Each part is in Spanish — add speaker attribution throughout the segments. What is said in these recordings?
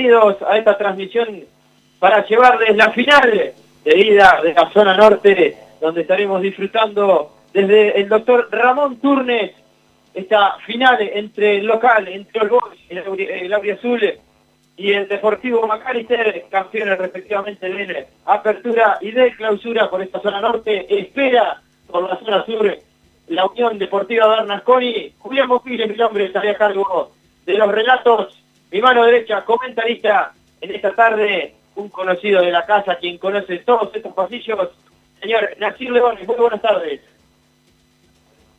Speaker 1: Bienvenidos a esta transmisión para llevarles la final de ida de la zona norte, donde estaremos disfrutando desde el doctor Ramón Turnes esta final entre el local, entre el Boys, el Azul y el Deportivo Macalister, campeones respectivamente de apertura y de clausura por esta zona norte, espera por la zona sur la Unión Deportiva Bernasconi. Julián Mofile, mi nombre, estaré a cargo de los relatos. Mi mano derecha, comentarista en esta tarde, un conocido de la casa, quien conoce todos estos pasillos, señor Nacir León. Muy buenas tardes.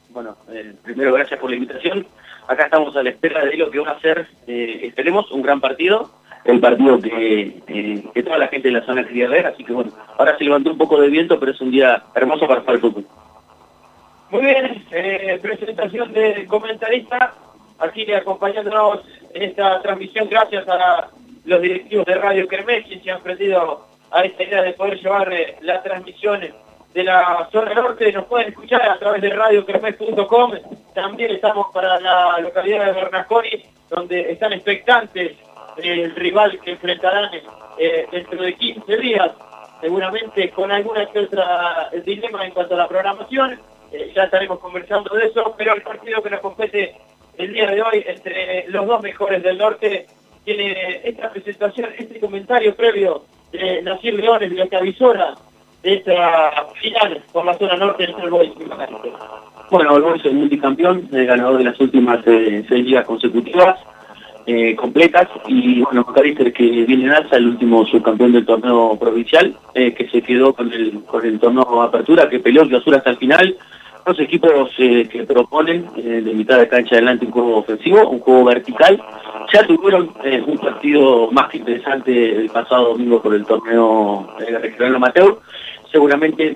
Speaker 2: Bueno, eh, primero gracias por la invitación. Acá estamos a la espera de lo que va a ser, eh, esperemos, un gran partido. El partido que, eh, que toda la gente de la zona quería ver, así que bueno, ahora se levantó un poco de viento, pero es un día hermoso para jugar el fútbol.
Speaker 1: Muy bien, presentación de comentarista, aquí acompañándonos en esta transmisión gracias a los directivos de Radio Kermés, quienes se han prendido a esta idea de poder llevar eh, la transmisión de la zona norte. Nos pueden escuchar a través de radiokermés.com. También estamos para la localidad de Bernasconi, donde están expectantes el rival que enfrentarán eh, dentro de 15 días, seguramente con alguna que otra dilema en cuanto a la programación eh, ya estaremos conversando de eso, pero el partido que nos compete el día de hoy entre los dos mejores del norte tiene esta presentación, este comentario previo de Nacir Leones, la avisora de esta final por la zona norte entre el Boys
Speaker 2: Bueno, el Boys es multicampeón, el ganador de las últimas eh, seis ligas consecutivas. Eh, completas y bueno, Macalister que viene en alza, el último subcampeón del torneo provincial, que se quedó con el, con el torneo apertura, que peleó el clausura hasta el final, los equipos eh, que proponen eh, de mitad de cancha adelante un juego ofensivo, un juego vertical, ya tuvieron eh, un partido más que interesante el pasado domingo por el torneo regional amateur. Seguramente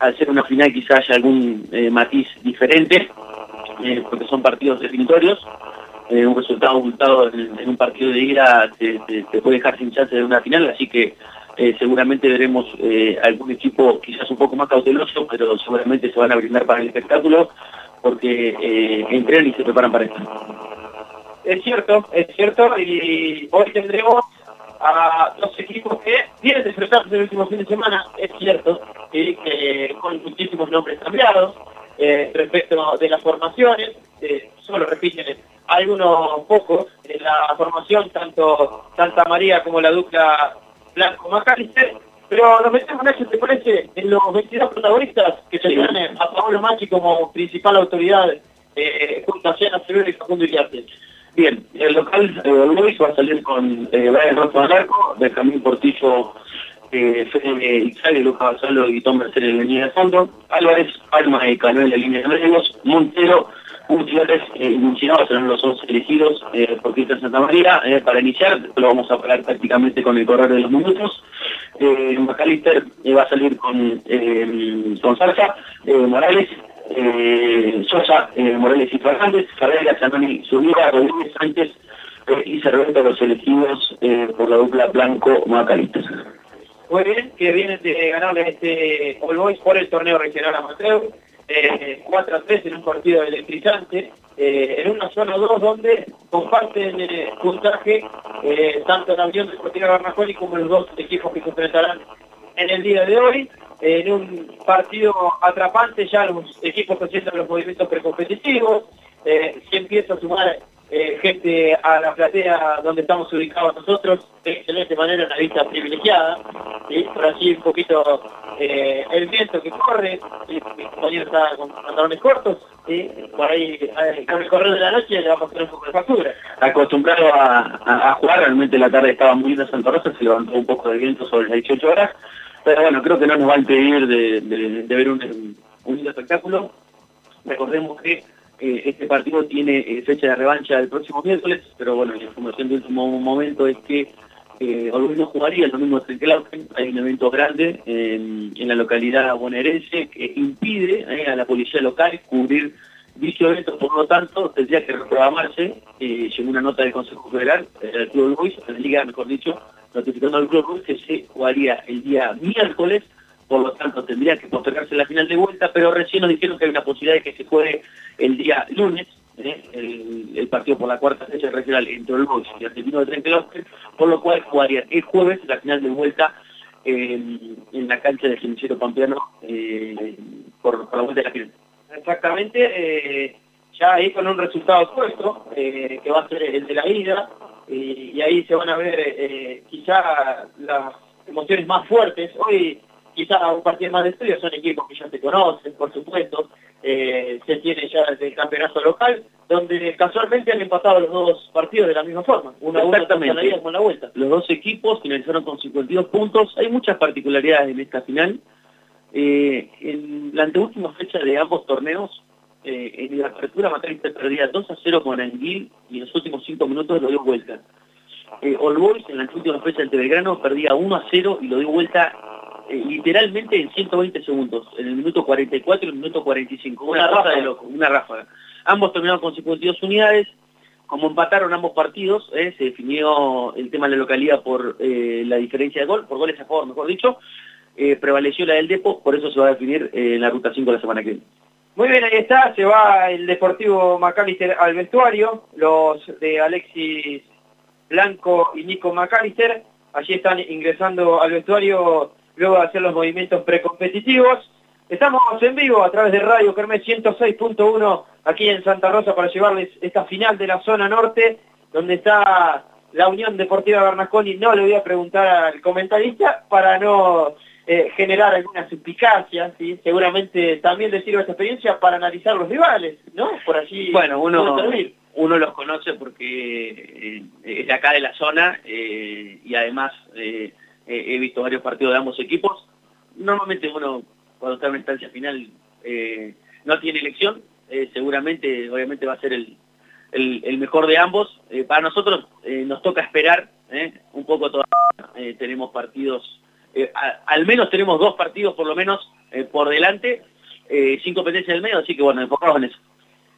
Speaker 2: al ser una final quizá haya algún matiz diferente, porque son partidos definitorios. un resultado abultado en, un partido de ira te puede dejar sin chance de una final, así que eh, seguramente veremos eh, algún equipo quizás un poco más cauteloso, pero seguramente se van a brindar para el espectáculo porque eh, entrenan y se preparan para esto.
Speaker 1: Es cierto, es cierto, y hoy tendremos a dos equipos que vienen disfrutando el último fin de semana, es cierto, y con muchísimos nombres cambiados respecto de las formaciones, solo repiten algunos pocos de la formación, tanto Santa María como la dupla Blanco Macalister, pero nos metemos, Nacho, ¿te parece? En los 22 protagonistas que se tienen a Pablo Machi como principal autoridad eh, junto a Siena Severo y Facundo Iriarte.
Speaker 2: Bien, el local eh, Luis va a salir con eh, Brian Rosso Alarco, Benjamín Portillo, eh, Fede Ixali, Lucas Basalo y Tom Mercedes en la línea de fondo, Álvarez, Palma y Cano en la línea de Montero, Gutiérrez eh, y serán los 11 elegidos eh, por Cristian Santa María. Eh, para iniciar, lo vamos a parar prácticamente con el correr de los minutos. Eh, Macalister eh, va a salir con, eh, con Sarza, Morales, Sosa, Morales y Fernández, Ferreira, Zanoni, Zubira, Rodríguez Sánchez y Cerveta, los elegidos por la dupla Blanco-Macalister.
Speaker 1: Muy bien, que vienen de ganarle este All Boys por el torneo regional amateur eh, 4 a 3 en un partido electrizante, eh, en una zona 2 donde comparten eh, puntaje eh, tanto la Unión Deportiva Barnacoli como los dos equipos que se enfrentarán en el día de hoy. En un partido atrapante ya los equipos presentan los movimientos precompetitivos, eh, se empieza a sumar eh, gente a la platea donde estamos ubicados nosotros, de excelente manera, una vista privilegiada, por así un poquito eh, el viento que corre, compañero está con pantalones cortos, por ahí eh, con el correr de la noche le vamos a hacer un poco de factura.
Speaker 2: Acostumbrado a, jugar, realmente la tarde estaba muy linda Santa Rosa, se levantó un poco de viento sobre las 18 horas, pero bueno, creo que no nos va a impedir de, ver un, un lindo espectáculo. Recordemos que este partido tiene eh, fecha de revancha el próximo miércoles, pero bueno, la información de último momento es que eh, no jugaría el domingo en Clausen, hay un evento grande en, la localidad bonaerense que impide eh, a la policía local cubrir dicho evento, por lo tanto tendría que reprogramarse, eh, llegó una nota del Consejo Federal, el Club Luis, la Liga mejor dicho, notificando al Club Luis que se jugaría el día miércoles. Por lo tanto tendría que postergarse la final de vuelta, pero recién nos dijeron que hay una posibilidad de que se juegue el día lunes, ¿eh? el, partido por la cuarta fecha regional entre el Boys y Argentino de Trenqueloste, por lo cual jugarían el jueves la final de vuelta en, la cancha del Cenicero Pampeano eh, por, la vuelta de la final.
Speaker 1: Exactamente, eh, ya ahí con un resultado puesto, eh, que va a ser el de la ida, y ahí se van a ver quizá las emociones más fuertes. Hoy quizá un partido más de estudio son equipos que ya se conocen, por supuesto, se tiene ya el campeonato local, donde casualmente han empatado los dos partidos de la misma forma,
Speaker 2: una Exactamente. con la vuelta. Los dos equipos finalizaron con 52 puntos, hay muchas particularidades en esta final. Eh, en la anteúltima fecha de ambos torneos, eh, en la apertura Macalister perdía 2 a 0 con Anguil y en los últimos 5 minutos lo dio vuelta. Eh, All Boys en la última fecha ante Belgrano perdía 1 a 0 y lo dio vuelta eh, literalmente en 120 segundos, en el minuto 44 y el minuto 45. Una, una de loco, una ráfaga. Ambos terminaron con 52 unidades. Como empataron ambos partidos, eh, se definió el tema de la localidad por eh, la diferencia de gol, por goles a favor, mejor dicho. Prevaleció la del Depo, por eso se va a definir en la ruta 5 la semana que viene.
Speaker 1: Muy bien, ahí está, se va el Deportivo McAllister al vestuario, los de Alexis Blanco y Nico McAllister, allí están ingresando al vestuario luego de hacer los movimientos precompetitivos. Estamos en vivo a través de Radio Kermés 106.1 aquí en Santa Rosa para llevarles esta final de la zona norte, donde está la Unión Deportiva Bernasconi. No le voy a preguntar al comentarista para no eh, generar alguna suspicacia, ¿sí? seguramente también le sirve esta experiencia para analizar los rivales, ¿no?
Speaker 2: Por allí. Bueno, uno, uno los conoce porque eh, es de acá de la zona eh, y además he visto varios partidos de ambos equipos. Normalmente uno cuando está en una instancia final eh, no tiene elección, eh, seguramente obviamente va a ser el, el, mejor de ambos. Eh, para nosotros nos toca esperar un poco todavía, tenemos partidos, al menos tenemos dos partidos por lo menos por delante, sin competencia del medio, así que bueno, enfocados en eso.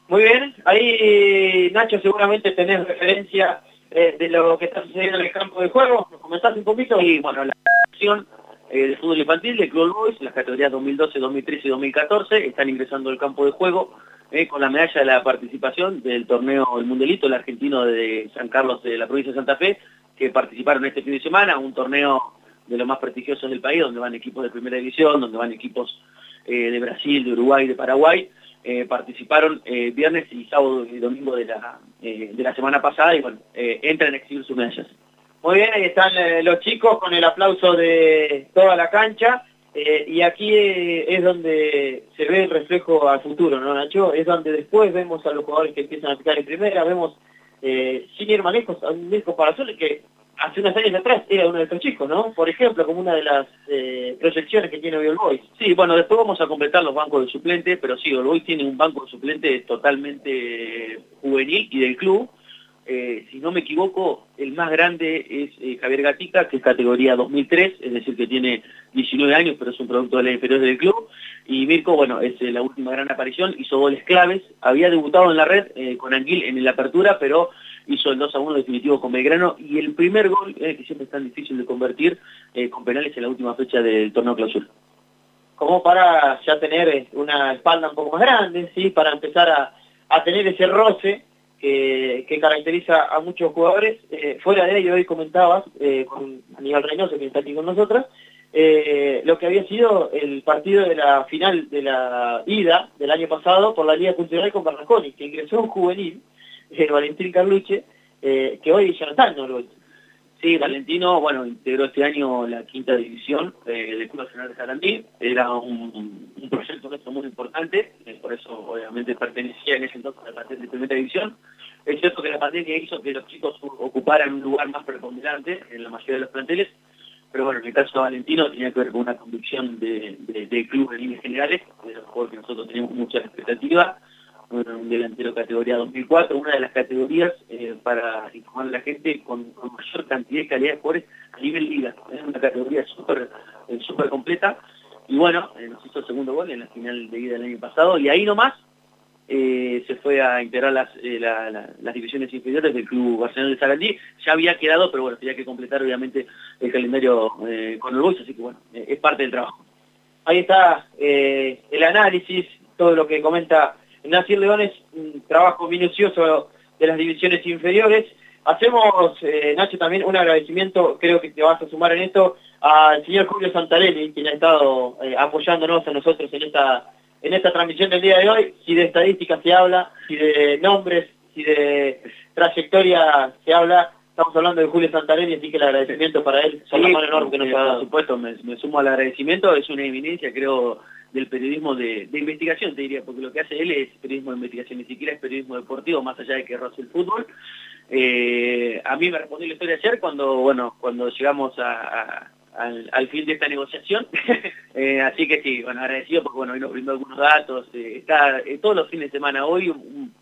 Speaker 1: Muy bien, ahí Nacho seguramente tenés referencia de lo que está sucediendo en el campo de juego, ¿nos un poquito?
Speaker 2: Y bueno, la acción eh, de fútbol infantil de Club Boys, las categorías 2012, 2013 y 2014, están ingresando al campo de juego eh, con la medalla de la participación del torneo El Mundelito, el argentino de San Carlos de la provincia de Santa Fe, que participaron este fin de semana, un torneo de los más prestigiosos del país, donde van equipos de primera división, donde van equipos eh, de Brasil, de Uruguay, de Paraguay, participaron viernes y sábado y domingo de la, de la semana pasada y bueno, entran a exhibir sus medallas.
Speaker 1: Muy bien, ahí están eh, los chicos con el aplauso de toda la cancha. Eh, y aquí eh, es donde se ve el reflejo al futuro, ¿no, Nacho? Es donde después vemos a los jugadores que empiezan a picar en primera, vemos, sin ir más lejos, a un Mirko Parasole que hace unos años atrás era uno de estos chicos, ¿no? Por ejemplo, como una de las proyecciones que tiene hoy el Boys.
Speaker 2: Sí, bueno, después vamos a completar los bancos de suplentes, pero sí, el Boys tiene un banco de suplentes totalmente juvenil y del club, eh, si no me equivoco, el más grande es eh, Javier Gatica, que es categoría 2003, es decir, que tiene 19 años, pero es un producto de la inferior del club. Y Mirko, bueno, es eh, la última gran aparición, hizo goles claves, había debutado en la red con Anguil en la apertura, pero hizo el 2 a 1 definitivo con Belgrano, y el primer gol, que siempre es tan difícil de convertir, con penales en la última fecha del torneo clausura.
Speaker 1: Como para ya tener una espalda un poco más grande, ¿sí? para empezar a, a tener ese roce que, caracteriza a muchos jugadores. Eh, fuera de ello, hoy comentabas eh, con Aníbal Reynoso, que está aquí con nosotros, eh, lo que había sido el partido de la final de la ida del año pasado por la Liga Cultural con Barraconi, que ingresó un juvenil, Valentín Carluche, que hoy ya no está.
Speaker 2: Sí, Valentino, bueno, integró este año la quinta división del Club Nacional de Sarandí. Era un, proyecto muy importante, por eso obviamente pertenecía en ese entonces a la de primera división. Es cierto que la pandemia hizo que los chicos ocuparan un lugar más preponderante en la mayoría de los planteles, pero bueno, en el caso de Valentino tenía que ver con una convicción de, de, club en líneas generales, de los que nosotros teníamos mucha expectativa, un delantero categoría 2004, una de las categorías eh, para informar a la gente con, mayor cantidad y calidad de jugadores a nivel liga. Es una categoría súper eh, super completa. Y bueno, eh, nos hizo el segundo gol en la final de ida del año pasado y ahí nomás eh, se fue a integrar las, eh, las divisiones inferiores del Club Barcelona de Sarandí. Ya había quedado, pero bueno, tenía que completar obviamente el calendario con el Boys, así que bueno, es parte del trabajo.
Speaker 1: Ahí está el análisis, todo lo que comenta Nacir Leones, un trabajo minucioso de las divisiones inferiores. hacemos, eh, Nacho, también un agradecimiento, creo que te vas a sumar en esto, al señor Julio Santarelli, quien ha estado eh, apoyándonos a nosotros en esta, en esta transmisión del día de hoy. Si de estadísticas se habla, si de nombres, si de trayectoria se habla, estamos hablando de Julio Santarelli, así que el agradecimiento para él
Speaker 2: sí, enorme que nos ha dado. Por supuesto, me, me, sumo al agradecimiento, es una eminencia, creo, del periodismo de, investigación, te diría, porque lo que hace él es periodismo de investigación, ni siquiera es periodismo deportivo, más allá de que roce el fútbol. Eh, a mí me respondió la historia ayer cuando, bueno, cuando llegamos al, fin de esta negociación, eh, así que sí, bueno, agradecido porque bueno, hoy nos brindó algunos datos, eh, está todos los fines de semana hoy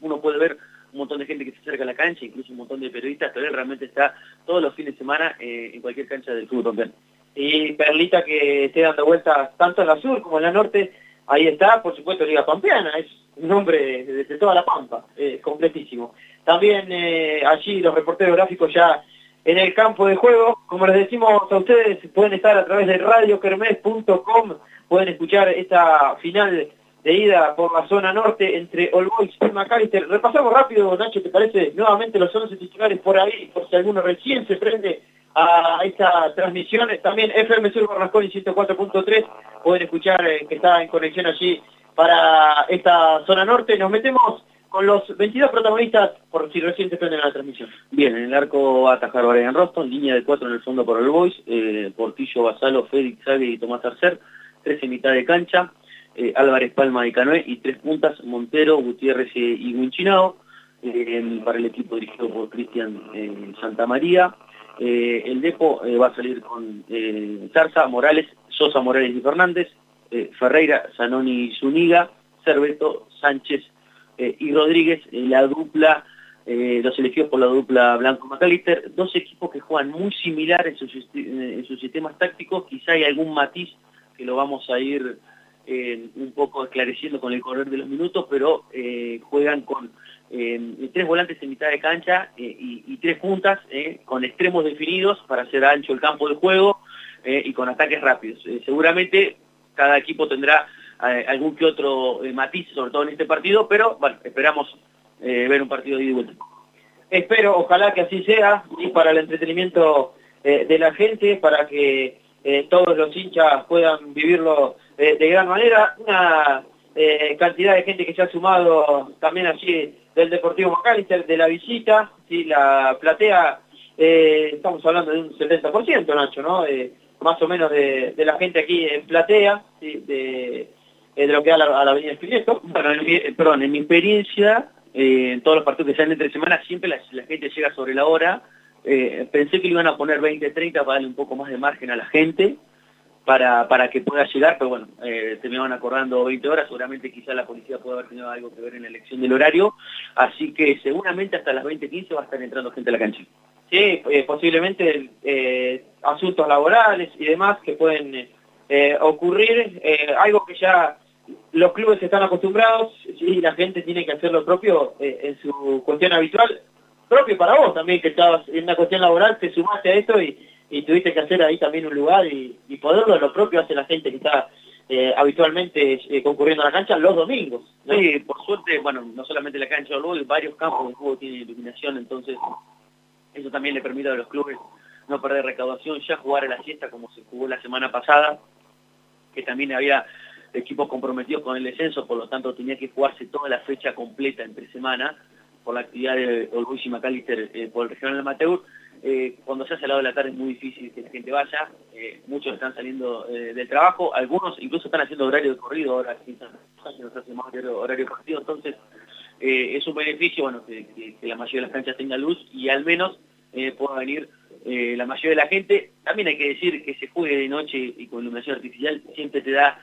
Speaker 2: uno puede ver un montón de gente que se acerca a la cancha, incluso un montón de periodistas, pero él realmente está todos los fines de semana en cualquier cancha del fútbol también.
Speaker 1: Y Perlita que esté dando vueltas tanto en la sur como en la norte, ahí está, por supuesto, Liga Pampeana, es un nombre desde toda la Pampa, completísimo. También eh, allí los reporteros gráficos ya en el campo de juego. Como les decimos a ustedes, pueden estar a través de radiokermes.com, pueden escuchar esta final de ida por la zona norte entre All Boys y McAllister. Repasamos rápido, Nacho, ¿te parece? Nuevamente los 11 titulares por ahí, por si alguno recién se prende a esta transmisión. También FM Sur Barrasconi 104.3, pueden escuchar eh, que está en conexión allí para esta zona norte. Nos metemos con los 22 protagonistas, por si recién te prenden la transmisión.
Speaker 2: Bien, en el arco va a atajar Brian Roston, línea de cuatro en el fondo por el Boys, eh, Portillo, Basalo, Félix, Sague y Tomás Arcer, tres en mitad de cancha, eh, Álvarez, Palma y Canoé, y tres puntas, Montero, Gutiérrez y Gunchinao, eh, para el equipo dirigido por Cristian Santamaría. El Depo va a salir con Zarza, Morales, Sosa, Morales y Fernández, Ferreira, Zanoni y Zuniga, Cerveto, Sánchez, eh, y Rodríguez, eh, la dupla, eh, los elegidos por la dupla Blanco-McAllister, dos equipos que juegan muy similar en sus, en sus sistemas tácticos, quizá hay algún matiz que lo vamos a ir un poco esclareciendo con el correr de los minutos, pero juegan con tres volantes en mitad de cancha y, y, tres puntas con extremos definidos para hacer ancho el campo de juego y con ataques rápidos. seguramente cada equipo tendrá algún que otro eh, matiz, sobre todo en este partido, pero bueno, esperamos eh, ver un partido de ida
Speaker 1: Espero, ojalá que así sea, y para el entretenimiento eh, de la gente, para que todos los hinchas puedan vivirlo de gran manera. Una cantidad de gente que se ha sumado también allí del Deportivo Macalister, de la visita, ¿sí? la platea, estamos hablando de un 70%, Nacho, ¿no? más o menos de, la gente aquí en platea, ¿sí? de lo que da a la, Avenida Espineto.
Speaker 2: Bueno, en mi, perdón, en mi experiencia, eh, en todos los partidos que salen entre semanas, siempre la, gente llega sobre la hora. Eh, pensé que iban a poner 20, 30 para darle un poco más de margen a la gente para, para que pueda llegar, pero bueno, eh, terminaban acordando 20 horas, seguramente quizá la policía puede haber tenido algo que ver en la elección del horario, así que seguramente hasta las 20.15 va a estar entrando gente a la cancha.
Speaker 1: Sí, eh, posiblemente asuntos laborales y demás que pueden ocurrir, algo que ya los clubes están acostumbrados y la gente tiene que hacer lo propio eh, en su cuestión habitual, propio para vos también, que estabas en una cuestión laboral, te sumaste a esto y, tuviste que hacer ahí también un lugar y, poderlo, lo propio hace la gente que está eh, habitualmente eh, concurriendo a la cancha los domingos.
Speaker 2: Sí, por suerte, bueno, no solamente la cancha del y varios campos del juego tienen iluminación, entonces eso también le permite a los clubes no perder recaudación, ya jugar a la siesta como se jugó la semana pasada, que también había equipos comprometidos con el descenso, por lo tanto tenía que jugarse toda la fecha completa entre semana por la actividad de Olbush y McAllister eh, por el regional amateur. Eh, cuando se hace al lado de la tarde es muy difícil que la gente vaya, eh, muchos están saliendo del trabajo, algunos incluso están haciendo horario de corrido, ahora quizás nos horario, de corrido, entonces es un beneficio bueno que, la mayoría de las canchas tenga luz y al menos pueda venir la mayoría de la gente. También hay que decir que se juegue de noche y con iluminación artificial siempre te da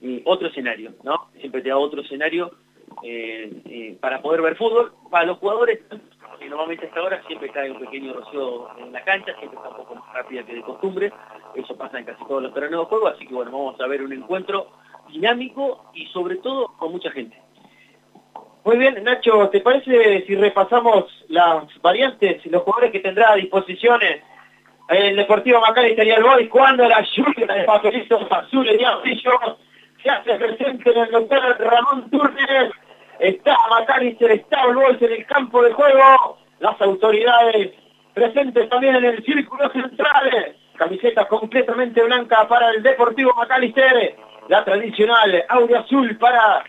Speaker 2: eh, otro escenario, ¿no? Siempre te da otro escenario eh, eh, para poder ver fútbol. Para los jugadores, normalmente hasta ahora siempre cae un pequeño rocío en la cancha, siempre está un poco más rápida que de costumbre. Eso pasa en casi todos los terrenos de juego, así que bueno, vamos a ver un encuentro dinámico y sobre todo con mucha gente.
Speaker 1: Muy bien, Nacho, ¿te parece si repasamos las variantes, los jugadores que tendrá a disposición el Deportivo Macari estaría el Boys cuando la lluvia de papelitos azules y amarillos se hace presente en el local Ramón Turner. Está Macalister, está el Boys en el campo de juego. las autoridades presentes también en el círculo central. Camiseta completamente blanca para el Deportivo Macalister. La tradicional audio azul para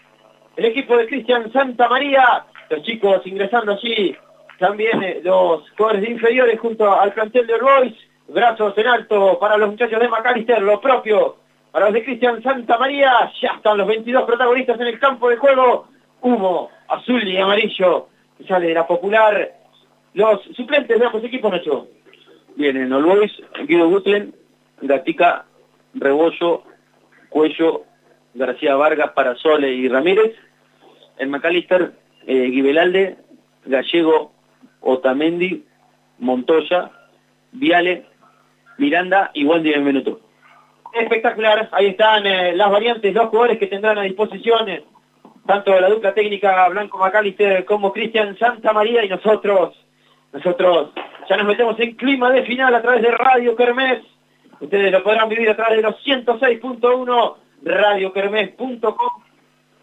Speaker 1: el equipo de Cristian Santa María. Los chicos ingresando allí. También eh, los jugadores inferiores junto al plantel de Boys. Brazos en alto para los muchachos de Macalister. Lo propio para los de Cristian Santa María. Ya están los 22 protagonistas en el campo de juego. Humo azul y amarillo. Sale de la popular los suplentes de ambos equipos, Nacho.
Speaker 2: Vienen All Boys, Guido Gutlen, Gatica, Rebollo, Cuello, García Vargas, Parasole y Ramírez. En McAllister, eh, Guibelalde, Gallego, Otamendi, Montoya, Viale, Miranda y Wendy Benvenuto.
Speaker 1: Espectacular, ahí están eh, las variantes, dos jugadores que tendrán a disposición eh, tanto la dupla técnica Blanco Macalister como Cristian Santa María y nosotros nosotros ya nos metemos en clima de final a través de Radio Kermés. Ustedes lo podrán vivir a través de los 106.1 radiokermés.com.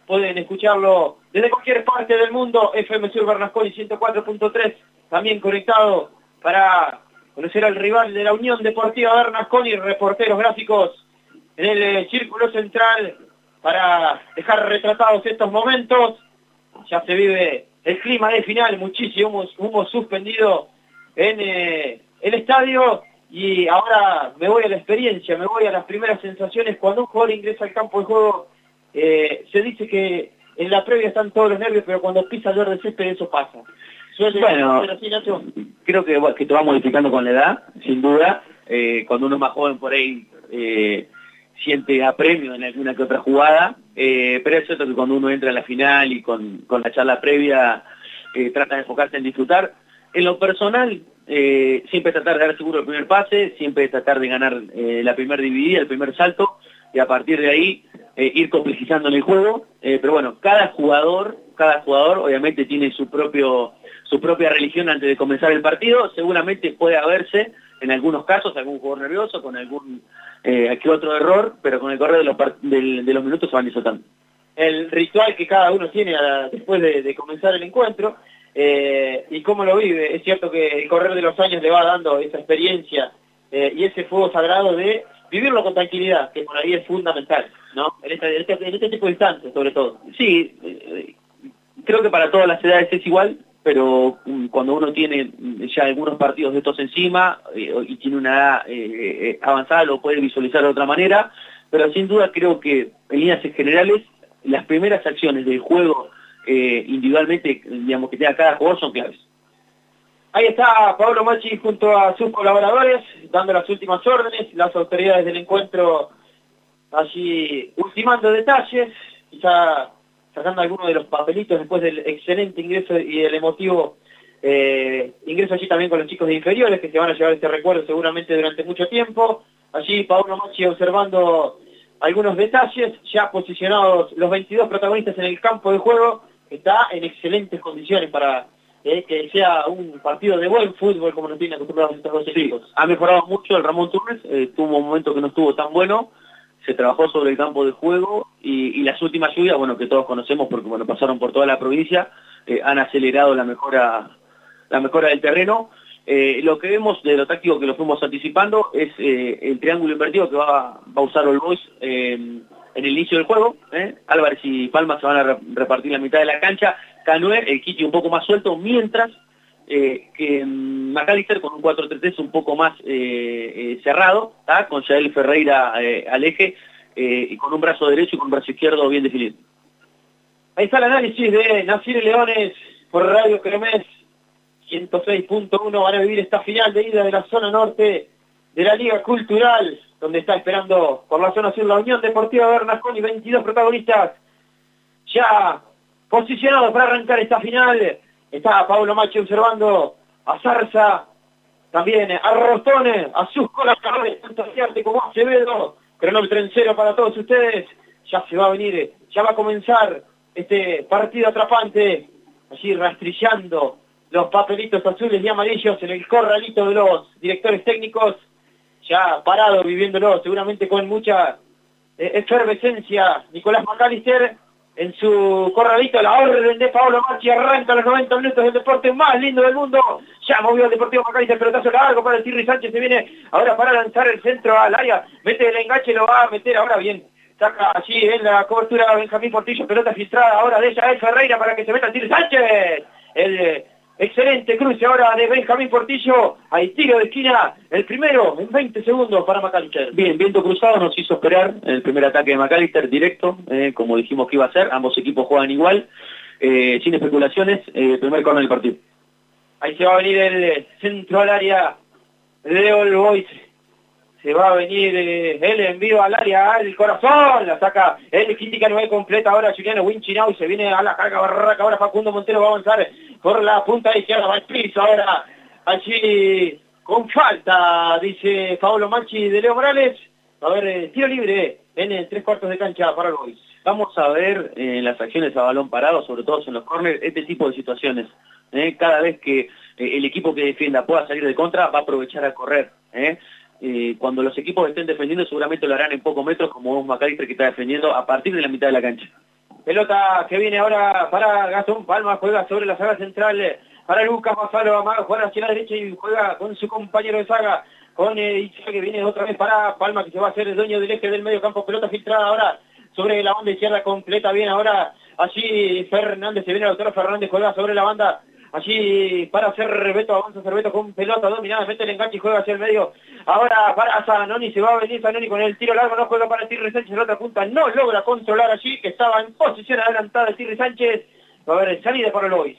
Speaker 1: Pueden escucharlo desde cualquier parte del mundo. FM Sur Bernasconi 104.3. También conectado para conocer al rival de la Unión Deportiva Bernasconi, reporteros gráficos en el eh, círculo central para dejar retratados estos momentos. Ya se vive el clima de final, muchísimo humo, suspendido en eh, el estadio y ahora me voy a la experiencia, me voy a las primeras sensaciones. Cuando un jugador ingresa al campo de juego, eh, se dice que en la previa están todos los nervios, pero cuando pisa el verde césped eso pasa.
Speaker 2: bueno, creo que, que te va modificando con la edad, sin duda. Eh, cuando uno es más joven por ahí siente apremio en alguna que otra jugada, eh, pero es cierto que cuando uno entra en la final y con, la charla previa eh, trata de enfocarse en disfrutar. En lo personal, eh, siempre tratar de dar seguro el primer pase, siempre tratar de ganar la primera dividida, el primer salto, y a partir de ahí ir complejizando en el juego. pero bueno, cada jugador, cada jugador obviamente tiene su propio su propia religión antes de comenzar el partido, seguramente puede haberse en algunos casos algún jugador nervioso, con algún eh, aquí otro error, pero con el correr de los, de, los minutos se van disfrutando.
Speaker 1: El ritual que cada uno tiene después de, comenzar el encuentro eh, y cómo lo vive. Es cierto que el correr de los años le va dando esa experiencia eh, y ese fuego sagrado de vivirlo con tranquilidad, que por ahí es fundamental, ¿no? En este, este, este tipo de instancias, sobre todo.
Speaker 2: Sí, eh, creo que para todas las edades es igual, pero mm, cuando uno tiene mm, ya algunos partidos de estos encima eh, y tiene una edad eh, eh, avanzada lo puede visualizar de otra manera, pero sin duda creo que en líneas generales las primeras acciones del juego individualmente, digamos que tenga cada jugador son claves.
Speaker 1: Ahí está Pablo Machi junto a sus colaboradores, dando las últimas órdenes, las autoridades del encuentro allí ultimando detalles, quizá sacando algunos de los papelitos después del excelente ingreso y el emotivo eh, ingreso allí también con los chicos de inferiores que se van a llevar este recuerdo seguramente durante mucho tiempo. Allí Paulo Machi observando algunos detalles, ya posicionados los 22 protagonistas en el campo de juego, está en excelentes condiciones para eh, que sea un partido de buen fútbol como nos tienen acostumbrados estos dos equipos.
Speaker 2: Ha mejorado mucho el Ramón Turnes, eh, tuvo un momento que no estuvo tan bueno, se trabajó sobre el campo de juego y, las últimas lluvias, bueno, que todos conocemos porque bueno, pasaron por toda la provincia, eh, han acelerado la mejora, la mejora del terreno. Eh, lo que vemos de lo táctico que lo fuimos anticipando es eh, el triángulo invertido que va, a usar All en el inicio del juego. Álvarez y Palma se van a repartir la mitad de la cancha, Canoe, el Kitty un poco más suelto, mientras eh, que mm, McAllister con un 4-3-3 un poco más eh, eh, cerrado, con Yael Ferreira al eje y con un brazo derecho y con un brazo izquierdo bien definido.
Speaker 1: Ahí está el análisis de Nacir Leones por Radio Cremés 106.1 van a vivir esta final de ida de la zona norte de la Liga Cultural, donde está esperando por la zona sur la Unión Deportiva Bernasconi, 22 protagonistas ya posicionados para arrancar esta final Está Pablo Machi observando a Zarza, también a Rostone, a sus colaboradores, tanto Ciarte como Acevedo. Cronómetro en cero para todos ustedes. Ya se va a venir, ya va a comenzar este partido atrapante. Allí rastrillando los papelitos azules y amarillos en el corralito de los directores técnicos. Ya parado, viviéndolo, seguramente con mucha eh, efervescencia. Nicolás Macalister en su corralito la orden de Pablo Machi, arranca los 90 minutos del deporte más lindo del mundo, ya movió el Deportivo Macalister, el pelotazo largo para el Tirri Sánchez, se viene ahora para lanzar el centro al área, mete el enganche, lo va a meter ahora bien, saca allí en la cobertura Benjamín Portillo, pelota filtrada ahora de ella el Ferreira para que se meta el Tirri Sánchez, el Excelente cruce ahora de Benjamín Portillo. Hay tiro de esquina. El primero en 20 segundos para McAllister.
Speaker 2: Bien, viento cruzado nos hizo esperar el primer ataque de McAllister directo, eh, como dijimos que iba a ser. Ambos equipos juegan igual. Eh, sin especulaciones, eh, primer corner del partido.
Speaker 1: Ahí se va a venir el centro al área de All Boys. Se va a venir el envío al área, al corazón, la saca el Quintica 9 completa ahora Juliano Winchinau y se viene a la carga barraca, ahora Facundo Montero va a avanzar por la punta izquierda, va el piso ahora, allí con falta, dice Pablo Manchi de Leo Morales. A ver, eh, tiro libre en tres cuartos de cancha para el Boys.
Speaker 2: Vamos a ver en las acciones a balón parado, sobre todo en los corners, este tipo de situaciones. ¿eh? Cada vez que eh, el equipo que defienda pueda salir de contra, va a aprovechar a correr. cuando los equipos estén defendiendo, seguramente lo harán en pocos metros, como un Macalister que está defendiendo a partir de la mitad de la cancha.
Speaker 1: Pelota que viene ahora para Gastón Palma, juega sobre la saga central para Lucas Mazalo, juega hacia la derecha y juega con su compañero de saga, con eh, que viene otra vez para Palma, que se va a hacer el dueño del eje del medio campo, pelota filtrada ahora sobre la banda izquierda completa, bien ahora. Allí Fernández, se viene el autor Fernández, juega sobre la banda Allí para hacer Rebeto, avanza Cerveto con pelota dominada, mete el enganche y juega hacia el medio. Ahora para Zanoni, se va a venir Zanoni con el tiro largo, no juega para Tirri Sánchez la otra punta, no logra controlar allí, que estaba en posición adelantada Tirri Sánchez. Va a haber salida para Lois.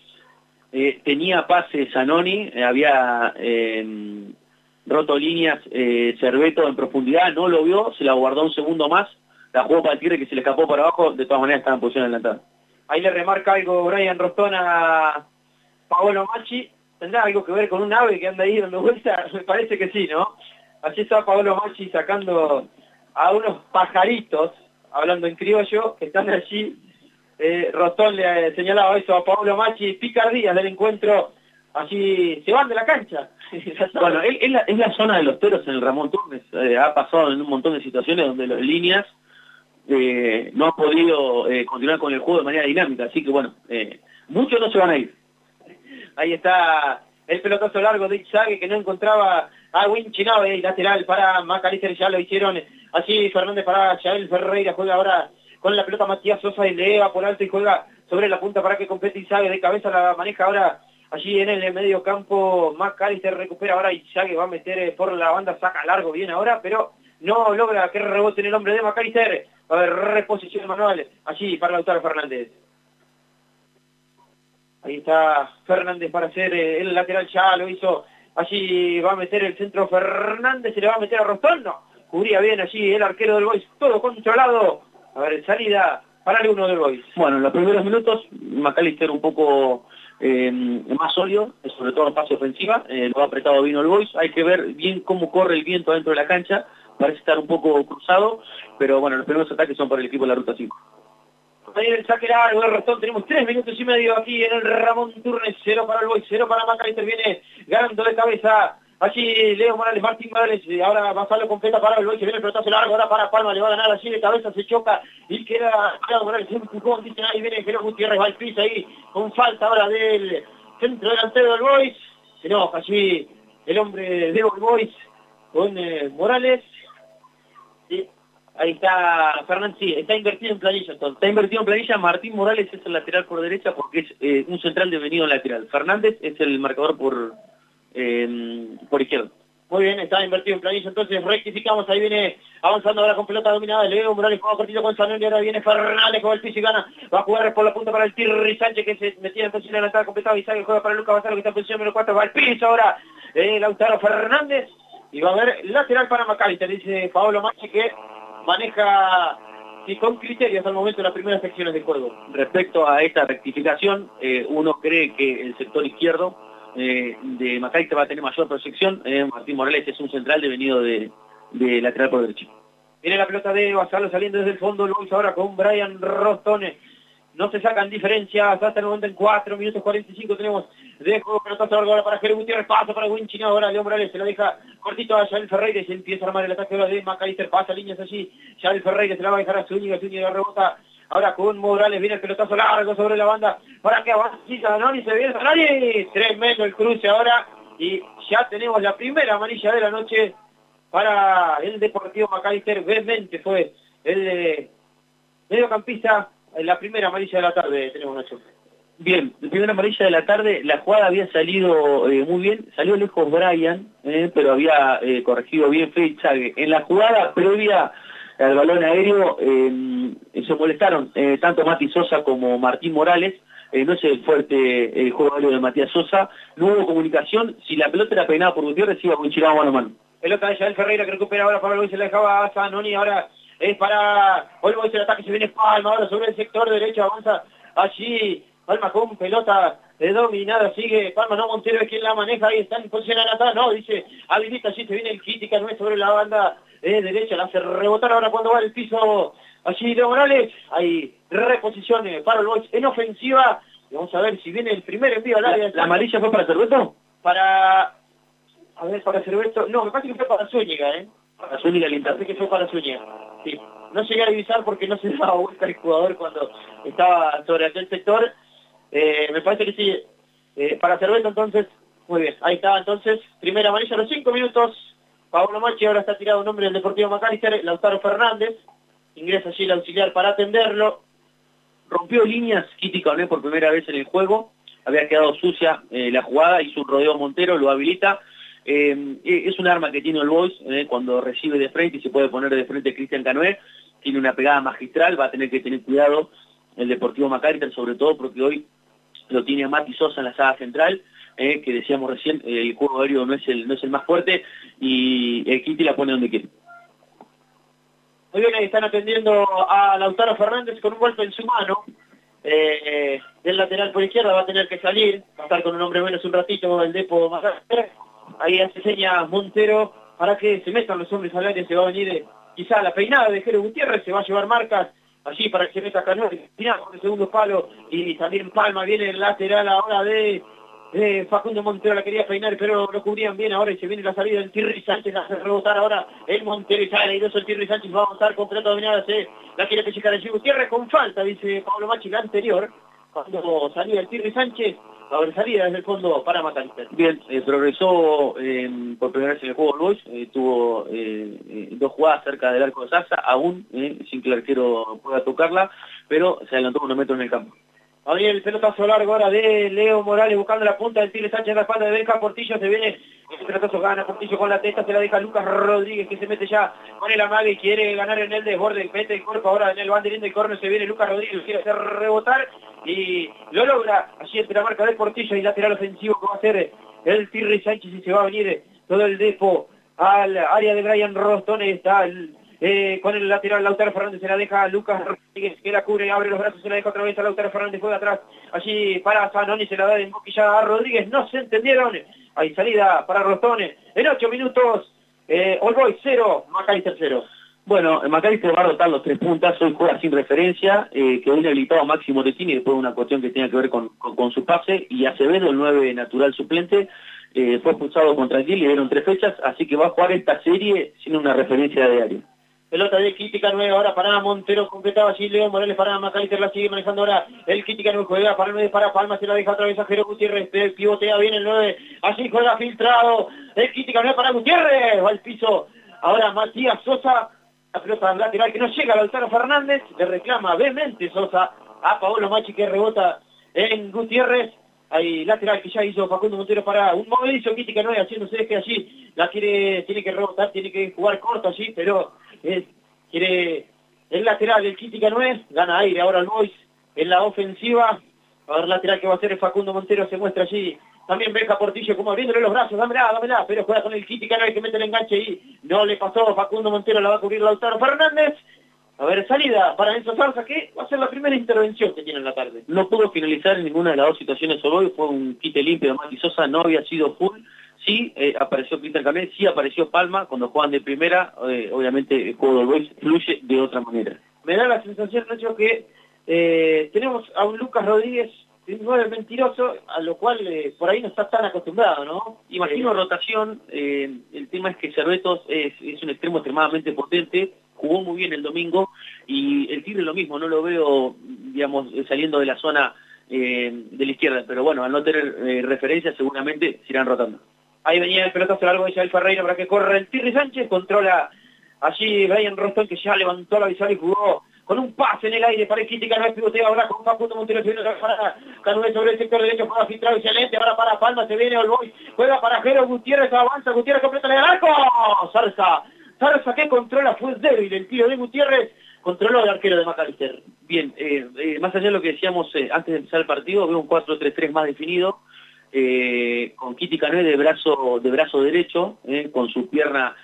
Speaker 2: Eh, tenía pase Zanoni, eh, había em, roto líneas eh, Cerveto en profundidad, no lo vio, se la guardó un segundo más, la jugó para el Tigre que se le escapó para abajo, de todas maneras estaba en posición adelantada.
Speaker 1: Ahí le remarca algo Brian Rostona Paolo Machi, ¿tendrá algo que ver con un ave que anda ahí dando vuelta? Me parece que sí, ¿no? Allí está Paolo Machi sacando a unos pajaritos, hablando en criollo, que están allí. Eh, Rostón le señalaba eso a Paolo Machi, picardías del encuentro, allí se van de la cancha.
Speaker 2: bueno, es la, zona de los toros en el Ramón Turmes, eh, ha pasado en un montón de situaciones donde las líneas eh, no han podido eh, continuar con el juego de manera dinámica, así que bueno, muchos no se van a ir.
Speaker 1: Ahí está el pelotazo largo de Izague que no encontraba a Winchinave, lateral para Macalister, ya lo hicieron. Así Fernández para Yael Ferreira, juega ahora con la pelota Matías Sosa y le por alto y juega sobre la punta para que complete Izague, de cabeza la maneja ahora allí en el medio campo, Macalister recupera ahora Izague, va a meter eh, por la banda, saca largo bien ahora, pero no logra que rebote en el hombre de Macalister, a haber reposición manual allí para Lautaro Fernández. Ahí está Fernández para hacer eh, el lateral, ya lo hizo. Allí va a meter el centro Fernández, se le va a meter a Rostón, no. Cubría bien allí el arquero del Boys, todo controlado. A ver, salida para el uno del Boys.
Speaker 2: Bueno, en los primeros minutos, Macalister un poco eh, más sólido, sobre todo en fase ofensiva, eh, lo ha apretado vino el Boys. Hay que ver bien cómo corre el viento dentro de la cancha, parece estar un poco cruzado, pero bueno, los primeros ataques son para el equipo de la Ruta 5
Speaker 1: ahí el saque largo de Rostón. Tenemos tres minutos y medio aquí en el Ramón Turnes. Cero para el Boy, cero para Maca. Interviene ganando de cabeza. Allí Leo Morales, Martín Morales, ahora Gonzalo completa para el Boy, se viene el pelotazo largo, ahora para Palma, le va a ganar allí de cabeza, se choca y queda Leo Morales, empujón, dice ahí viene Gerardo Gutiérrez, va ahí, con falta ahora del centro delantero del Boys, se enoja allí el hombre de Boys con eh, Morales, Ahí está Fernández, sí, está invertido en planilla entonces.
Speaker 2: Está invertido en planilla, Martín Morales es el lateral por derecha porque es eh, un central devenido en lateral. Fernández es el marcador por, eh, por izquierda.
Speaker 1: Muy bien, está invertido en planilla, entonces rectificamos, ahí viene avanzando ahora con pelota dominada, Leo Morales juega partido con Sanón ahora viene Fernández con el piso y gana, va a jugar por la punta para el Tirri Sánchez que se metía en posición de la entrada completada y sale, juega para Lucas Basalo que está en posición número 4, va al piso ahora eh, Lautaro Fernández y va a haber lateral para Macalister, dice Paolo Machi que maneja y con criterios al momento de las primeras secciones de juego.
Speaker 2: Respecto a esta rectificación, eh, uno cree que el sector izquierdo eh, de Macaite va a tener mayor proyección. Eh, Martín Morales es un central devenido de, de lateral por derecho.
Speaker 1: Viene la pelota de Basalo saliendo desde el fondo, Luis ahora con Brian Rostone no se sacan diferencias hasta el momento en 4 minutos 45 tenemos de juego pelotazo largo ahora para Jerez Gutiérrez, paso para Winchino, ahora León Morales se la deja cortito a Yael Ferreira se empieza a armar el ataque ahora de Macalister, pasa líneas allí, Yael Ferreira se la va a dejar a Zúñiga, Zúñiga rebota Ahora con Morales viene el pelotazo largo sobre la banda. Para que avanza Zanoni, se viene Zanoni. Tremendo el cruce ahora. Y ya tenemos la primera amarilla de la noche para el Deportivo Macalister. Vehemente fue el mediocampista en la primera amarilla de la tarde. Tenemos Nacho.
Speaker 2: Bien, la primera amarilla de la tarde, la jugada había salido eh, muy bien, salió lejos Brian, eh, pero había eh, corregido bien Félix En la jugada previa al balón aéreo se molestaron tanto Mati Sosa como Martín Morales, no es el fuerte el juego aéreo de Matías Sosa, no hubo comunicación, si la pelota era peinada por Gutiérrez iba con Chirado mano a mano.
Speaker 1: Pelota de Yael Ferreira que recupera ahora para Luis, se la dejaba a Zanoni, ahora es para Olmo el ataque, se viene Palma, ahora sobre el sector derecho, avanza allí Palma con pelota de dominada, sigue Palma, no Montero es quien la maneja, ahí está en posición atrás, no, dice, habilita, allí se viene el crítica, no es sobre la banda de derecha, la hace rebotar ahora cuando va el piso, allí de Morales, hay reposiciones para el Boys en ofensiva, vamos a ver si viene el primer envío al área.
Speaker 2: ¿La, amarilla fue para Cerveto?
Speaker 1: Para, a ver, para Cerveto, no, me parece que fue para Zúñiga, ¿eh?
Speaker 2: Para Zúñiga, el
Speaker 1: parece que fue para Zúñiga, sí. No llegué a divisar porque no se daba vuelta el jugador cuando estaba sobre aquel sector, eh, me parece que sí. Eh, para Cerveza entonces, muy bien. Ahí está entonces, primera amarilla a los cinco minutos. Pablo Machi ahora está tirado un nombre del Deportivo Macalister, Lautaro Fernández. Ingresa allí el auxiliar para atenderlo.
Speaker 2: Rompió líneas Kitty Caoné por primera vez en el juego. Había quedado sucia eh, la jugada, hizo un rodeo Montero, lo habilita. Es un arma que tiene el Boys cuando recibe de frente y se puede poner de frente Cristian Canoé. Tiene una pegada magistral, va a tener que tener cuidado el Deportivo Macalister, sobre todo porque hoy lo tiene Mati Sosa en la sala central, eh, que decíamos recién, eh, el juego aéreo no es el, no es el más fuerte, y el Kitty la pone donde quiere.
Speaker 1: Muy bien, están atendiendo a Lautaro Fernández con un golpe en su mano. Eh, del lateral por izquierda va a tener que salir, va a estar con un hombre menos un ratito el Depo Macalister. Ahí hace seña Montero para que se metan los hombres al área, se va a venir quizá la peinada de Jero Gutiérrez, se va a llevar marcas allí para que se meta final con el segundo palo, y también Palma viene el lateral ahora de Facundo Montero la quería peinar, pero lo cubrían bien ahora y se viene la salida del Tirri Sánchez, hace rebotar ahora el Montero y sale el Tirri Sánchez, va a estar completo dominada, se la quiere pechicar el Gutiérrez con falta, dice Pablo Machi, la anterior, cuando salía el Tirri Sánchez, salida desde el fondo para Macalister.
Speaker 2: Bien, eh, progresó eh, por primera vez en el juego Boys, eh, tuvo dos jugadas cerca del arco de Sasa, aún sin que el arquero pueda tocarla, pero se adelantó unos metros en el campo.
Speaker 1: Ahí el pelotazo largo ahora de Leo Morales buscando la punta del Tigre Sánchez en la espalda de Benja Portillo. Se viene el pelotazo, gana Portillo con la testa, se la deja Lucas Rodríguez que se mete ya con el amague y quiere ganar en el desborde. Mete el cuerpo ahora en el banderín del corner. Se viene Lucas Rodríguez, quiere hacer rebotar y lo logra. Allí entre la marca de Portillo y lateral ofensivo que va a ser el Tigre Sánchez y se va a venir todo el depo al área de Brian Rostón. Está eh, con el lateral Lautaro Fernández se la deja a Lucas Rodríguez que la cubre, abre los brazos, se la deja otra vez a Lautaro Fernández, juega atrás, allí para Zanoni, se la da de boquilla a Rodríguez, no se entendieron, hay salida para Rostone, en ocho minutos, eh, Olboy 0, Macalister 0.
Speaker 2: Bueno, Macalister va a rotar los tres puntas, hoy juega sin referencia, eh, que hoy habilitado a Máximo Retini después de una cuestión que tenía que ver con, con, su pase, y Acevedo, el 9 natural suplente, eh, fue expulsado contra el le dieron tres fechas, así que va a jugar esta serie sin una referencia de área.
Speaker 1: Pelota de Quítica 9 ahora para Montero, completaba allí León Morales para Macalister, la sigue manejando ahora. El Quítica 9, juega para el 9 para Palma, se la deja otra vez a Jero Gutiérrez, pivotea bien el 9, allí juega filtrado, el Quítica 9 para Gutiérrez, va al piso, ahora Matías Sosa, la pelota lateral que no llega a Lautaro Fernández, le reclama vehemente Sosa a Paolo Machi que rebota en Gutiérrez, hay lateral que ya hizo Facundo Montero para un movimiento Quítica 9 haciéndose que allí la quiere, tiene que rebotar, tiene que jugar corto allí, pero quiere el lateral, el Quítica 9, gana aire ahora el Boys en la ofensiva, a ver lateral que va a hacer Facundo Montero, se muestra allí, también Benja Portillo como abriéndole los brazos, dámela, dámela, pero juega con el Quítica 9 que mete el enganche y no le pasó, Facundo Montero la va a cubrir Lautaro Fernández, a ver, salida para Enzo Zarza, que va a ser la primera intervención que tiene en la tarde.
Speaker 2: No pudo finalizar en ninguna de las dos situaciones hoy, fue un quite limpio de Mati Sosa, no había sido full, sí eh, apareció Peter Canet, sí apareció Palma, cuando juegan de primera, eh, obviamente el juego del Boys fluye de otra manera.
Speaker 1: Me da la sensación, Nacho, que eh, tenemos a un Lucas Rodríguez, un nueve mentiroso, a lo cual por ahí no está tan acostumbrado, ¿no?
Speaker 2: Imagino rotación, el tema es que Cervetos es, es un extremo extremadamente potente, jugó muy bien el domingo y el Tigre lo mismo, no lo veo, digamos, saliendo de la zona eh, de la izquierda, pero bueno, al no tener eh, referencia seguramente se irán rotando.
Speaker 1: Ahí venía el pelotazo largo de Isabel Ferreira para que corra el Tirri Sánchez, controla allí Brian Rostón que ya levantó la visual y jugó con un pase en el aire para el no es pivotea ahora con Facundo Montero, se viene para Canuel sobre el sector derecho, juega filtrado, excelente, ahora para Palma, se viene Olboy, juega para Jero, Gutiérrez avanza, Gutiérrez completa el arco, Zarza, Zarza que controla, fue débil el tiro de Gutiérrez, controló el arquero de Macalister.
Speaker 2: Bien, eh, eh, más allá de lo que decíamos eh, antes de empezar el partido, veo un 4-3-3 más definido, con Kitty Canoe de brazo, de brazo derecho, con su pierna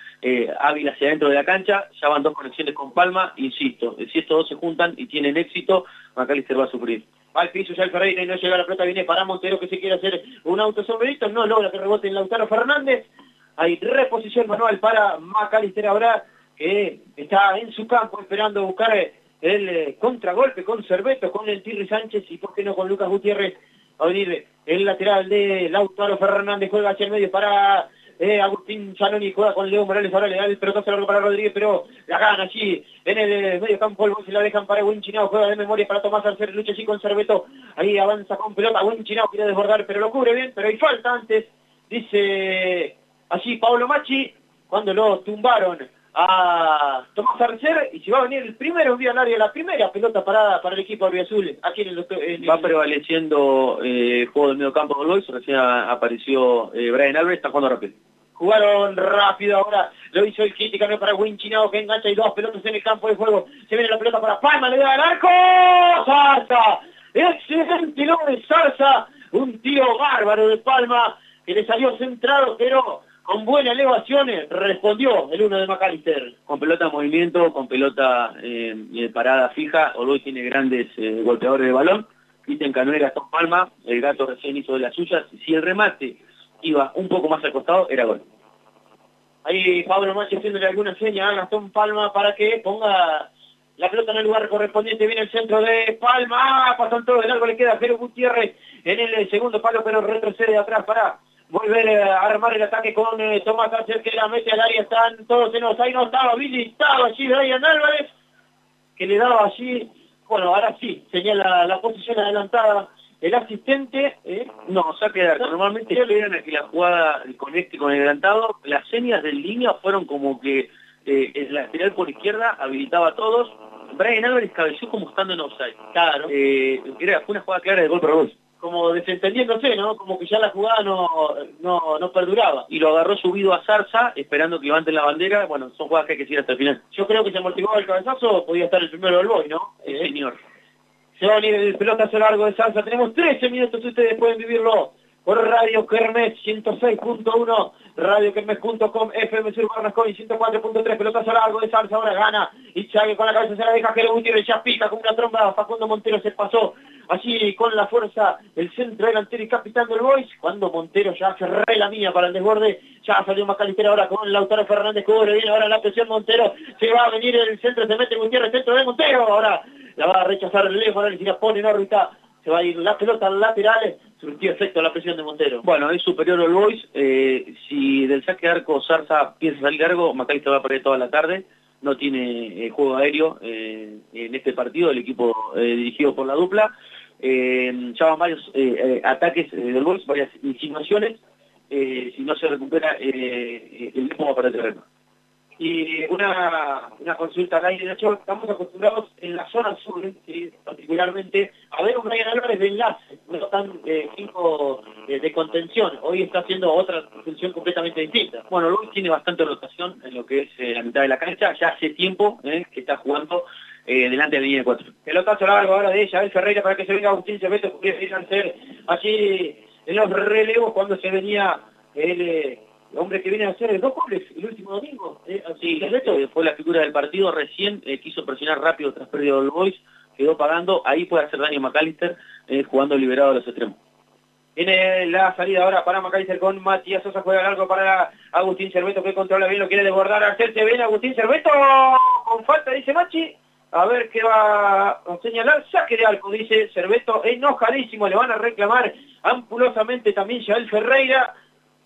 Speaker 2: hábil hacia adentro de la cancha, ya van dos conexiones con Palma, insisto, si estos dos se juntan y tienen éxito, Macalister va a sufrir.
Speaker 1: Va al piso ya el Ferreira y no llega la pelota, viene para Montero que se quiere hacer un auto sombrerito, no logra que rebote en Lautaro Fernández, hay reposición manual para Macalister ahora, que está en su campo esperando buscar el eh, contragolpe con Cerveto, con el Tirri Sánchez y por qué no con Lucas Gutiérrez a venir el lateral de Lautaro Fernández, juega hacia el medio para eh, Agustín Chanoni, juega con Leo Morales, ahora le da el pelotazo largo para Rodríguez, pero la gana allí en el eh, medio campo, el se la dejan para Winchinao, juega de memoria para Tomás Arcer, lucha allí con Cerveto, ahí avanza con pelota, Winchinao quiere desbordar, pero lo cubre bien, pero hay falta antes, dice allí Pablo Machi, cuando lo tumbaron a Tomás Arcer y se va a venir el primero día al área, la primera pelota parada para el equipo Azul aquí en el,
Speaker 2: Va prevaleciendo eh, el juego del medio campo de Boys, recién apareció eh, Brian Alvarez, está jugando rápido.
Speaker 1: Jugaron rápido ahora, lo hizo el Kitty, cambió para Winchinao que engancha y dos pelotas en el campo de juego. Se viene la pelota para Palma, le da al arco, Salsa, excelente lo de Salsa, un tiro bárbaro de Palma que le salió centrado, pero con buenas elevaciones respondió el uno de McAllister.
Speaker 2: Con pelota en movimiento, con pelota eh, parada fija, Oloy tiene grandes eh, golpeadores de balón, Cristian Canoe, Gastón Palma, el gato recién hizo de las suyas, si el remate iba un poco más al costado, era gol.
Speaker 1: Ahí Pablo Machi haciéndole alguna seña a Gastón Palma para que ponga la pelota en el lugar correspondiente, viene el centro de Palma, ah, pasó todo el algo, le queda Pero Gutiérrez en el segundo palo, pero retrocede atrás para volver a armar el ataque con eh, Tomás Archer que la mete al área, están todos en los, ahí no estaba habilitado allí Brian Álvarez, que le daba allí, bueno, ahora sí, señala la posición adelantada el asistente,
Speaker 2: ¿eh? no, saque de arco. Normalmente esperan a que la jugada conecte con el adelantado. Las señas del línea fueron como que eh, el lateral por izquierda habilitaba a todos. Brian Álvarez cabeció como estando en offside. Claro. Eh, era, fue una jugada clara de gol para gol
Speaker 1: como desentendiéndose, ¿no? Como que ya la jugada no, no, no perduraba.
Speaker 2: Y lo agarró subido a Zarza, esperando que levanten la bandera. Bueno, son jugadas que hay que seguir hasta el final.
Speaker 1: Yo creo que se amortiguaba el cabezazo, podía estar el primero del boy, ¿no?
Speaker 2: Sí, señor.
Speaker 1: Se va a venir el pelotazo largo de Zarza. Tenemos 13 minutos, ustedes pueden vivirlo por Radio Kermes 106.1, radiokermes.com, FM Sur Barnascón 104.3, pelotazo largo de Salsa, ahora gana, y Chague con la cabeza se la deja Jero Gutiérrez, ya pica con una tromba, Facundo Montero se pasó, allí con la fuerza el centro delantero y capitán del Boys, cuando Montero ya re la mía para el desborde, ya salió Macalister ahora con Lautaro Fernández, cubre viene ahora la presión Montero, se va a venir el centro, se mete Gutiérrez, centro de Montero, ahora la va a rechazar lejos, y la pone en órbita, se va a ir la pelota laterales, surtió efecto la presión de Montero.
Speaker 2: Bueno, es superior al Boys, eh, si del saque de arco Zarza piensa salir largo, Macalister va a perder toda la tarde, no tiene eh, juego aéreo eh, en este partido, el equipo dirigido por la dupla, ya van varios ataques del Boys, varias insinuaciones, si no se recupera el mismo para el terreno.
Speaker 1: Y una, una consulta al aire, de hecho, estamos acostumbrados en la zona sur, particularmente, a ver un Brian Álvarez de enlace, no tan eh, fijo eh, de contención. Hoy está haciendo otra función completamente distinta.
Speaker 2: Bueno, Luis tiene bastante rotación en lo que es eh, la mitad de la cancha, ya hace tiempo que está jugando delante de la línea de cuatro.
Speaker 1: Pelotazo largo ahora de ella, el Ferreira para que se venga Agustín Cebeto, pudiera ser allí en los relevos cuando se venía el hombre que viene a hacer dos goles el último domingo.
Speaker 2: Eh, sí, eh, fue la figura del partido, recién eh, quiso presionar rápido tras pérdida del Boys, quedó pagando, ahí puede hacer daño McAllister eh, jugando liberado a los extremos.
Speaker 1: Viene la salida ahora para McAllister con Matías Sosa, juega largo para Agustín Cerveto que controla bien, lo quiere desbordar, hacerse bien Agustín Cerveto, con falta dice Machi, a ver qué va a señalar, saque de arco, dice Cerveto, enojadísimo, le van a reclamar ampulosamente también el Ferreira,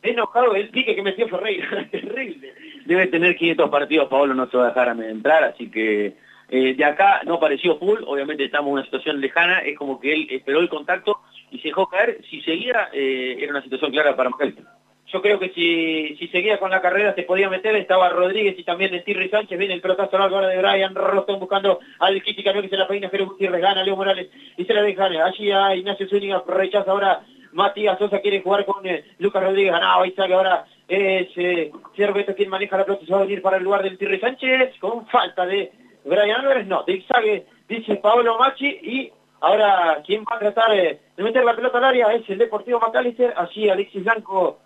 Speaker 1: enojado el pique que metió Ferreira, terrible.
Speaker 2: Debe tener 500 partidos, Pablo no se va a dejar entrar, así que Eh, de acá no apareció full, obviamente estamos en una situación lejana, es como que él esperó el contacto y se dejó caer. Si seguía, eh, era una situación clara para Macalester.
Speaker 1: Yo creo que si, si seguía con la carrera se podía meter, estaba Rodríguez y también de Tirri Sánchez, viene el pelotazo largo ahora de Brian Rostón buscando al Kitty Camión que se la peina, pero Gutiérrez gana, Leo Morales y se la deja allí a Ignacio Zúñiga, rechaza ahora Matías Sosa quiere jugar con eh, Lucas Rodríguez, ganado, ahí que ahora es eh, Cerveto quien maneja la pelota, se va a venir para el lugar del Tirri Sánchez, con falta de Brian Álvarez, no, de Ixague, dice Pablo Machi, y ahora quien va a tratar eh, de meter la pelota al área es el Deportivo Macalister, allí Alexis Blanco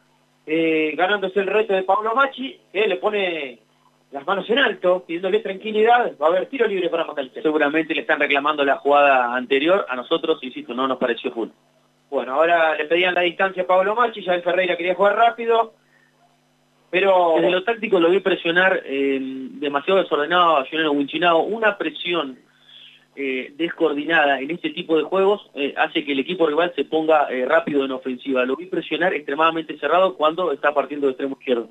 Speaker 1: eh, ganándose el reto de Pablo Machi, que le pone las manos en alto, pidiéndole tranquilidad, va a haber tiro libre para Macalister.
Speaker 2: Seguramente le están reclamando la jugada anterior, a nosotros, insisto, no nos pareció full.
Speaker 1: Bueno, ahora le pedían la distancia a Pablo Machi, ya el Ferreira quería jugar rápido, pero...
Speaker 2: Desde lo táctico lo vi presionar eh, demasiado desordenado a Juliano Winchinao, una presión eh, descoordinada en este tipo de juegos eh, hace que el equipo rival se ponga rápido en ofensiva. Lo vi presionar extremadamente cerrado cuando está partiendo de extremo izquierdo.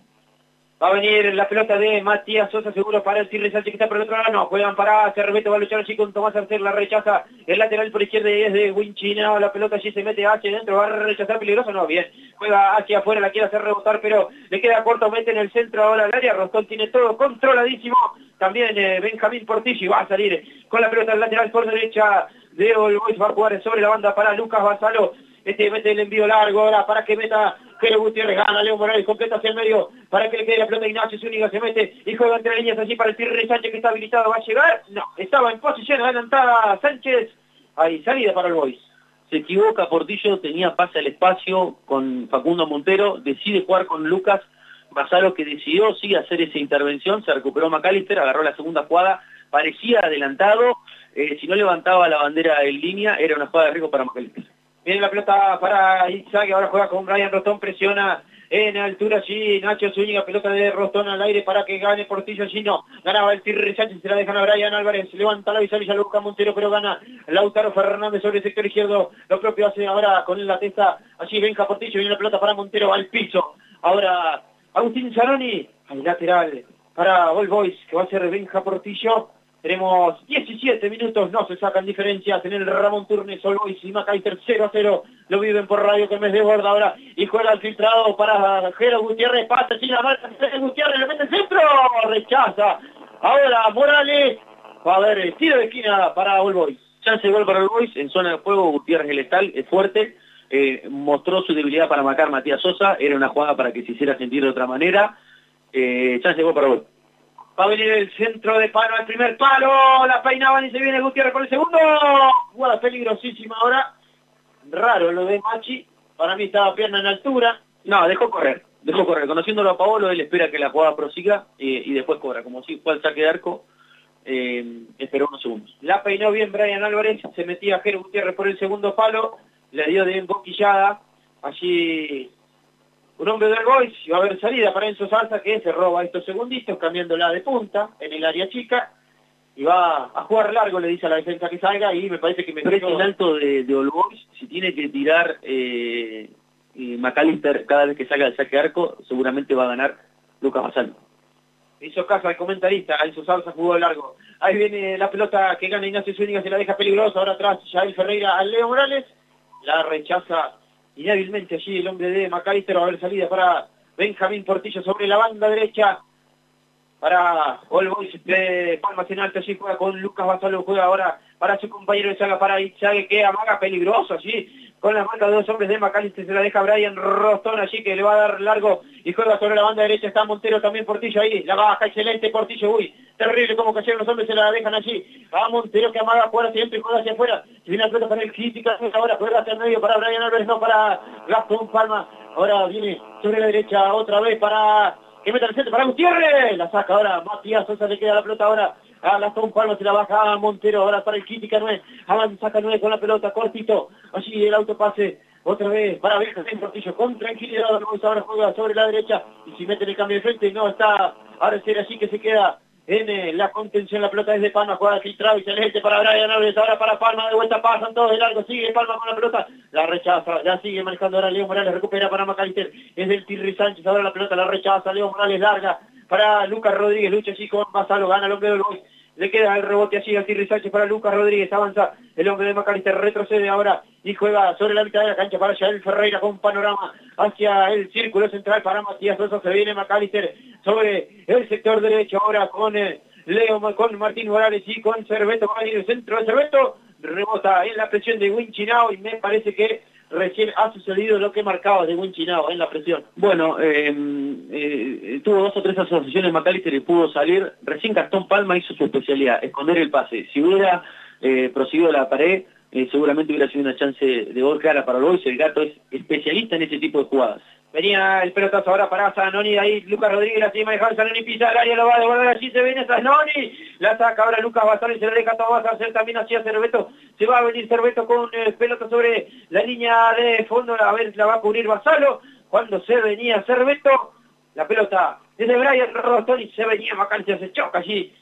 Speaker 1: Va a venir la pelota de Matías Sosa, seguro para el Tirre Sánchez que está por el otro lado. No, juegan para Cerveto, va a luchar allí con Tomás Arcer, la rechaza. El lateral por izquierda y es de Winchina. La pelota allí se mete hacia dentro, va a rechazar peligroso. No, bien. Juega hacia afuera, la quiere hacer rebotar, pero le queda corto, mete en el centro ahora al área. Rostón tiene todo controladísimo. También eh, Benjamín Portillo va a salir con la pelota al lateral por derecha de Olbois. Va a jugar sobre la banda para Lucas Basalo. Este mete el envío largo ahora para que meta Jero Gutiérrez, gana Leo Morales, completa hacia el medio para que le quede la pelota Ignacio Zúñiga, se mete y juega entre líneas allí para el Tirre Sánchez que está habilitado, va a llegar, no, estaba en posición adelantada Sánchez, ahí salida para el Boys.
Speaker 2: Se equivoca Portillo, tenía pase al espacio con Facundo Montero, decide jugar con Lucas Basalo que decidió sí hacer esa intervención, se recuperó McAllister, agarró la segunda jugada, parecía adelantado, eh, si no levantaba la bandera en línea era una jugada de riesgo para McAllister.
Speaker 1: Viene la pelota para que ahora juega con Brian Rostón, presiona en altura allí Nacho Zúñiga, pelota de Rostón al aire para que gane Portillo, allí no, ganaba el Tirri Sánchez, se la dejan a Brian Álvarez, levanta la ya lo busca Montero, pero gana Lautaro Fernández sobre el sector izquierdo, lo propio hace ahora con la testa, allí Benja Portillo, viene la pelota para Montero al piso, ahora Agustín Zanoni, al lateral para All Boys, que va a ser Benja Portillo, tenemos 17 minutos, no se sacan diferencias en el Ramón Turnes, Olbois y Macaister 0 a 0. Lo viven por radio que mes de borda ahora. Y juega el filtrado para Jero Gutiérrez. Pasa sin la marca. Gutiérrez le mete el centro. Rechaza. Ahora Morales. Va a haber tiro de esquina para Olbois.
Speaker 2: Chance de gol para Olbois. En zona de juego Gutiérrez el letal es fuerte. Eh, mostró su debilidad para marcar Matías Sosa. Era una jugada para que se hiciera sentir de otra manera. Eh, chance de gol para Olbois.
Speaker 1: Va a venir el centro de palo al primer palo. La peinaban y se viene Gutiérrez por el segundo. Jugada peligrosísima ahora. Raro lo de Machi. Para mí estaba pierna en altura.
Speaker 2: No, dejó correr. Dejó correr. Conociéndolo a Paolo, él espera que la jugada prosiga eh, y después cobra. Como si fue al saque de arco, eh, esperó unos segundos.
Speaker 1: La peinó bien Brian Álvarez. Se metía Jero Gutiérrez por el segundo palo. Le dio de boquillada. Allí un hombre Boys y va a haber salida para Enzo Salsa que se roba estos segunditos cambiándola de punta en el área chica y va a jugar largo, le dice a la defensa que salga y me parece que me
Speaker 2: Pero el alto de, de All Boys, si tiene que tirar eh, McAllister cada vez que salga del saque arco, seguramente va a ganar Lucas Basalo.
Speaker 1: Hizo caso al comentarista, Enzo Salsa jugó largo. Ahí viene la pelota que gana Ignacio Zúñiga, se la deja peligrosa, ahora atrás Jair Ferreira al Leo Morales, la rechaza y hábilmente allí el hombre de McAllister va a haber salida para Benjamín Portillo sobre la banda derecha. Para All Boys de Palmas en alto, allí juega con Lucas Basalo, juega ahora para su compañero de saga, para Ichague, que amaga peligroso allí, con las manos de dos hombres de Macalister, se la deja Brian Rostón allí, que le va a dar largo, y juega sobre la banda derecha, está Montero también Portillo ahí, la baja, excelente Portillo, uy, terrible como cayeron los hombres, se la dejan allí, a Montero que amaga afuera siempre y juega hacia afuera, si viene la pelota para el crítica, ahora juega hacia el medio para Brian Álvarez, no para Gastón Palma, ahora viene sobre la derecha otra vez para que meta el centro para Gutiérrez, la saca ahora Matías Sosa, le queda la pelota ahora a Gastón Palma, se la baja a Montero, ahora para el Crítica 9, avanza saca 9 con la pelota, cortito, allí el autopase, otra vez para Benjamín Portillo, con tranquilidad, ahora juega sobre la derecha, y si mete el cambio de frente, no está, ahora será así que se queda en eh, la contención, la pelota desde Palma, juega filtrado y celeste para Brian Álvarez, ahora para Palma, de vuelta pasan todos de largo, sigue Palma con la pelota, la rechaza, ya sigue manejando ahora Leo Morales, recupera para Macalister, es del Tirri Sánchez, ahora la pelota la rechaza, Leo Morales larga para Lucas Rodríguez, lucha así con Basalo, gana el hombre del le queda el rebote allí a Sánchez para Lucas Rodríguez, avanza el hombre de Macalister, retrocede ahora y juega sobre la mitad de la cancha para Yael Ferreira con panorama hacia el círculo central para Matías Sosa, se viene Macalister sobre el sector derecho ahora con eh, Leo, con Martín Morales y con Cerveto, va a el centro de Cerveto, rebota en la presión de Winchinao y me parece que recién ha sucedido lo que marcaba de Winchinao en la presión.
Speaker 2: Bueno, eh, eh, tuvo dos o tres asociaciones McAllister y pudo salir. Recién Gastón Palma hizo su especialidad, esconder el pase. Si hubiera eh, procedido la pared, eh, seguramente hubiera sido una chance de gol clara para Lois. El gato es especialista en ese tipo de jugadas.
Speaker 1: Venía el pelotazo ahora para Zanoni, ahí Lucas Rodríguez la cima de Zanoni pisa el área, lo va a devolver allí, se viene Zanoni, la saca ahora Lucas Basal y se le deja todo a hacer también hacia Cerveto, se va a venir Cerveto con el pelota sobre la línea de fondo, a ver, la va a cubrir Basalo, cuando se venía Cerveto, la pelota desde Brian Rostón y se venía Macancia, se choca allí,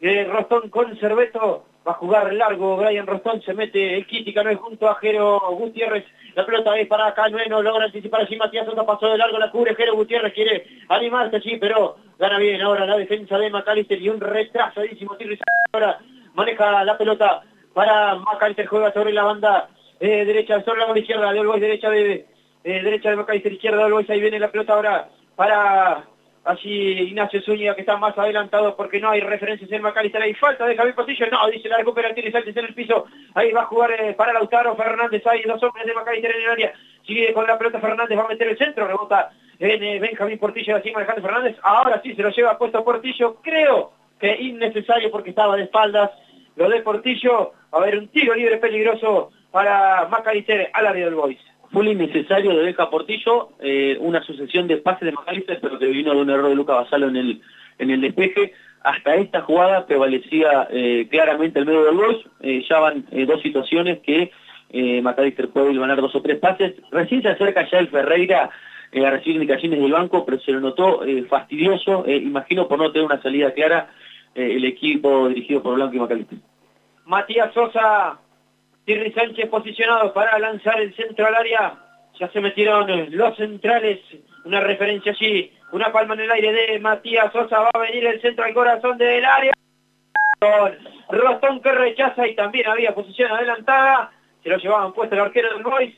Speaker 1: eh, Rostón con Cerveto, va a jugar largo, Brian Rostón se mete el Quítica, no es junto a Jero Gutiérrez, la pelota es para acá, no logra anticipar allí, Matías Sosa pasó de largo, la cubre, Jero Gutiérrez quiere animarse allí, pero gana bien ahora la defensa de Macalister y un retrasadísimo tiro ahora maneja la pelota para Macalister, juega sobre la banda eh, derecha, sobre la banda izquierda de Olbois, derecha de, eh, derecha de Macalister, izquierda de Olbois, ahí viene la pelota ahora para Allí Ignacio Zúñiga que está más adelantado porque no hay referencias en Macalister. Hay falta de Javier Pasillo. No, dice la recupera Tiri Sánchez en el piso. Ahí va a jugar eh, para Lautaro Fernández. Hay dos hombres de Macalister en el área. Sigue con la pelota Fernández. Va a meter el centro. Rebota en eh, Benjamín Portillo encima Alejandro Fernández. Ahora sí se lo lleva puesto Portillo. Creo que innecesario porque estaba de espaldas. Lo de Portillo. A ver, un tiro libre peligroso para Macalister al área del Boys
Speaker 2: fue innecesario de Beca Portillo, eh, una sucesión de pases de Macalister, pero que vino de un error de Luca Basalo en el, en el despeje. Hasta esta jugada prevalecía eh, claramente el medio del gol. Eh, ya van dos situaciones que Macalister puede ganar dos o tres pases. Recién se acerca ya el Ferreira a recibir indicaciones del banco, pero se lo notó fastidioso, imagino por no tener una salida clara, el equipo dirigido por Blanco y Macalister.
Speaker 1: Matías Sosa Thierry Sánchez posicionado para lanzar el centro al área. Ya se metieron los centrales. Una referencia allí. Una palma en el aire de Matías Sosa. Va a venir el centro al corazón del área. Rostón que rechaza y también había posición adelantada. Se lo llevaban puesto el arquero del Boys.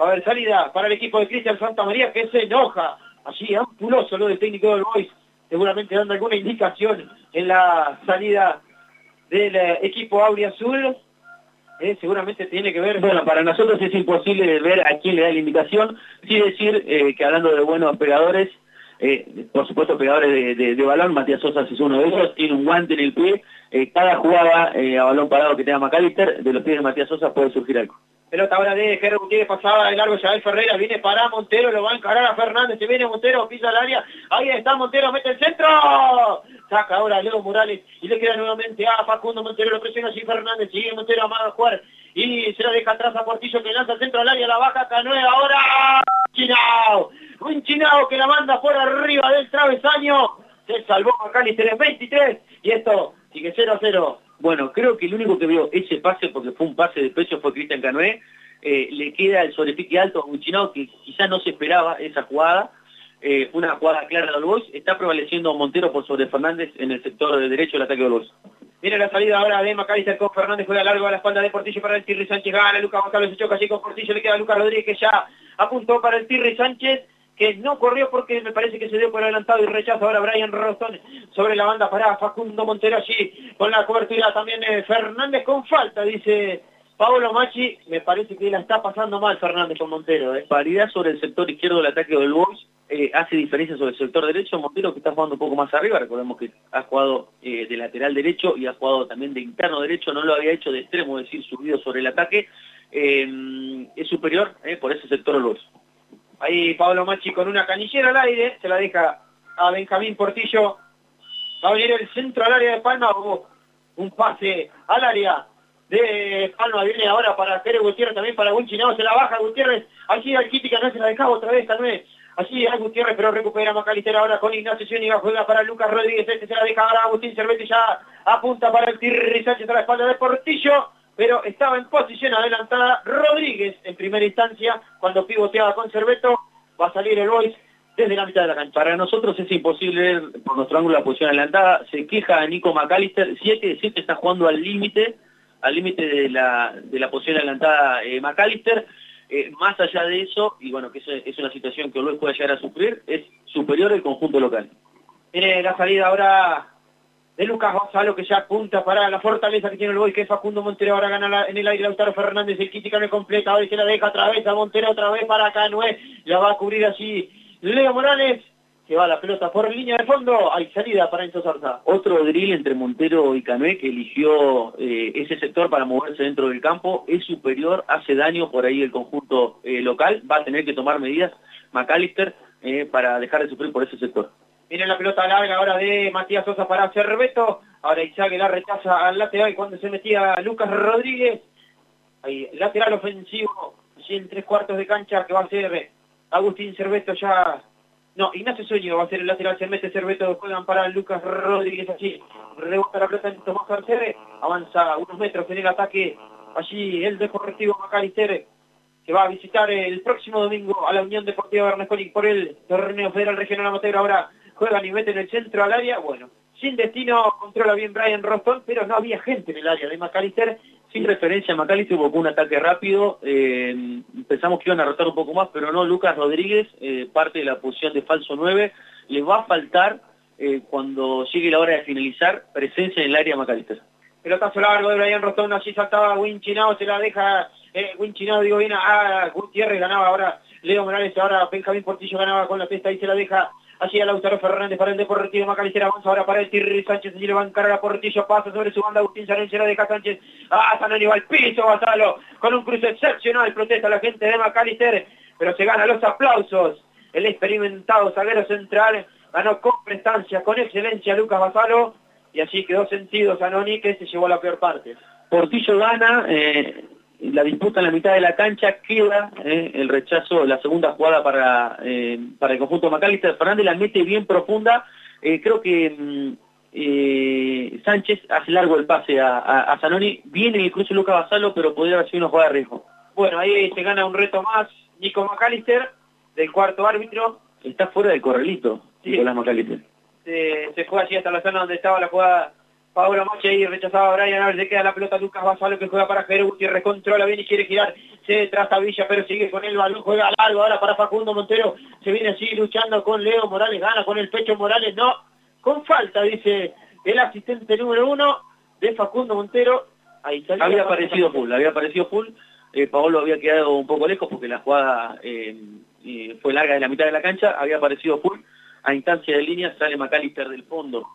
Speaker 1: Va a haber salida para el equipo de Cristian Santa María que se enoja. Allí ampuloso lo del técnico del Boys. Seguramente dando alguna indicación en la salida del eh, equipo Aurea. Eh, seguramente tiene que ver...
Speaker 2: Bueno, para nosotros es imposible ver a quién le da la indicación, sí decir eh, que hablando de buenos pegadores, eh, por supuesto pegadores de, balón, Matías Sosa es uno de ellos, tiene un guante en el pie, cada jugada a balón parado que tenga McAllister, de los pies de Matías Sosa puede surgir algo.
Speaker 1: Pelota ahora de Gerardo Gutiérrez, pasaba de largo Yael Ferreira, viene para Montero, lo va a encarar a Fernández, se viene Montero, pisa el área, ahí está Montero, mete el centro, saca ahora a Leo Morales y le queda nuevamente a Facundo Montero, lo presiona así Fernández, sigue Montero a jugar y se la deja atrás a Portillo que lanza el centro al área, la baja Canoe ahora, Chinao, un Chinao que la manda por arriba del travesaño, se salvó Macalister en 23 y esto sigue 0 a 0.
Speaker 2: Bueno, creo que el único que vio ese pase, porque fue un pase de pecho, fue Cristian Canoé. Eh, le queda el sobrepique alto a Muchinao, que quizás no se esperaba esa jugada. Eh, una jugada clara de Boys. Está prevaleciendo Montero por sobre Fernández en el sector de derecho del ataque de Boys.
Speaker 1: Viene la salida ahora de Macalister con Fernández, juega largo a la espalda de Portillo para el Tirri Sánchez, gana Lucas González, se choca allí con Portillo, le queda Lucas Rodríguez que ya apuntó para el Tirri Sánchez, que no corrió porque me parece que se dio por adelantado y rechazo ahora Brian Rostón sobre la banda para Facundo Montero allí con la cobertura también eh, Fernández con falta, dice Paolo Machi, me parece que la está pasando mal Fernández con Montero.
Speaker 2: Eh. Paridad sobre el sector izquierdo del ataque del Boys, eh, hace diferencia sobre el sector derecho, Montero que está jugando un poco más arriba, recordemos que ha jugado eh, de lateral derecho y ha jugado también de interno derecho, no lo había hecho de extremo, es decir, subido sobre el ataque, es superior por ese sector del Boys.
Speaker 1: Ahí Pablo Machi con una canillera al aire, se la deja a Benjamín Portillo. Va a venir el centro al área de Palma, un pase al área de Palma, viene ahora para Jerez Gutiérrez, también para Winchinao, se la baja Gutiérrez, allí al Quítica no se la dejaba otra vez, también. Allí hay Gutiérrez, pero recupera Macalister ahora con Ignacio Zúñiga, juega para Lucas Rodríguez, este se la deja ahora Agustín Cervetti, ya apunta para el Tirri Sánchez a la espalda de Portillo pero estaba en posición adelantada Rodríguez en primera instancia, cuando pivoteaba con Cerveto, va a salir el Boys desde la mitad de la cancha.
Speaker 2: Para nosotros es imposible por nuestro ángulo la posición adelantada. Se queja Nico McAllister, 7 de 7 está jugando al límite, al límite de la, de la posición adelantada eh, McAllister. Eh, más allá de eso, y bueno, que es una situación que Luis puede llegar a sufrir, es superior el conjunto local.
Speaker 1: Tiene la salida ahora de Lucas Gonzalo que ya apunta para la fortaleza que tiene el Boy, que es Facundo Montero, ahora gana en el aire Lautaro Fernández, el Kitty no completa, ahora se la deja otra vez a Montero, otra vez para Canoé, la va a cubrir así Leo Morales, que va la pelota por línea de fondo, hay salida para Enzo Zarza.
Speaker 2: Otro drill entre Montero y Canoé que eligió eh, ese sector para moverse dentro del campo, es superior, hace daño por ahí el conjunto eh, local, va a tener que tomar medidas McAllister eh, para dejar de sufrir por ese sector.
Speaker 1: Viene la pelota larga ahora de Matías Sosa para Cerveto. Ahora Isaac la rechaza al lateral cuando se metía Lucas Rodríguez. Ahí, lateral ofensivo, allí en tres cuartos de cancha que va a ser Agustín Cerveto ya... No, Ignacio Sueño va a ser el lateral, se mete Cerveto, juegan para Lucas Rodríguez allí. Rebota la pelota en Tomás Carcere, avanza unos metros en el ataque. Allí el de correctivo Macalister que va a visitar el próximo domingo a la Unión Deportiva Bernasconi por el torneo federal regional amateur. Ahora juegan y meten el centro al área, bueno, sin destino, controla bien Brian Rostón, pero no había gente en el área de McAllister.
Speaker 2: Sin referencia a McAllister hubo un ataque rápido, eh, pensamos que iban a rotar un poco más, pero no, Lucas Rodríguez, eh, parte de la posición de falso 9, le va a faltar eh, cuando llegue la hora de finalizar presencia en el área McAllister.
Speaker 1: Pelotazo largo de Brian Rostón, allí saltaba Winchinao, se la deja eh, Winchinao, digo bien, a Gutiérrez ganaba ahora Leo Morales, ahora Benjamín Portillo ganaba con la testa y se la deja Allí a Lautaro Fernández para el Deportivo Macalister avanza ahora para el Tirri Sánchez. Allí le va a encarar a Portillo. Pasa sobre su banda Agustín la deja Sánchez. Ah, Sanoni va al piso. Gonzalo con un cruce excepcional. Protesta la gente de Macalister. Pero se gana los aplausos. El experimentado zaguero central ganó con prestancia, con excelencia Lucas Basalo. Y así quedó sentido Sanoni que se llevó a la peor parte.
Speaker 2: Portillo gana. Eh la disputa en la mitad de la cancha, queda eh, el rechazo, la segunda jugada para, eh, para el conjunto Macalister. Fernández la mete bien profunda, eh, creo que mm, Sánchez hace largo el pase a, a, Zanoni, viene el cruce Luca Basalo, pero podría haber sido una jugada de riesgo.
Speaker 1: Bueno, ahí se gana un reto más, Nico Macalister, del cuarto árbitro.
Speaker 2: Está fuera del corralito, sí. Nicolás Macalister.
Speaker 1: Se, se fue allí hasta la zona donde estaba la jugada Paolo Moche ahí rechazaba a Brian, a ver, se queda la pelota Lucas Basalo que juega para Jero Gutiérrez, controla bien y quiere girar, se traza Villa, pero sigue con el balón, juega largo ahora para Facundo Montero, se viene así luchando con Leo Morales, gana con el pecho Morales, no, con falta, dice el asistente número uno de Facundo Montero.
Speaker 2: Había aparecido full, había aparecido full, eh, Paolo había quedado un poco lejos porque la jugada eh, eh, fue larga de la mitad de la cancha, había aparecido full, a instancia de línea sale Macalister del fondo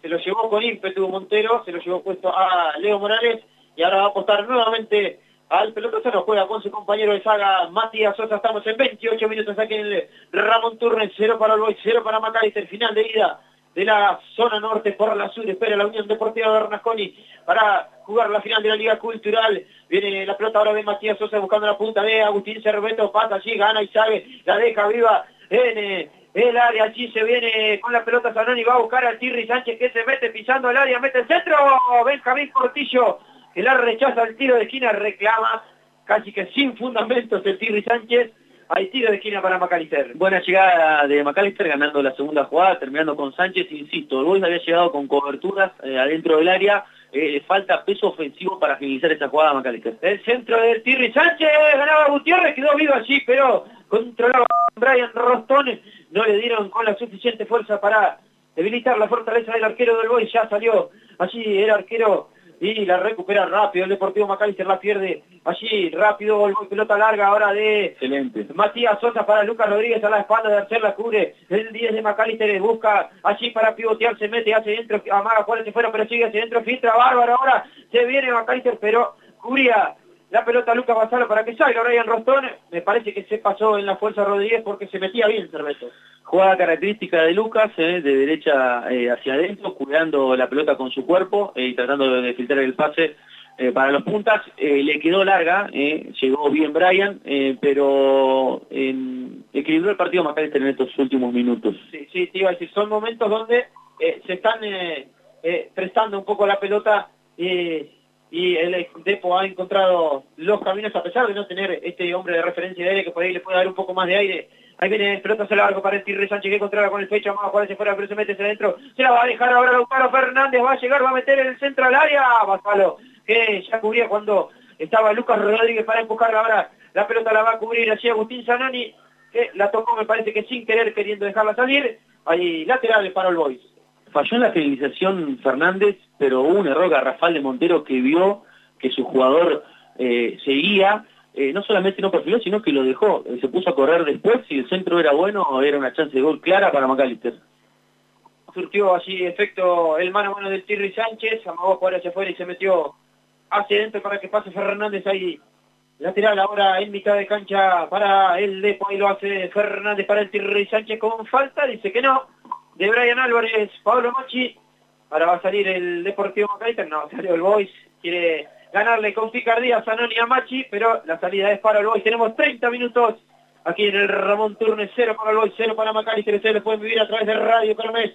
Speaker 1: se lo llevó con ímpetu Montero, se lo llevó puesto a Leo Morales y ahora va a apostar nuevamente al pelotazo, no juega con su compañero de saga Matías Sosa, estamos en 28 minutos aquí en el Ramón Turnes, 0 para el Boy, 0 para Macalister, final de ida de la zona norte por la sur, espera la Unión Deportiva de Bernasconi para jugar la final de la Liga Cultural, viene la pelota ahora de Matías Sosa buscando la punta de Agustín Cerveto, pasa allí, gana y sabe, la deja viva en el área, allí se viene con la pelota Zanoni, va a buscar al Tirri Sánchez que se mete pisando el área, mete el centro, Benjamín Portillo, que la rechaza el tiro de esquina, reclama casi que sin fundamentos el Tirri Sánchez, hay tiro de esquina para Macalister.
Speaker 2: Buena llegada de Macalister ganando la segunda jugada, terminando con Sánchez, insisto, el Boys había llegado con coberturas eh, adentro del área, eh, falta peso ofensivo para finalizar esa jugada Macalister.
Speaker 1: El centro del Tirri Sánchez, ganaba Gutiérrez, quedó vivo allí, pero controlaba Brian Rostón, no le dieron con la suficiente fuerza para debilitar la fortaleza del arquero del Boy, ya salió. Allí el arquero y la recupera rápido el Deportivo Macalister, la pierde. Allí rápido, el pelota larga ahora de
Speaker 2: Excelente.
Speaker 1: Matías Sosa para Lucas Rodríguez a la espalda de Arcer la cubre, el 10 de Macalister busca allí para pivotear, se mete hacia dentro, amaga fuera, se fuera, pero sigue hacia dentro, filtra bárbaro ahora, se viene Macalister, pero cubría la pelota Lucas Basalo para que salga Brian Rostón. Me parece que se pasó en la fuerza Rodríguez porque se metía bien Cerveto.
Speaker 2: Jugada característica de Lucas, eh, de derecha eh, hacia adentro, cuidando la pelota con su cuerpo eh, y tratando de filtrar el pase para los puntas. le quedó larga, llegó bien Brian, pero equilibró el partido más en estos últimos minutos.
Speaker 1: Sí, sí, te iba a decir, son momentos donde se están prestando un poco la pelota y el Depo ha encontrado los caminos a pesar de no tener este hombre de referencia de aire que por ahí le puede dar un poco más de aire Ahí viene el pelota largo para el Tirri Sánchez que controla con el pecho, vamos a jugar hacia afuera, pero se mete hacia adentro. Se la va a dejar ahora Lautaro Fernández, va a llegar, va a meter en el centro al área. Basalo, que ya cubría cuando estaba Lucas Rodríguez para empujarla ahora. La pelota la va a cubrir así Agustín Zanoni, que la tocó me parece que sin querer, queriendo dejarla salir. Ahí lateral para el Boys.
Speaker 2: Falló en la finalización Fernández, pero hubo un error garrafal de Montero que vio que su jugador eh, seguía eh, no solamente no perfiló, sino que lo dejó. Eh, se puso a correr después, si el centro era bueno, era una chance de gol clara para McAllister.
Speaker 1: Surtió así efecto el mano a mano del Tirri Sánchez, amagó jugar hacia afuera y se metió hacia adentro para que pase Fernández ahí. Lateral ahora en mitad de cancha para el Depo, ahí lo hace Fernández para el Tirri Sánchez con falta, dice que no. De Brian Álvarez, Pablo Machi, ahora va a salir el Deportivo McAllister, no, salió el Boys, quiere ganarle con picardía a Zanoni a Machi, pero la salida es para el Boys. Tenemos 30 minutos. Aquí en el Ramón Turnes, 0 para el Boys, 0 para Macalister. Ustedes lo pueden vivir a través de Radio Carmes,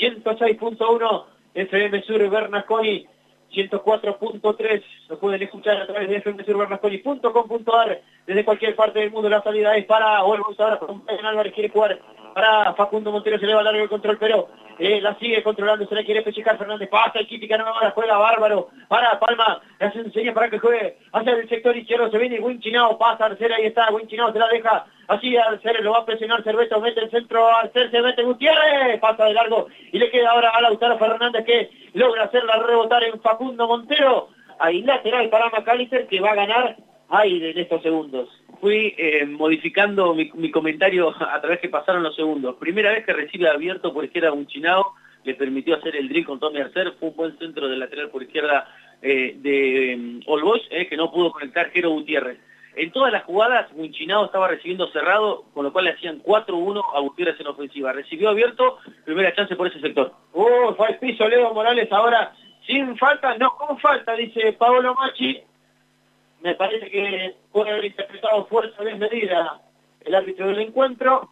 Speaker 1: 106.1 FM Sur Bernasconi, 104.3. Lo pueden escuchar a través de fmsurbernasconi.com.ar desde cualquier parte del mundo. La salida es para, o el Boys ahora con Álvarez quiere jugar para Facundo Montero, se le va largo el control, pero eh, la sigue controlando, se le quiere pechicar Fernández, pasa el Quítica, no ahora juega Bárbaro, para Palma, le hace enseña para que juegue hacia el sector izquierdo, se viene Winchinao, pasa Arcera, ahí está, Winchinao se la deja, así Arcera lo va a presionar Cerveto, mete el centro, Arcera se mete Gutiérrez, pasa de largo, y le queda ahora a Lautaro Fernández que logra hacerla rebotar en Facundo Montero, ahí lateral para Macalister que va a ganar aire en estos segundos
Speaker 2: fui eh, modificando mi, comentario a través que pasaron los segundos. Primera vez que recibe abierto por izquierda un chinao, le permitió hacer el drill con Tommy Arcer, fue un buen centro del lateral por izquierda eh, de um, que no pudo conectar Jero Gutiérrez. En todas las jugadas, Munchinado estaba recibiendo cerrado, con lo cual le hacían 4-1 a Gutiérrez en ofensiva. Recibió abierto, primera chance por ese sector.
Speaker 1: Uh, fue al piso Leo Morales ahora, sin falta, no, con falta, dice Paolo Machi me parece que puede haber interpretado fuerza desmedida el árbitro del encuentro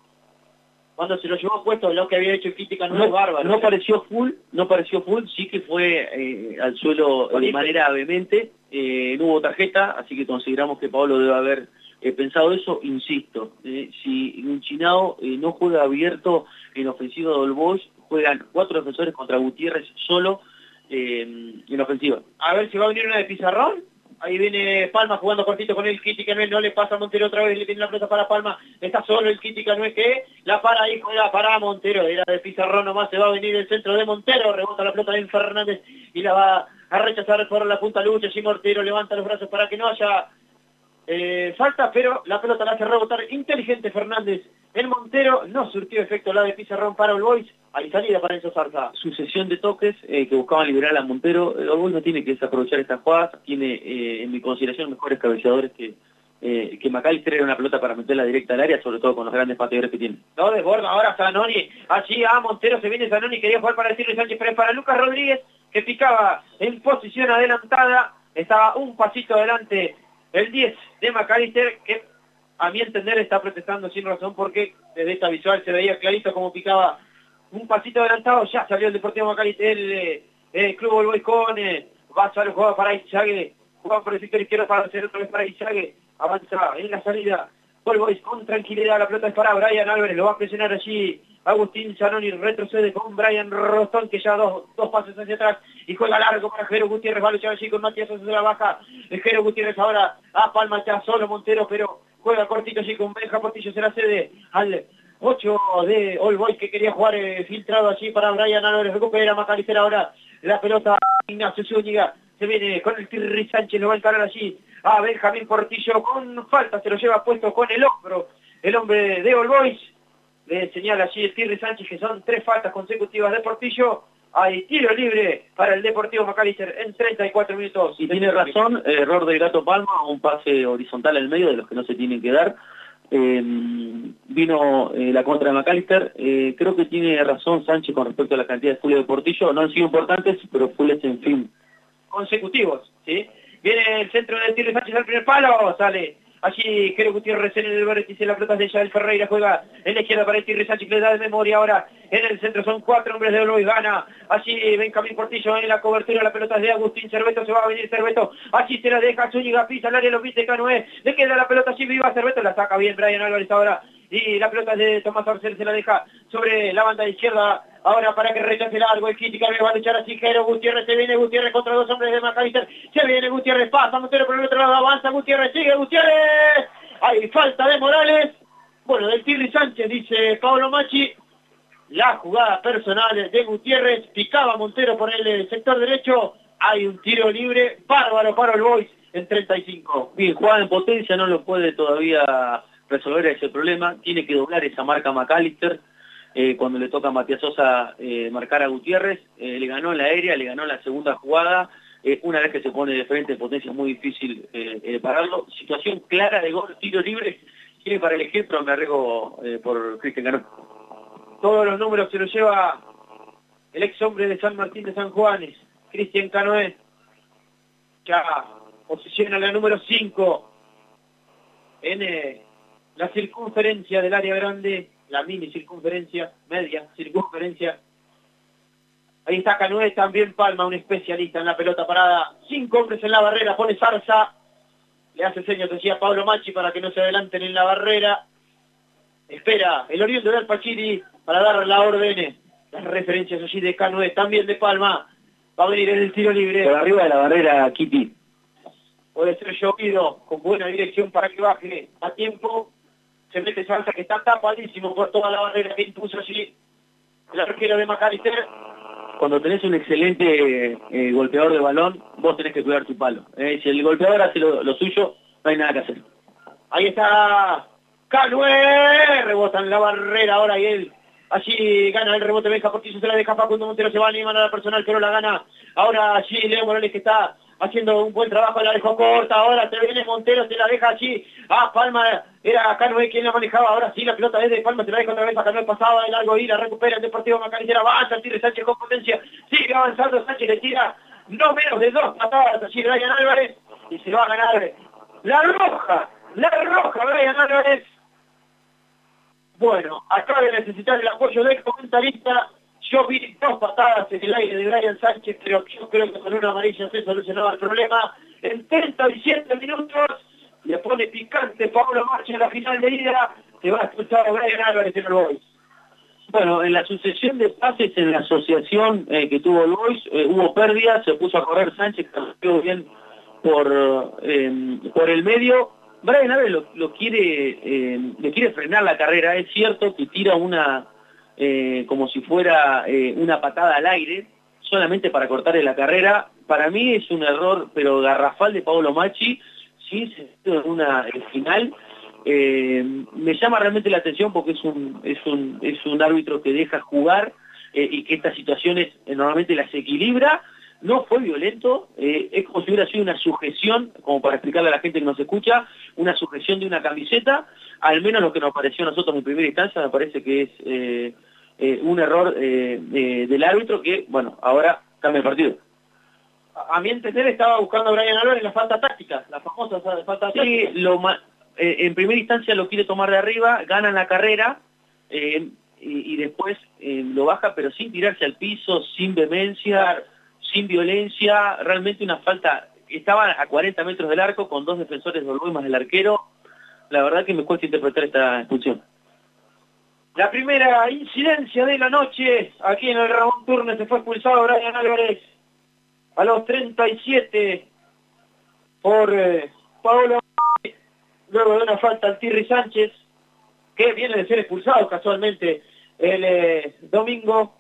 Speaker 1: cuando se lo llevó puesto lo que había hecho Crítica no, es bárbaro.
Speaker 2: No pareció full, no pareció full, sí que fue eh, al suelo de manera vehemente, eh, no hubo tarjeta, así que consideramos que Pablo debe haber eh, pensado eso, insisto, si un chinao no juega abierto en ofensiva de juegan cuatro defensores contra Gutiérrez solo en ofensiva.
Speaker 1: A ver si va a venir una de Pizarrón. Ahí viene Palma jugando cortito con el Kitty Canuel, no le pasa a Montero otra vez, le tiene la pelota para Palma, está solo el Kitty Canuel que la para ahí, juega para Montero, era de Pizarrón nomás, se va a venir el centro de Montero, rebota la pelota de Fernández y la va a rechazar por la punta lucha, y Montero levanta los brazos para que no haya eh, falta, pero la pelota la hace rebotar inteligente Fernández. El Montero no surtió efecto la de Pizarrón para el Boys. Hay salida para Enzo Zarza.
Speaker 2: Sucesión de toques eh, que buscaban liberar a Montero. El Boys no tiene que desaprovechar estas jugadas. Tiene, eh, en mi consideración, mejores cabeceadores que, eh, que McAllister era una pelota para meterla directa al área, sobre todo con los grandes pateadores que tiene.
Speaker 1: No, desborda ahora Zanoni. Allí a Montero se viene Zanoni. Quería jugar para decirle Sánchez, pero para Lucas Rodríguez, que picaba en posición adelantada. Estaba un pasito adelante el 10 de McAllister, que a mi entender está protestando sin razón porque desde esta visual se veía clarito como picaba un pasito adelantado, ya salió el Deportivo McAllister, el, el Club Olboy con eh, Basalo juega para Izague, juega por el sector izquierdo para hacer otra vez para Izague, avanza en la salida, Boys con tranquilidad, la pelota es para Brian Álvarez, lo va a presionar allí Agustín Zanoni retrocede con Brian Rostón, que ya dos, dos pasos hacia atrás, y juega largo para Jero Gutiérrez, va a luchar allí con Matías de la baja, Jero Gutiérrez ahora a Palma ya solo Montero, pero juega cortito allí con Benja Portillo, se la cede al 8 de All Boys que quería jugar eh, filtrado allí para Brian Álvarez, recupera Macalister ahora la pelota Ignacio Zúñiga, se viene con el Tirri Sánchez, lo va a encarar allí a Benjamín Portillo con falta, se lo lleva puesto con el hombro, el hombre de All Boys, le señala allí el Tirri Sánchez que son tres faltas consecutivas de Portillo. Hay tiro libre para el Deportivo Macalister en 34 minutos.
Speaker 2: Y tiene razón, error del Gato Palma, un pase horizontal al medio de los que no se tienen que dar. Em, vino eh, la contra de McAllister. Eh, creo que tiene razón Sánchez con respecto a la cantidad de fulles de Portillo. No han sido importantes, pero fulles en fin.
Speaker 1: Consecutivos, ¿sí? Viene el centro del Tirri Sánchez al primer palo, sale Allí Jero Gutiérrez en el vértice, la pelota de el Ferreira juega en la izquierda para el Tirri Sánchez, le da de memoria ahora. En el centro son cuatro hombres de y gana. Allí Benjamín Portillo en la cobertura, la pelota de Agustín Cerveto, se va a venir Cerveto. Allí se la deja Zúñiga, pisa al área, lo viste Canoé. Le queda la pelota allí viva Cerveto, la saca bien Brian Álvarez ahora y la pelota de Tomás Arcel se la deja sobre la banda izquierda, ahora para que rechace largo, el crítica va a luchar a Jero Gutiérrez, se viene Gutiérrez contra dos hombres de Macalister, se viene Gutiérrez, pasa Montero por el otro lado, avanza Gutiérrez, sigue Gutiérrez, hay falta de Morales, bueno, del Tirri Sánchez, dice Pablo Machi, la jugada personal de Gutiérrez, picaba Montero por el sector derecho, hay un tiro libre, bárbaro para el Boys en 35.
Speaker 2: Bien, jugada en potencia, no lo puede todavía resolver ese problema, tiene que doblar esa marca McAllister, eh, cuando le toca a Matías Sosa eh, marcar a Gutiérrez, eh, le ganó en la aérea, le ganó en la segunda jugada, una vez que se pone de frente en potencia muy difícil pararlo, situación clara de gol, tiro libre, tiene para elegir, pero me arriesgo por Cristian Cano.
Speaker 1: Todos los números se los lleva el ex hombre de San Martín de San Juanes, Cristian Canoé, ya posiciona la número 5 en la circunferencia del área grande, la mini circunferencia, media circunferencia. Ahí está Canoé, también Palma, un especialista en la pelota parada. Cinco hombres en la barrera, pone Zarza. Le hace señas, decía Pablo Machi, para que no se adelanten en la barrera. Espera el oriente de Alpachiri para dar la orden. Las referencias allí de Canoé, también de Palma. Va a venir en el tiro libre.
Speaker 2: Por arriba de la barrera, Kitty.
Speaker 1: Puede ser llovido, con buena dirección para que baje a tiempo se mete Salsa que está tapadísimo por toda la barrera que impuso allí el arquero de Macalister.
Speaker 2: Cuando tenés un excelente eh, golpeador de balón, vos tenés que cuidar tu palo. Eh, si el golpeador hace lo, suyo, no hay nada que hacer.
Speaker 1: Ahí está Calué, rebota en la barrera ahora y él allí gana el rebote Benja Portillo, se la deja Facundo Montero, se va a animar a la personal, pero la gana ahora allí Leo Morales que está haciendo un buen trabajo, la dejó corta, ahora te viene Montero, se la deja allí, ah, Palma, era acá no quien la manejaba, ahora sí, la pelota es de Palma, se la deja otra vez, acá no pasaba de largo y la recupera el Deportivo Macaricera, avanza, tire Sánchez con potencia, sigue avanzando, Sánchez le tira no menos de dos patadas allí Brian Álvarez, y se va a ganar la roja, la roja Brian Álvarez. Bueno, acaba de necesitar el apoyo del comentarista, yo vi dos patadas en el aire de Brian Sánchez, pero yo creo que con una amarilla se solucionaba el problema. En 37 minutos le pone picante Pablo Marcha en la final de ida, se va a expulsar a Brian Álvarez en el Boys.
Speaker 2: Bueno, en la sucesión de pases en la asociación eh, que tuvo el Boys, eh, hubo pérdidas, se puso a correr Sánchez, quedó bien por, eh, por el medio. Brian Álvarez lo, quiere, le quiere frenar la carrera, es cierto que tira una eh, como si fuera eh, una patada al aire, solamente para cortarle la carrera. Para mí es un error, pero garrafal de Paolo Machi, sin sentido en una final. Eh, me llama realmente la atención porque es un, es un, es un árbitro que deja jugar y que estas situaciones normalmente las equilibra. No fue violento, es como si hubiera sido una sujeción, como para explicarle a la gente que nos escucha, una sujeción de una camiseta, al menos lo que nos pareció a nosotros en primera instancia, me parece que es eh, un error eh, del árbitro que, bueno, ahora cambia el partido.
Speaker 1: A, mi entender estaba buscando a Brian Álvarez la falta táctica, la famosa falta táctica.
Speaker 2: Sí, lo, eh, en primera instancia lo quiere tomar de arriba, gana la carrera y, después lo baja, pero sin tirarse al piso, sin vehemencia, sin violencia, realmente una falta. Estaba a 40 metros del arco con dos defensores de más del arquero. La verdad que me cuesta interpretar esta expulsión.
Speaker 1: La primera incidencia de la noche, aquí en el Ramón Turnes se fue expulsado Brian Álvarez a los 37 por eh, luego de una falta al Tirri Sánchez, que viene de ser expulsado casualmente el eh, domingo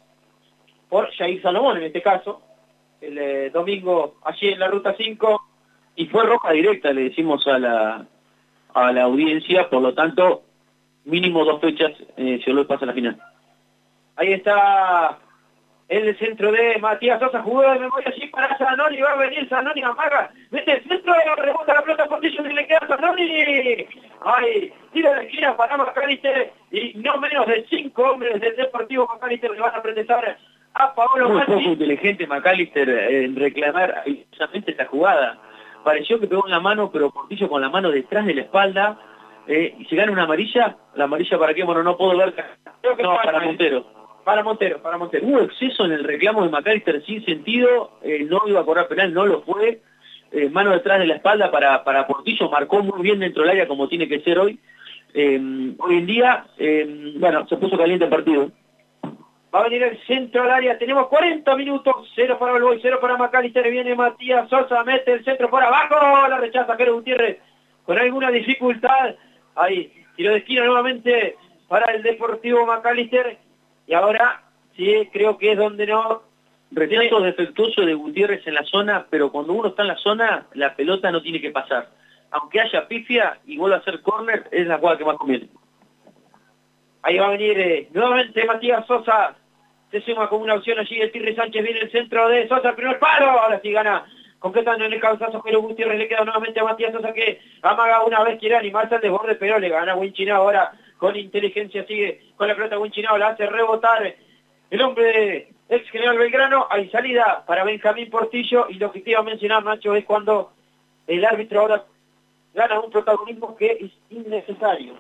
Speaker 1: por Jair Salomón en este caso, el eh, domingo allí en la ruta 5.
Speaker 2: Y fue roja directa, le decimos a la, a la audiencia, por lo tanto mínimo dos fechas eh, si lo pasa la final.
Speaker 1: Ahí está el centro de Matías Sosa, jugó de memoria así para Zanoni, va a venir Zanoni, amaga, mete el centro, rebota la pelota por y le queda Zanoni, ay, tira de esquina para Macalister, y no menos de cinco hombres del Deportivo Macalister le van a pretender a Paolo
Speaker 2: Muy poco inteligente Macalister en reclamar precisamente esta jugada. Pareció que pegó en la mano, pero Portillo con la mano detrás de la espalda, eh, y si gana una amarilla, la amarilla para qué, bueno, no puedo ver.
Speaker 1: no, para, Montero. Para Montero, para Montero.
Speaker 2: Hubo exceso en el reclamo de McAllister sin sentido, eh, no iba a cobrar penal, no lo fue. Eh, mano detrás de la espalda para, para Portillo, marcó muy bien dentro del área como tiene que ser hoy. hoy en día, bueno, se puso caliente el partido.
Speaker 1: Va a venir el centro al área. Tenemos 40 minutos. Cero para Boy, cero para Macalister. Viene Matías Sosa, mete el centro por abajo. La rechaza Jero Gutiérrez con alguna dificultad. Ahí, tiro de esquina nuevamente para el Deportivo Macalister. Y ahora sí, creo que es donde no...
Speaker 2: Rechazo defectuoso de Gutiérrez en la zona, pero cuando uno está en la zona, la pelota no tiene que pasar. Aunque haya pifia y vuelva a hacer córner, es la jugada que más conviene.
Speaker 1: Ahí va a venir eh, nuevamente Matías Sosa. Se suma con una opción allí de Tirri Sánchez. Viene el centro de Sosa, el primer palo. Ahora sí gana completando en el cabezazo pero Gutiérrez le queda nuevamente a Matías Sosa que amaga una vez, quiere animarse al desborde, pero le gana Winchinao ahora con inteligencia, sigue con la pelota Winchinao, la hace rebotar el hombre de ex general Belgrano, hay salida para Benjamín Portillo y lo que te iba a mencionar Nacho es cuando el árbitro ahora gana un protagonismo que es innecesario.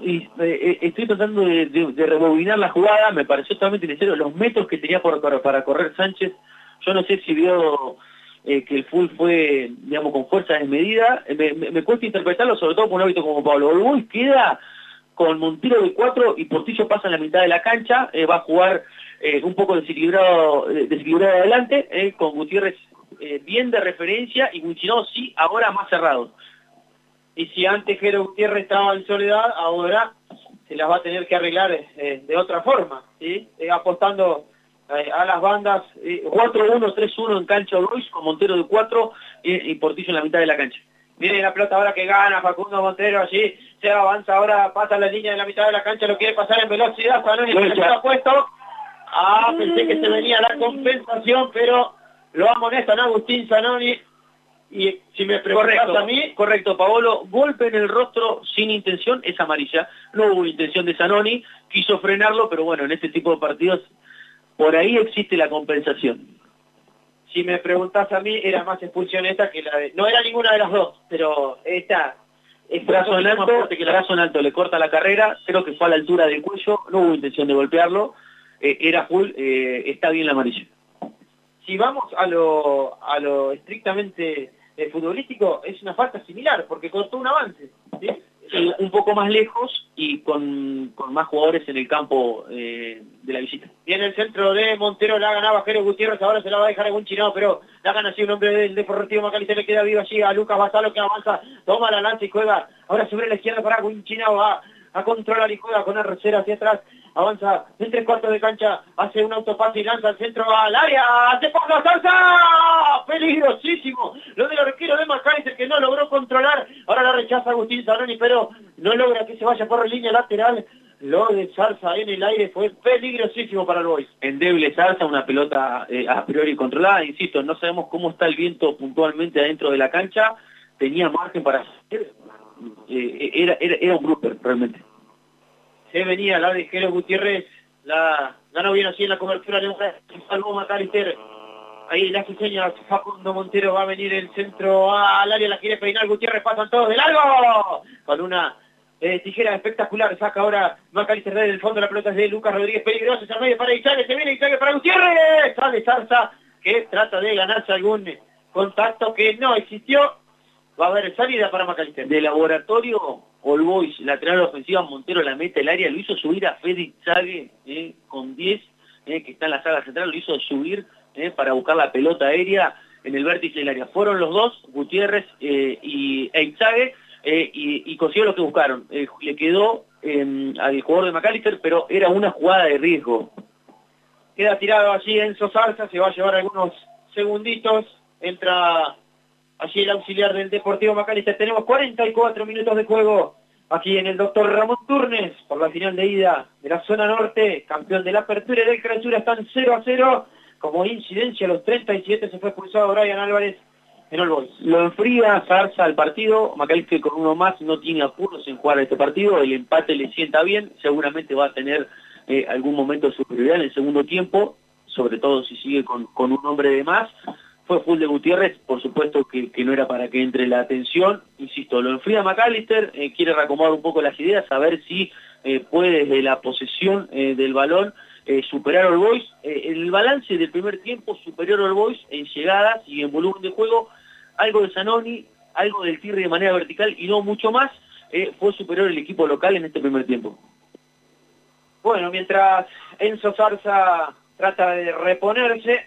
Speaker 2: Y, eh, eh, estoy tratando de, rebobinar la jugada, me pareció totalmente necesario los metros que tenía para correr Sánchez, yo no sé si vio eh, que el full fue, digamos, con fuerza desmedida. Me, cuesta interpretarlo, sobre todo con un hábito como Pablo Olboy, queda con Montero de cuatro y Portillo pasa en la mitad de la cancha, va a jugar un poco desequilibrado, desequilibrado adelante, con Gutiérrez bien de referencia y Guchinó sí, ahora más cerrado.
Speaker 1: Y si antes Jero Gutiérrez estaba en soledad, ahora se las va a tener que arreglar de otra forma, ¿sí? apostando eh, a las bandas, 4-1, eh, 3-1 en cancha Ruiz, con Montero de 4 y, Portillo en la mitad de la cancha. Viene la pelota ahora que gana Facundo Montero allí, se avanza ahora, pasa la línea de la mitad de la cancha, lo quiere pasar en velocidad, Zanoni se está puesto. Ah, pensé que se venía la compensación, pero lo amonestan Agustín Zanoni. Y si me preguntas a mí...
Speaker 2: Correcto, Paolo, golpe en el rostro sin intención, es amarilla. No hubo intención de Zanoni, quiso frenarlo, pero bueno, en este tipo de partidos por ahí existe la compensación.
Speaker 1: Si me preguntas a mí, era más expulsión esta que la de... No era ninguna de las dos, pero esta...
Speaker 2: Es brazo en alto, que el brazo en alto le corta la carrera, creo que fue a la altura del cuello, no hubo intención de golpearlo, eh, era full, eh, está bien la amarilla.
Speaker 1: Si vamos a lo, a lo estrictamente eh, futbolístico, es una falta similar, porque cortó un avance.
Speaker 2: un poco más lejos y con, más jugadores en el campo eh, de la visita.
Speaker 1: Viene el centro de Montero, la ganaba Jero Gutiérrez, ahora se la va a dejar algún chino, pero la gana así un hombre del Deportivo Macalister, le queda vivo allí a Lucas Basalo que avanza, toma la lanza y juega, ahora sobre la izquierda para Guinchinao, va a controlar y juega con Arrocera hacia atrás, avanza en tres cuartos de cancha, hace un autopase y lanza al centro al área, ¡se ponga salsa! ¡Peligrosísimo! Lo del arquero de Macalister que no logró controlar, ahora la rechaza Agustín Zanoni, pero no logra que se vaya por la línea lateral. Lo de Salsa en el aire fue peligrosísimo para el Boys.
Speaker 2: Endeble Salsa, una pelota eh, a priori controlada, insisto, no sabemos cómo está el viento puntualmente adentro de la cancha, tenía margen para hacer, eh, era, era, un grupo realmente
Speaker 1: se venía la de Jero Gutiérrez, la ganó bien así en la cobertura de un salvo Macalister. Ahí la señas Facundo Montero va a venir el centro al área, la quiere peinar Gutiérrez, pasan todos de largo. Con una eh, tijera espectacular, saca ahora Macalister desde el fondo, la pelota es de Lucas Rodríguez, peligroso, se medio para Izague, se viene Izague para Gutiérrez, sale Zarza, que trata de ganarse algún contacto que no existió. Va a haber salida para Macalister.
Speaker 2: De laboratorio All Boys, lateral ofensiva, Montero la mete el área, lo hizo subir a Fede Zague eh, con 10, eh, que está en la saga central, lo hizo subir eh, para buscar la pelota aérea en el vértice del área. Fueron los dos, Gutiérrez y Eizague, y, y lo que buscaron. le quedó em, al jugador de McAllister, pero era una jugada de riesgo.
Speaker 1: Queda tirado allí Enzo Salsa, se va a llevar algunos segunditos, entra allí el auxiliar del Deportivo Macalister. Tenemos 44 minutos de juego aquí en el doctor Ramón Turnes por la final de ida de la zona norte, campeón de la apertura y del clausura, están 0 a 0. Como incidencia, a los 37 se fue expulsado Brian Álvarez en el Boys.
Speaker 2: Lo enfría Zarza al partido, Macalister con uno más no tiene apuros en jugar este partido, el empate le sienta bien, seguramente va a tener eh, algún momento de superioridad en el segundo tiempo, sobre todo si sigue con un hombre de más, fue de Gutiérrez, por supuesto que, no era para que entre la atención, insisto, lo enfría McAllister, eh, quiere reacomodar un poco las ideas, a ver si eh, puede desde la posesión eh, del balón superar al Boys, el balance del primer tiempo superior al Boys en llegadas y en volumen de juego, algo de Zanoni, algo del Tirri de manera vertical y no mucho más, fue superior el equipo local en este primer tiempo.
Speaker 1: Bueno, mientras Enzo Zarza trata de reponerse,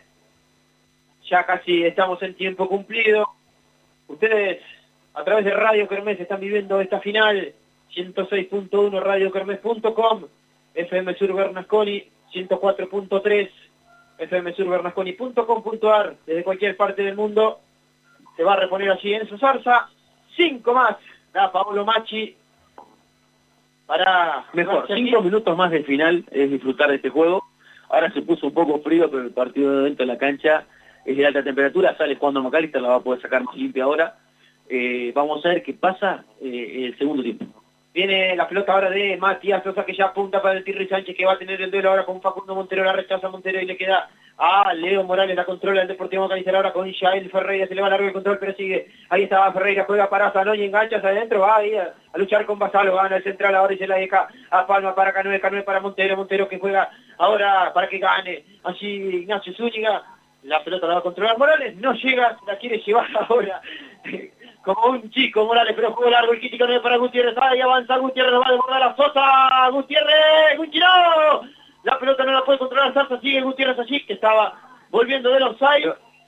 Speaker 1: ya casi estamos en tiempo cumplido. Ustedes a través de Radio Kermés están viviendo esta final, 106.1 radiokermés.com, FM Sur Bernasconi, 104.3, FM Sur Bernasconi.com.ar, desde cualquier parte del mundo. Se va a reponer allí Enzo Zarza, cinco más, da Paolo Machi, para...
Speaker 2: Mejor, cinco minutos más del final es disfrutar de este juego. Ahora se puso un poco frío, pero el partido de dentro de la cancha es de alta temperatura, sale cuando Macalister la va a poder sacar más limpia ahora. Eh, vamos a ver qué pasa eh, el segundo tiempo.
Speaker 1: Viene la pelota ahora de Matías Sosa que ya apunta para el Tirri Sánchez que va a tener el duelo ahora con Facundo Montero, la rechaza Montero y le queda a Leo Morales, la controla el Deportivo Canicer ahora con Yael Ferreira, se le va a largo el control pero sigue, ahí estaba Ferreira, juega para Zanón y engancha hacia adentro, va ahí a, luchar con Basalo, gana el central ahora y se la deja a Palma para Canoe, Canoe para Montero, Montero que juega ahora para que gane, así Ignacio Zúñiga, la pelota la va a controlar. Morales, no llega, la quiere llevar ahora. Como un chico Morales, pero juego largo el crítico no para Gutiérrez, ahí avanza Gutiérrez, va a desbordar a Sosa, Gutiérrez, Gutiérrez, la pelota no la puede controlar Sosa, sigue Gutiérrez allí, que estaba volviendo de los.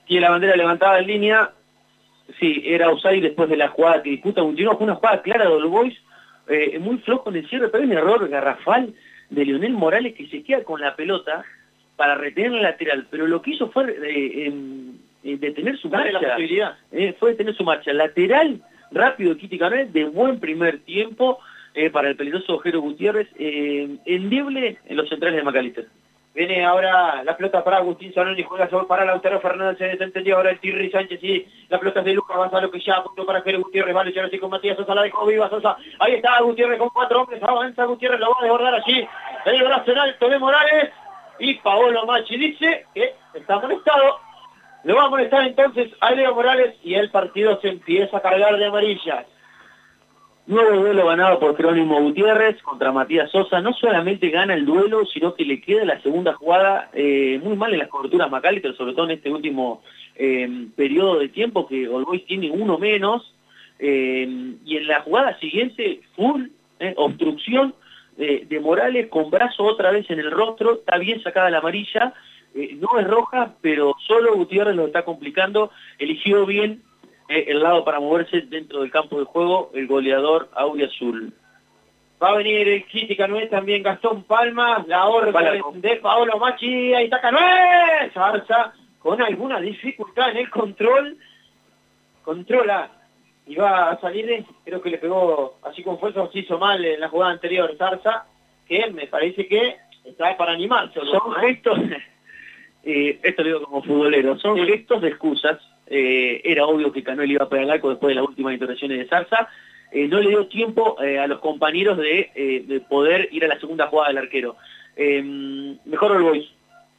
Speaker 2: Tiene la bandera levantada en línea, sí, era offside después de la jugada que disputa Gutiérrez, fue una jugada clara de los Boys, eh, muy flojo en el cierre, pero hay un error garrafal de Leonel Morales que se queda con la pelota para retener la lateral, pero lo que hizo fue... Eh, eh, detener su marcha. Eh, fue detener su marcha. Lateral, rápido, Kitty de buen primer tiempo eh, para el peligroso Ojero Gutiérrez, eh, endeble en los centrales de Macalister.
Speaker 1: Viene ahora la pelota para Agustín Sanoni, juega para Lautaro Fernández, se desentendió ahora el Tirri Sánchez y la pelota es de Lucas Gonzalo que ya apuntó para Jero Gutiérrez, va a luchar así con Matías Sosa, la dejó viva Sosa, ahí está Gutiérrez con cuatro hombres, avanza Gutiérrez, lo va a desbordar allí, el brazo en alto de Morales y Paolo Machi dice que está molestado, lo va a molestar entonces a Leo Morales y el partido se empieza a cargar de amarillas.
Speaker 2: Nuevo duelo ganado por Crónimo Gutiérrez contra Matías Sosa. No solamente gana el duelo, sino que le queda la segunda jugada eh, muy mal en las coberturas Macalister, sobre todo en este último eh, periodo de tiempo que Olboy tiene uno menos. Eh, y en la jugada siguiente, full obstrucción de Morales con brazo otra vez en el rostro. Está bien sacada la amarilla eh, no es roja, pero solo Gutiérrez lo está complicando, eligió bien eh, el lado para moverse dentro del campo de juego el goleador Audi Azul.
Speaker 1: Va a venir el Kitty Canoé, también Gastón Palma, la orden de Paolo Machi, ahí está Canoé, Zarza con alguna dificultad en el control, controla va a salir, creo que le pegó así con fuerza, se hizo mal en la jugada anterior Zarza, que me parece que está para animarse.
Speaker 2: Son gestos, eh, esto lo digo como futbolero, son gestos de excusas. Eh, era obvio que Canuel iba para el arco después de las últimas intervenciones de Zarza. Eh, no le dio tiempo a los compañeros de, poder ir a la segunda jugada del arquero. mejor el Boys.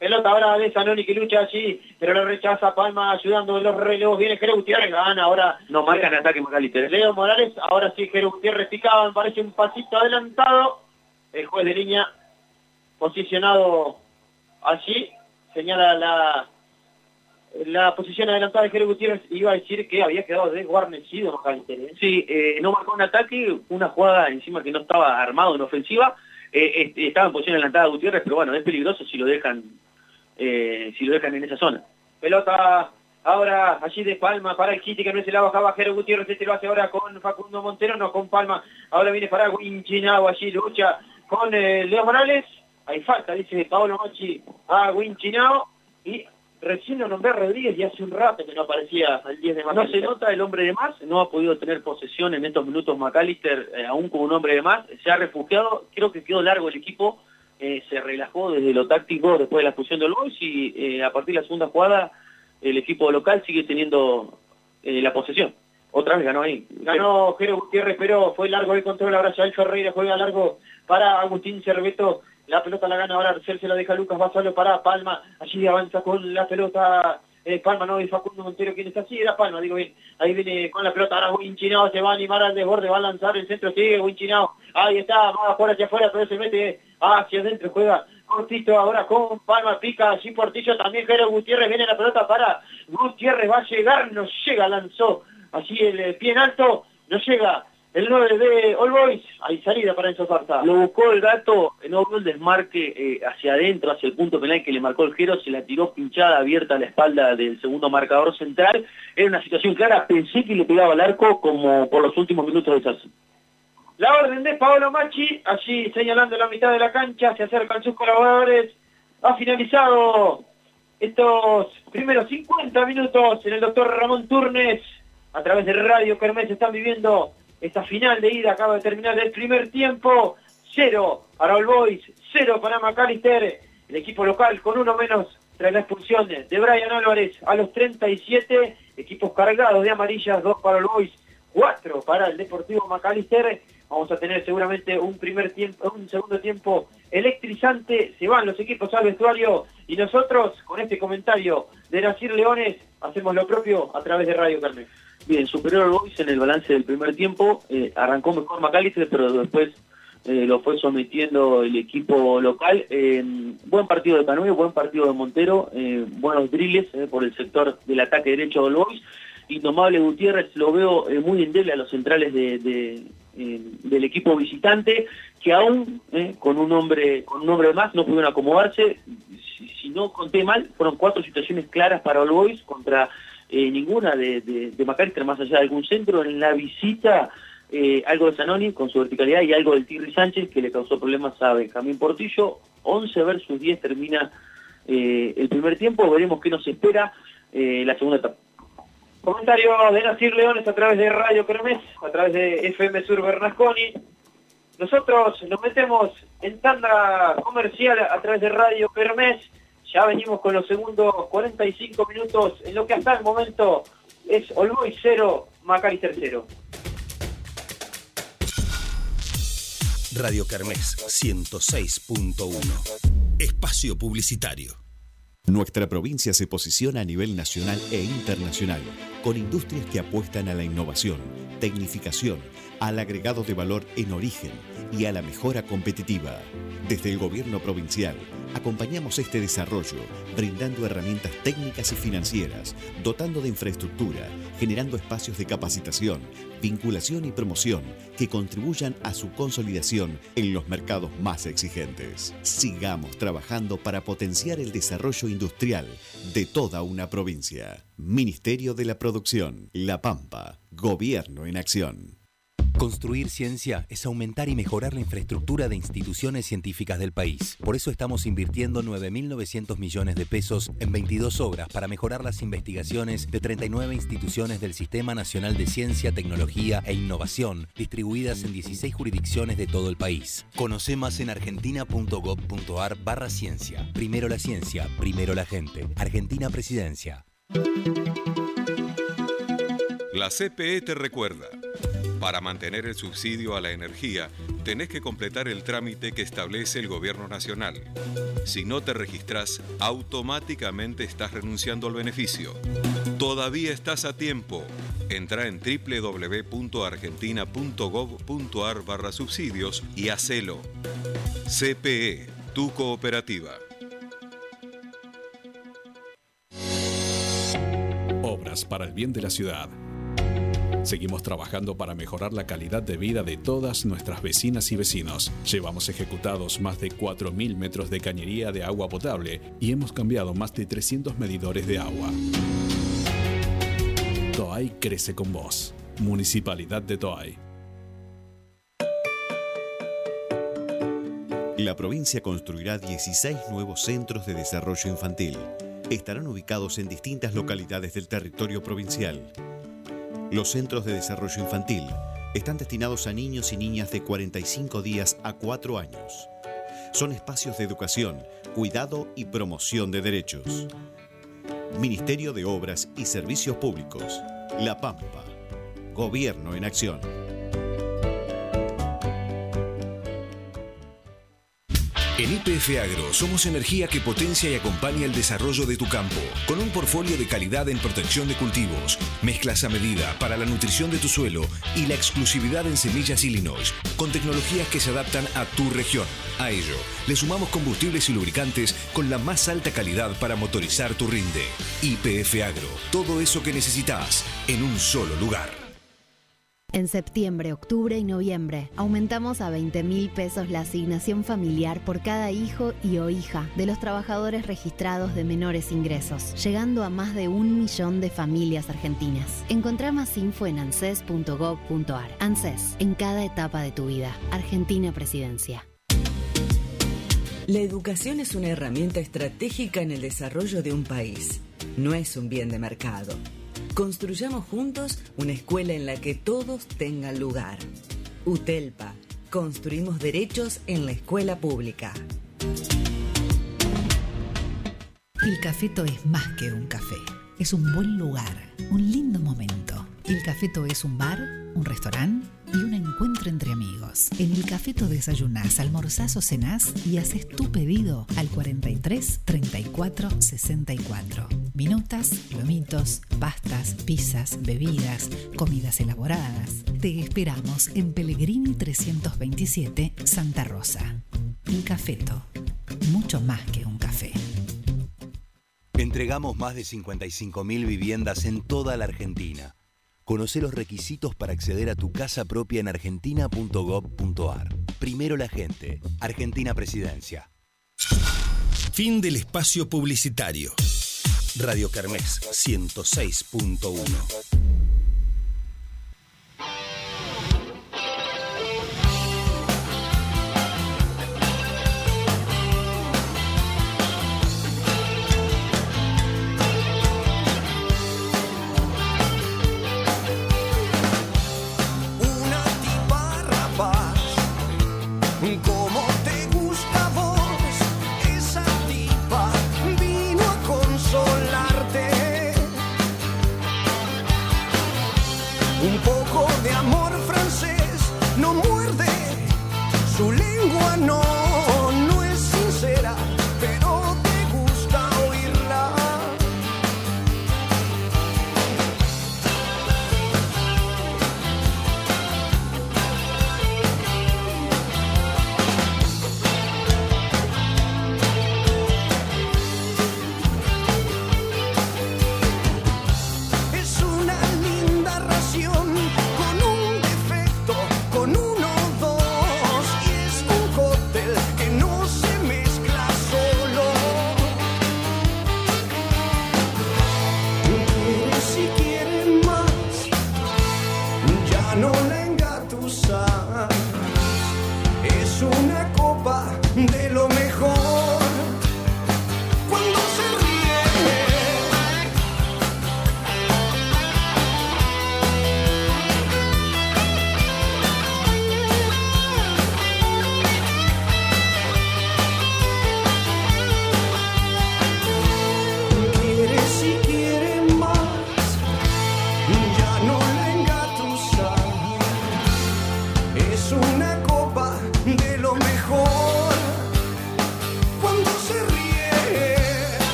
Speaker 1: Pelota ahora de Zanoni que lucha allí, pero lo rechaza Palma ayudando de los relevos. Viene Jero Gutiérrez, gana ahora.
Speaker 2: No marcan ataque Macalister.
Speaker 1: Leo Morales, ahora sí Jero Gutiérrez picaba, parece un pasito adelantado. El juez de línea posicionado allí señala la, la posición adelantada de Jerez Gutiérrez iba a decir que había quedado desguarnecido Macalister. ¿eh?
Speaker 2: Sí, eh, no marcó un ataque, una jugada encima que no estaba armado en ofensiva, eh, este, estaba en posición adelantada Gutiérrez, pero bueno, es peligroso si lo dejan eh, si lo dejan en esa zona.
Speaker 1: Pelota ahora allí de Palma para el Kitty que no se la bajaba Jero Gutiérrez, este lo hace ahora con Facundo Montero, no con Palma, ahora viene para Winchinao allí lucha con Leo Morales, hay falta, dice Paolo Mochi a Winchinao y recién lo nombré a Rodríguez y hace un rato que no aparecía al 10 de más.
Speaker 2: No se nota el hombre de más, no ha podido tener posesión en estos minutos McAllister, eh, aún como un hombre de más, se ha refugiado, creo que quedó largo el equipo, eh, se relajó desde lo táctico después de la fusión del Boys y eh, a partir de la segunda jugada el equipo local sigue teniendo la posesión. Otra vez ganó ahí.
Speaker 1: Ganó Jero Gutiérrez, pero fue largo el control, ahora ya el Ferreira juega largo para Agustín Cerveto la pelota la gana ahora Arcel, se la deja Lucas solo para Palma. Allí avanza con la pelota eh, Palma, no, y Facundo Montero, quien está así, era Palma, digo bien. Ahí viene con la pelota, ahora Winchinao se va a animar al desborde, va a lanzar el centro, sigue Winchinao. Ahí está, va afuera hacia afuera, pero se mete hacia adentro, juega cortito ahora con Palma, pica allí Portillo, también Jero Gutiérrez, viene la pelota para Gutiérrez, va a llegar, no llega, lanzó allí el pie en alto, no llega el 9 de All Boys, hay salida para Enzo Zarza.
Speaker 2: Lo buscó el gato, no vio el desmarque eh, hacia adentro, hacia el punto penal que le marcó el Jero, se la tiró pinchada, abierta a la espalda del segundo marcador central. Era una situación clara, pensé que le pegaba al arco como por los últimos minutos de Zarza.
Speaker 1: La orden de Paolo Machi, allí señalando la mitad de la cancha, se acercan sus colaboradores. Ha finalizado estos primeros 50 minutos en el doctor Ramón Turnes. A través de Radio Kermés están viviendo esta final de ida acaba de terminar el primer tiempo. Cero para All Boys, cero para McAllister. El equipo local con uno menos tras la expulsión de Brian Álvarez a los 37. Equipos cargados de amarillas, dos para All Boys, cuatro para el Deportivo McAllister. Vamos a tener seguramente un primer tiempo, un segundo tiempo electrizante. Se van los equipos al vestuario y nosotros, con este comentario de Nacir Leones, hacemos lo propio a través de Radio Carmen.
Speaker 2: Bien, superior al Boys en el balance del primer tiempo. Eh, arrancó mejor McAllister, pero después eh, lo fue sometiendo el equipo local. buen partido de Canuyo, buen partido de Montero, eh, buenos drills por el sector del ataque derecho del Boys. Indomable Gutiérrez lo veo muy endeble a los centrales de, del equipo visitante, que aún con un hombre con un hombre más no pudieron acomodarse. Si, si, no conté mal, fueron cuatro situaciones claras para All Boys contra eh, ninguna de, de, McAllister más allá de algún centro. En la visita, eh, algo de Zanoni con su verticalidad y algo del Tigre Sánchez que le causó problemas a Benjamín Portillo. 11 versus 10 termina eh, el primer tiempo. Veremos qué nos espera la segunda etapa.
Speaker 1: Comentario de Nacir Leones a través de Radio Kermés, a través de FM Sur Bernasconi. Nosotros nos metemos en tanda comercial a través de Radio Kermés ya venimos con los segundos 45 minutos en lo que hasta el momento es Olboy 0, Macalister 0.
Speaker 3: Radio Kermés 106.1. Espacio Publicitario. Nuestra provincia se posiciona a nivel nacional e internacional, con industrias que apuestan a la innovación, tecnificación, al agregado de valor en origen y a la mejora competitiva. Desde el gobierno provincial, acompañamos este desarrollo brindando herramientas técnicas y financieras, dotando de infraestructura, generando espacios de capacitación, vinculación y promoción que contribuyan a su consolidación en los mercados más exigentes. Sigamos trabajando para potenciar el desarrollo industrial de toda una provincia. Ministerio de la Producción, La Pampa, Gobierno en Acción. Construir ciencia es aumentar y mejorar la infraestructura de instituciones científicas del país. Por eso estamos invirtiendo 9.900 millones de pesos en 22 obras para mejorar las investigaciones de 39 instituciones del Sistema Nacional de Ciencia, Tecnología e Innovación, distribuidas en 16 jurisdicciones de todo el país. Conoce más en argentina.gov.ar barra ciencia. Primero la ciencia, primero la gente. Argentina Presidencia.
Speaker 4: La CPE te recuerda. Para mantener el subsidio a la energía, tenés que completar el trámite que establece el Gobierno Nacional. Si no te registras, automáticamente estás renunciando al beneficio. Todavía estás a tiempo. Entra en www.argentina.gov.ar barra subsidios y hacelo. CPE, tu cooperativa.
Speaker 5: Obras para el bien de la ciudad Seguimos trabajando para mejorar la calidad de vida de todas nuestras vecinas y vecinos. Llevamos ejecutados más de 4.000 metros de cañería de agua potable y hemos cambiado más de 300 medidores de agua. Toay crece con vos. Municipalidad de Toay.
Speaker 3: La provincia construirá 16 nuevos centros de desarrollo infantil. Estarán ubicados en distintas localidades del territorio provincial los centros de desarrollo infantil están destinados a niños y niñas de 45 días a 4 años. Son espacios de educación, cuidado y promoción de derechos. Ministerio de Obras y Servicios Públicos. La Pampa. Gobierno en acción. En IPF Agro somos energía que potencia y acompaña el desarrollo de tu campo, con un portfolio de calidad en protección de cultivos, mezclas a medida para la nutrición de tu suelo y la exclusividad en semillas Illinois, con tecnologías que se adaptan a tu región. A ello, le sumamos combustibles y lubricantes con la más alta calidad para motorizar tu rinde. IPF Agro, todo eso que necesitas en un solo lugar.
Speaker 6: En septiembre, octubre y noviembre aumentamos a 20 mil pesos la asignación familiar por cada hijo y o hija de los trabajadores registrados de menores ingresos, llegando a más de un millón de familias argentinas. Encontrá más info en anses.gov.ar. ANSES, en cada etapa de tu vida. Argentina Presidencia.
Speaker 7: La educación es una herramienta estratégica en el desarrollo de un país. No es un bien de mercado. Construyamos juntos una escuela en la que todos tengan lugar. UTELPA. Construimos derechos en la escuela pública.
Speaker 8: El cafeto es más que un café. Es un buen lugar, un lindo momento. El cafeto es un bar, un restaurante y un encuentro entre amigos. En el cafeto desayunás, almorzás o cenás y haces tu pedido al 43 34 64. Minutas, lomitos, pastas, pizzas, bebidas, comidas elaboradas. Te esperamos en Pellegrini 327, Santa Rosa. El cafeto, mucho más que un café.
Speaker 9: Entregamos más de 55.000 viviendas en toda la Argentina. Conoce los requisitos para acceder a tu casa propia en argentina.gov.ar. Primero la gente. Argentina Presidencia. Fin del espacio publicitario. Radio Kermés 106.1.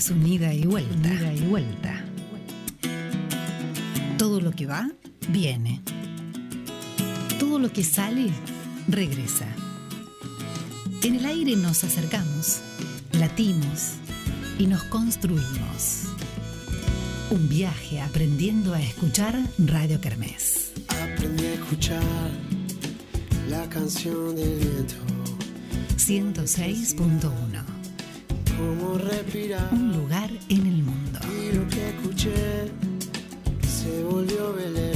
Speaker 8: es un ida y vuelta. Y vuelta. Todo lo que va, viene. Todo lo que sale, regresa. En el aire nos acercamos, latimos y nos construimos. Un viaje aprendiendo a escuchar Radio Kermés.
Speaker 10: Aprendí a escuchar la canción del viento.
Speaker 8: 106.1
Speaker 10: como respirar.
Speaker 8: Un lugar en el mundo.
Speaker 10: Y lo que escuché se volvió velero.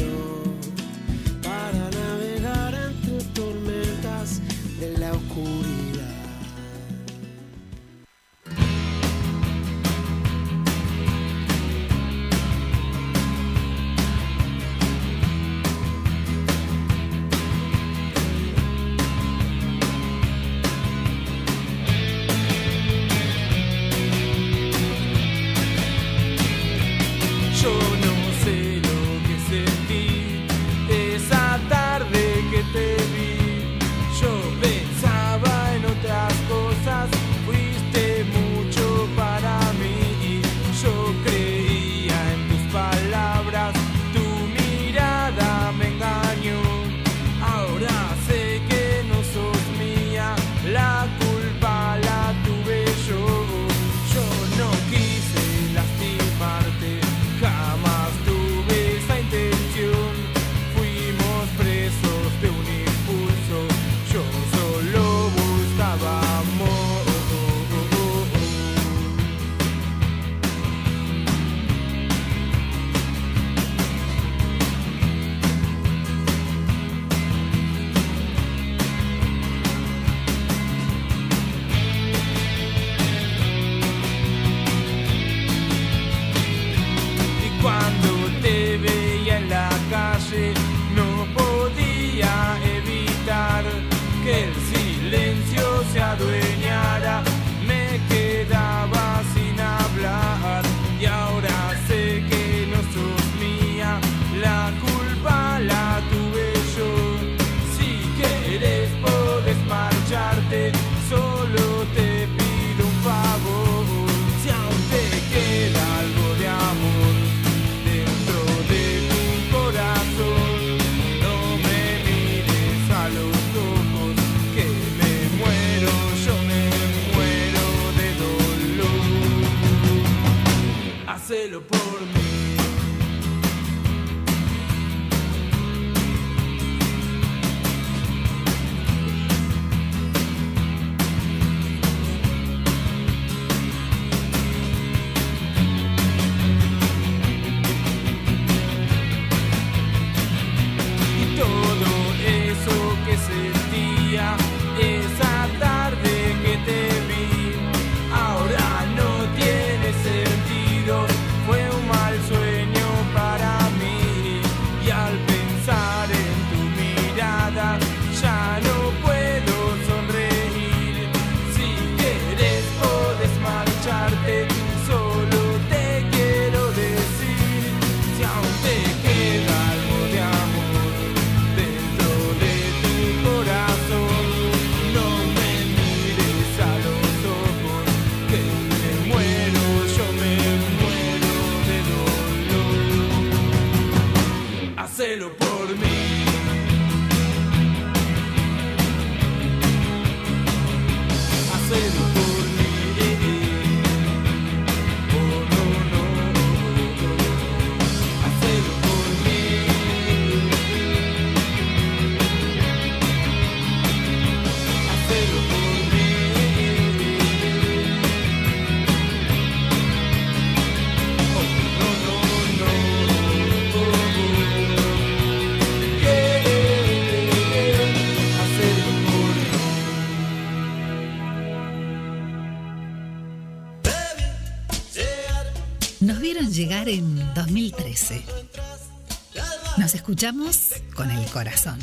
Speaker 8: Nos escuchamos con el corazón.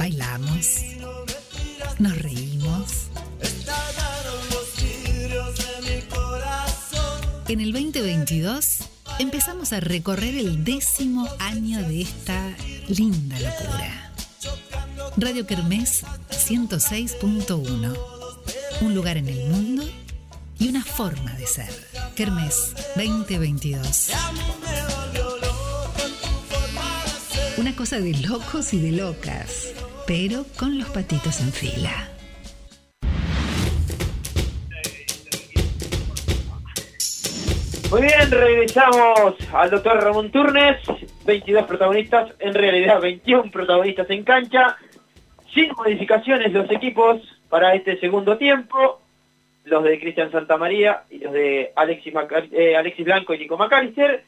Speaker 8: Bailamos. Nos reímos. En el 2022 empezamos a recorrer el décimo año de esta linda locura. Radio Kermés 106.1. Un lugar en el mundo y una forma de ser. Kermés 2022. Una cosa de locos y de locas, pero con los patitos en fila.
Speaker 1: Muy bien, regresamos al doctor Ramón Turnes, 22 protagonistas, en realidad 21 protagonistas en cancha, sin modificaciones los equipos para este segundo tiempo, los de Cristian Santamaría y los de Alexis, eh, Alexis Blanco y Nico McAllister,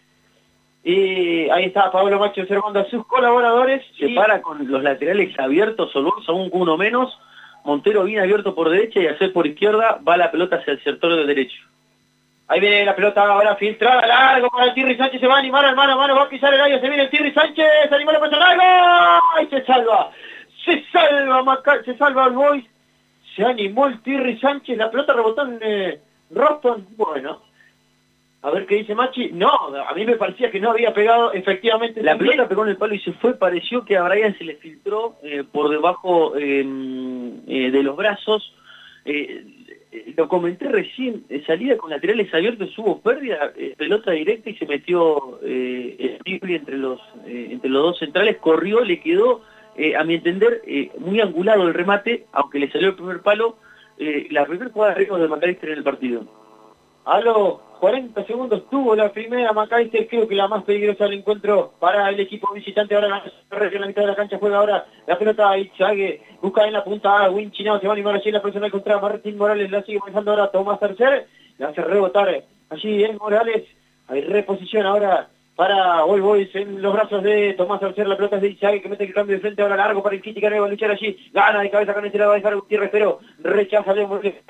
Speaker 1: y ahí está Pablo Macho observando a sus colaboradores.
Speaker 2: Se para con los laterales abiertos, solo aún uno menos. Montero viene abierto por derecha y hacer por izquierda va la pelota hacia el sector de derecho.
Speaker 1: Ahí viene la pelota ahora filtrada, largo para el Tirri Sánchez, se va a animar al mano a mano, va a pisar el aire, se viene el Tirri Sánchez, animó la pelota largo, y se salva, se salva, se salva el Boys, se animó el Tirri Sánchez, la pelota rebotó en eh, Roston, bueno, a ver qué dice Machi, no, a mí me parecía que no había pegado efectivamente.
Speaker 2: La pelota pegó en el palo y se fue, pareció que a Brian se le filtró eh, por debajo eh, de los brazos, eh, lo comenté recién, salida con laterales abiertos, hubo pérdida, pelota directa y se metió eh, entre los, entre los dos centrales, corrió, le quedó, a mi entender, muy angulado el remate, aunque le salió el primer palo, la primera jugada de de Macalister en el partido.
Speaker 1: A los 40 segundos tuvo la primera Macalister, creo que la más peligrosa del encuentro para el equipo visitante. Ahora en la mitad de la cancha juega ahora la pelota ahí, Chague, busca en la punta a Winchinao, se va a animar allí en la personal contra Martín Morales, la sigue manejando ahora Tomás Tercer, le hace rebotar allí en Morales, hay reposición ahora para All Boys en los brazos de Tomás Tercer, la pelota es de Ichague que mete el cambio de frente ahora largo para el Kitty que va a luchar allí, gana de cabeza con este lado va a dejar Gutiérrez, pero rechaza de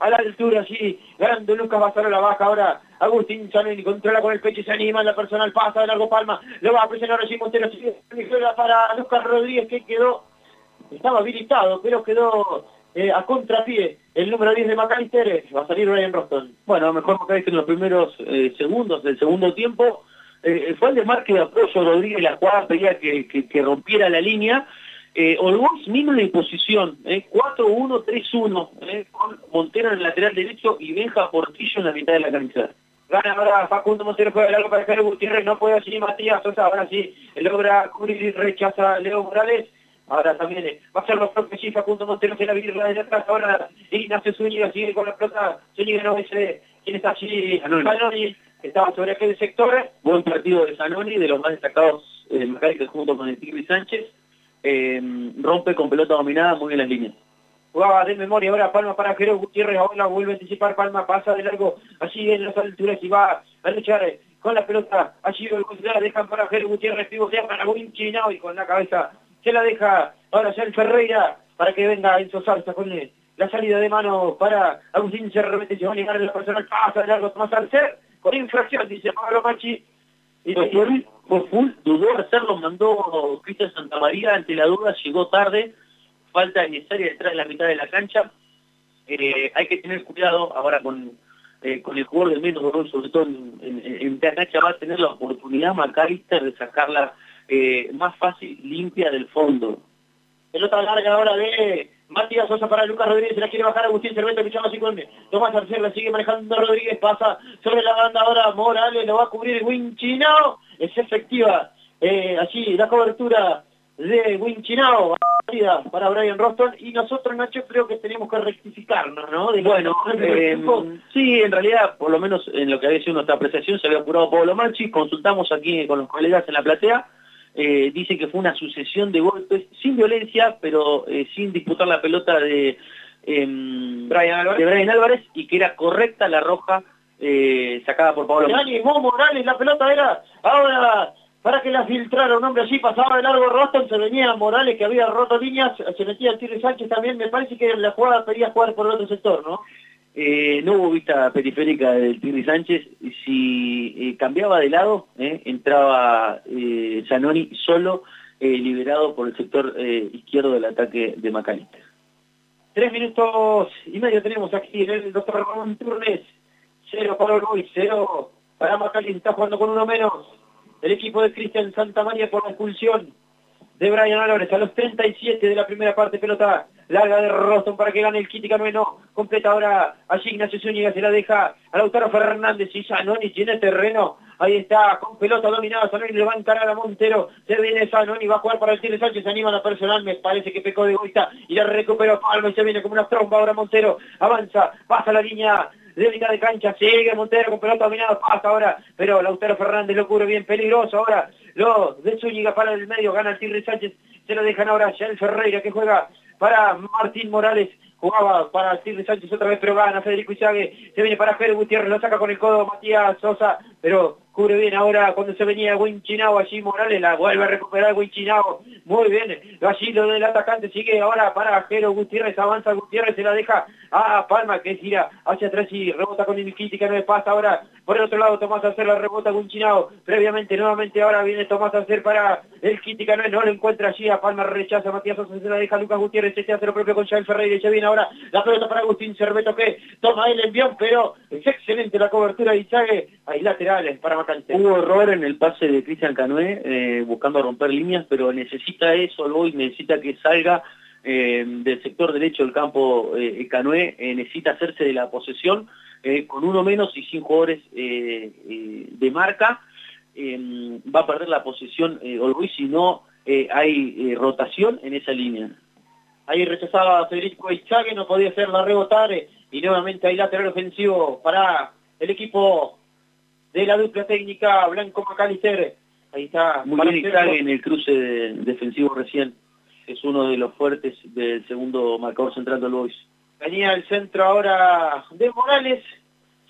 Speaker 1: a la altura allí, ganando Lucas la baja ahora, Agustín Chanelli controla con el pecho y se anima, la personal. Pasa de largo palma, lo va a presionar allí Montero, para Lucas Rodríguez que quedó, estaba habilitado, pero quedó eh, a contrapié el número 10 de Macalister, va a salir Ryan Roston.
Speaker 2: Bueno, mejor Macalister en los primeros eh, segundos del segundo tiempo, eh, fue el desmarque de apoyo Rodríguez, la jugada pedía que, que rompiera la línea, eh, Olbox mismo en posición, eh, 4-1-3-1, eh, con Montero en el lateral derecho y Benja Portillo en la mitad de la cancha.
Speaker 1: Gana ahora Facundo Montero, juega largo para Jairo Gutiérrez, no puede así Matías Sosa, ahora sí, logra cubrir y rechaza Leo Morales. Ahora también eh, va a ser lo propio, sí, Facundo Montero se la virla de atrás, ahora Ignacio Zúñiga sigue con la pelota, Zúñiga no es eh, quien está allí, Zanoni, estaba sobre aquel sector.
Speaker 2: Buen partido de Zanoni, de los más destacados eh, junto con el Tigre Sánchez eh, rompe con pelota dominada muy bien las líneas.
Speaker 1: Jugaba de memoria ahora Palma para Jero Gutiérrez, ahora vuelve a anticipar Palma, pasa de largo allí en las alturas y va a luchar eh, con la pelota, allí la dejan para Jero Gutiérrez, ya para Winchinao y con la cabeza se la deja ahora ya el Ferreira para que venga Enzo Zarza con la salida de mano para Agustín se remete, se va a llegar en la personal, pasa de largo Tomás Arcer, con infracción, dice Pablo Machi,
Speaker 2: y por full, dudó hacerlo, mandó Cristian Santamaría, ante la duda llegó tarde, falta necesaria detrás de la mitad de la cancha. Eh, hay que tener cuidado ahora con, eh, con el jugador de menos sobre todo en, en, cancha va a tener la oportunidad Macalister de sacarla eh, más fácil, limpia del fondo.
Speaker 1: Pelota larga ahora de Matías Sosa para Lucas Rodríguez, se la quiere bajar Agustín Cerveta, así con Tomás Arcer, la sigue manejando Rodríguez, pasa sobre la banda ahora Morales, lo va a cubrir Winchinao, es efectiva, eh, allí la cobertura de Winchinao, para Brian Roston, y nosotros Nacho creo que tenemos que rectificarnos, ¿no?
Speaker 2: bueno, eh, sí, en realidad, por lo menos en lo que había sido nuestra apreciación, se había apurado Pablo Manchi, consultamos aquí con los colegas en la platea, eh, dice que fue una sucesión de golpes sin violencia, pero eh, sin disputar la pelota de, em, Brian Álvarez. y que era correcta la roja eh, sacada por Pablo
Speaker 1: Morales, la pelota era ahora para que la filtrara un hombre allí, pasaba de largo Roston, se venía Morales que había roto líneas, se metía el Tigre Sánchez también, me parece que la jugada quería jugar por el otro sector, ¿no?
Speaker 2: Eh, no hubo vista periférica del Tigre Sánchez. Si eh, cambiaba de lado, eh, entraba Zanoni solo, liberado por el sector izquierdo del ataque de Macalister.
Speaker 1: Tres minutos y medio tenemos aquí en el doctor Ramón Turnes. Cero para Uruguay, cero para Macalister. Está jugando con uno menos. El equipo de Cristian Santamaría por la expulsión de Brian Álvarez a los 37 de la primera parte, pelota larga de Roston para que gane el Kitty no completa ahora allí Ignacio Zúñiga, se la deja a Lautaro Fernández y Zanoni tiene terreno, ahí está, con pelota dominada, Zanoni le va a encarar a Montero, se viene Zanoni, va a jugar para el Tigre Sánchez, anima la personal, me parece que pecó de egoísta y la recuperó Palma y se viene como una tromba ahora Montero, avanza, pasa la línea de mitad de cancha, sigue Montero con pelota dominada, pasa ahora, pero Lautaro Fernández lo cubre bien, peligroso ahora, lo de Zúñiga para el medio, gana el Tigre Sánchez, se lo dejan ahora ya el Ferreira que juega para Martín Morales, jugaba para Tigre Sánchez otra vez, pero gana Federico Izague, se viene para Jero Gutiérrez, lo saca con el codo Matías Sosa, pero cubre bien ahora cuando se venía Winchinao allí Morales, la vuelve a recuperar Winchinao, muy bien, allí lo del atacante sigue ahora para Jero Gutiérrez, avanza Gutiérrez, se la deja a Palma que gira hacia atrás y rebota con Iniquiti que no le pasa ahora, por el otro lado Tomás Acer la rebota Winchinao, previamente nuevamente ahora viene Tomás Acer para el Kitty no lo encuentra allí, a Palma rechaza, Matías Sosa se la deja Lucas Gutiérrez, este hace lo propio con Jael Ferreira, y se viene ahora la pelota para Agustín Cerveto que toma el envión, pero es excelente la cobertura de Izague, hay laterales para
Speaker 2: Hubo error en el pase de Cristian Canoé, eh, buscando romper líneas, pero necesita eso, hoy necesita que salga eh, del sector derecho del campo eh, eh, necesita hacerse de la posesión con uno menos y sin jugadores de marca, va a perder la posesión Olboy si no hay rotación en esa línea.
Speaker 1: Ahí rechazaba Federico Ichague, no podía hacerla rebotar y nuevamente hay lateral ofensivo para el equipo de la dupla técnica Blanco Macalister. Ahí está.
Speaker 2: Muy bien en el cruce defensivo recién. Es uno de los fuertes del segundo marcador central del Boys.
Speaker 1: Venía el centro ahora de Morales,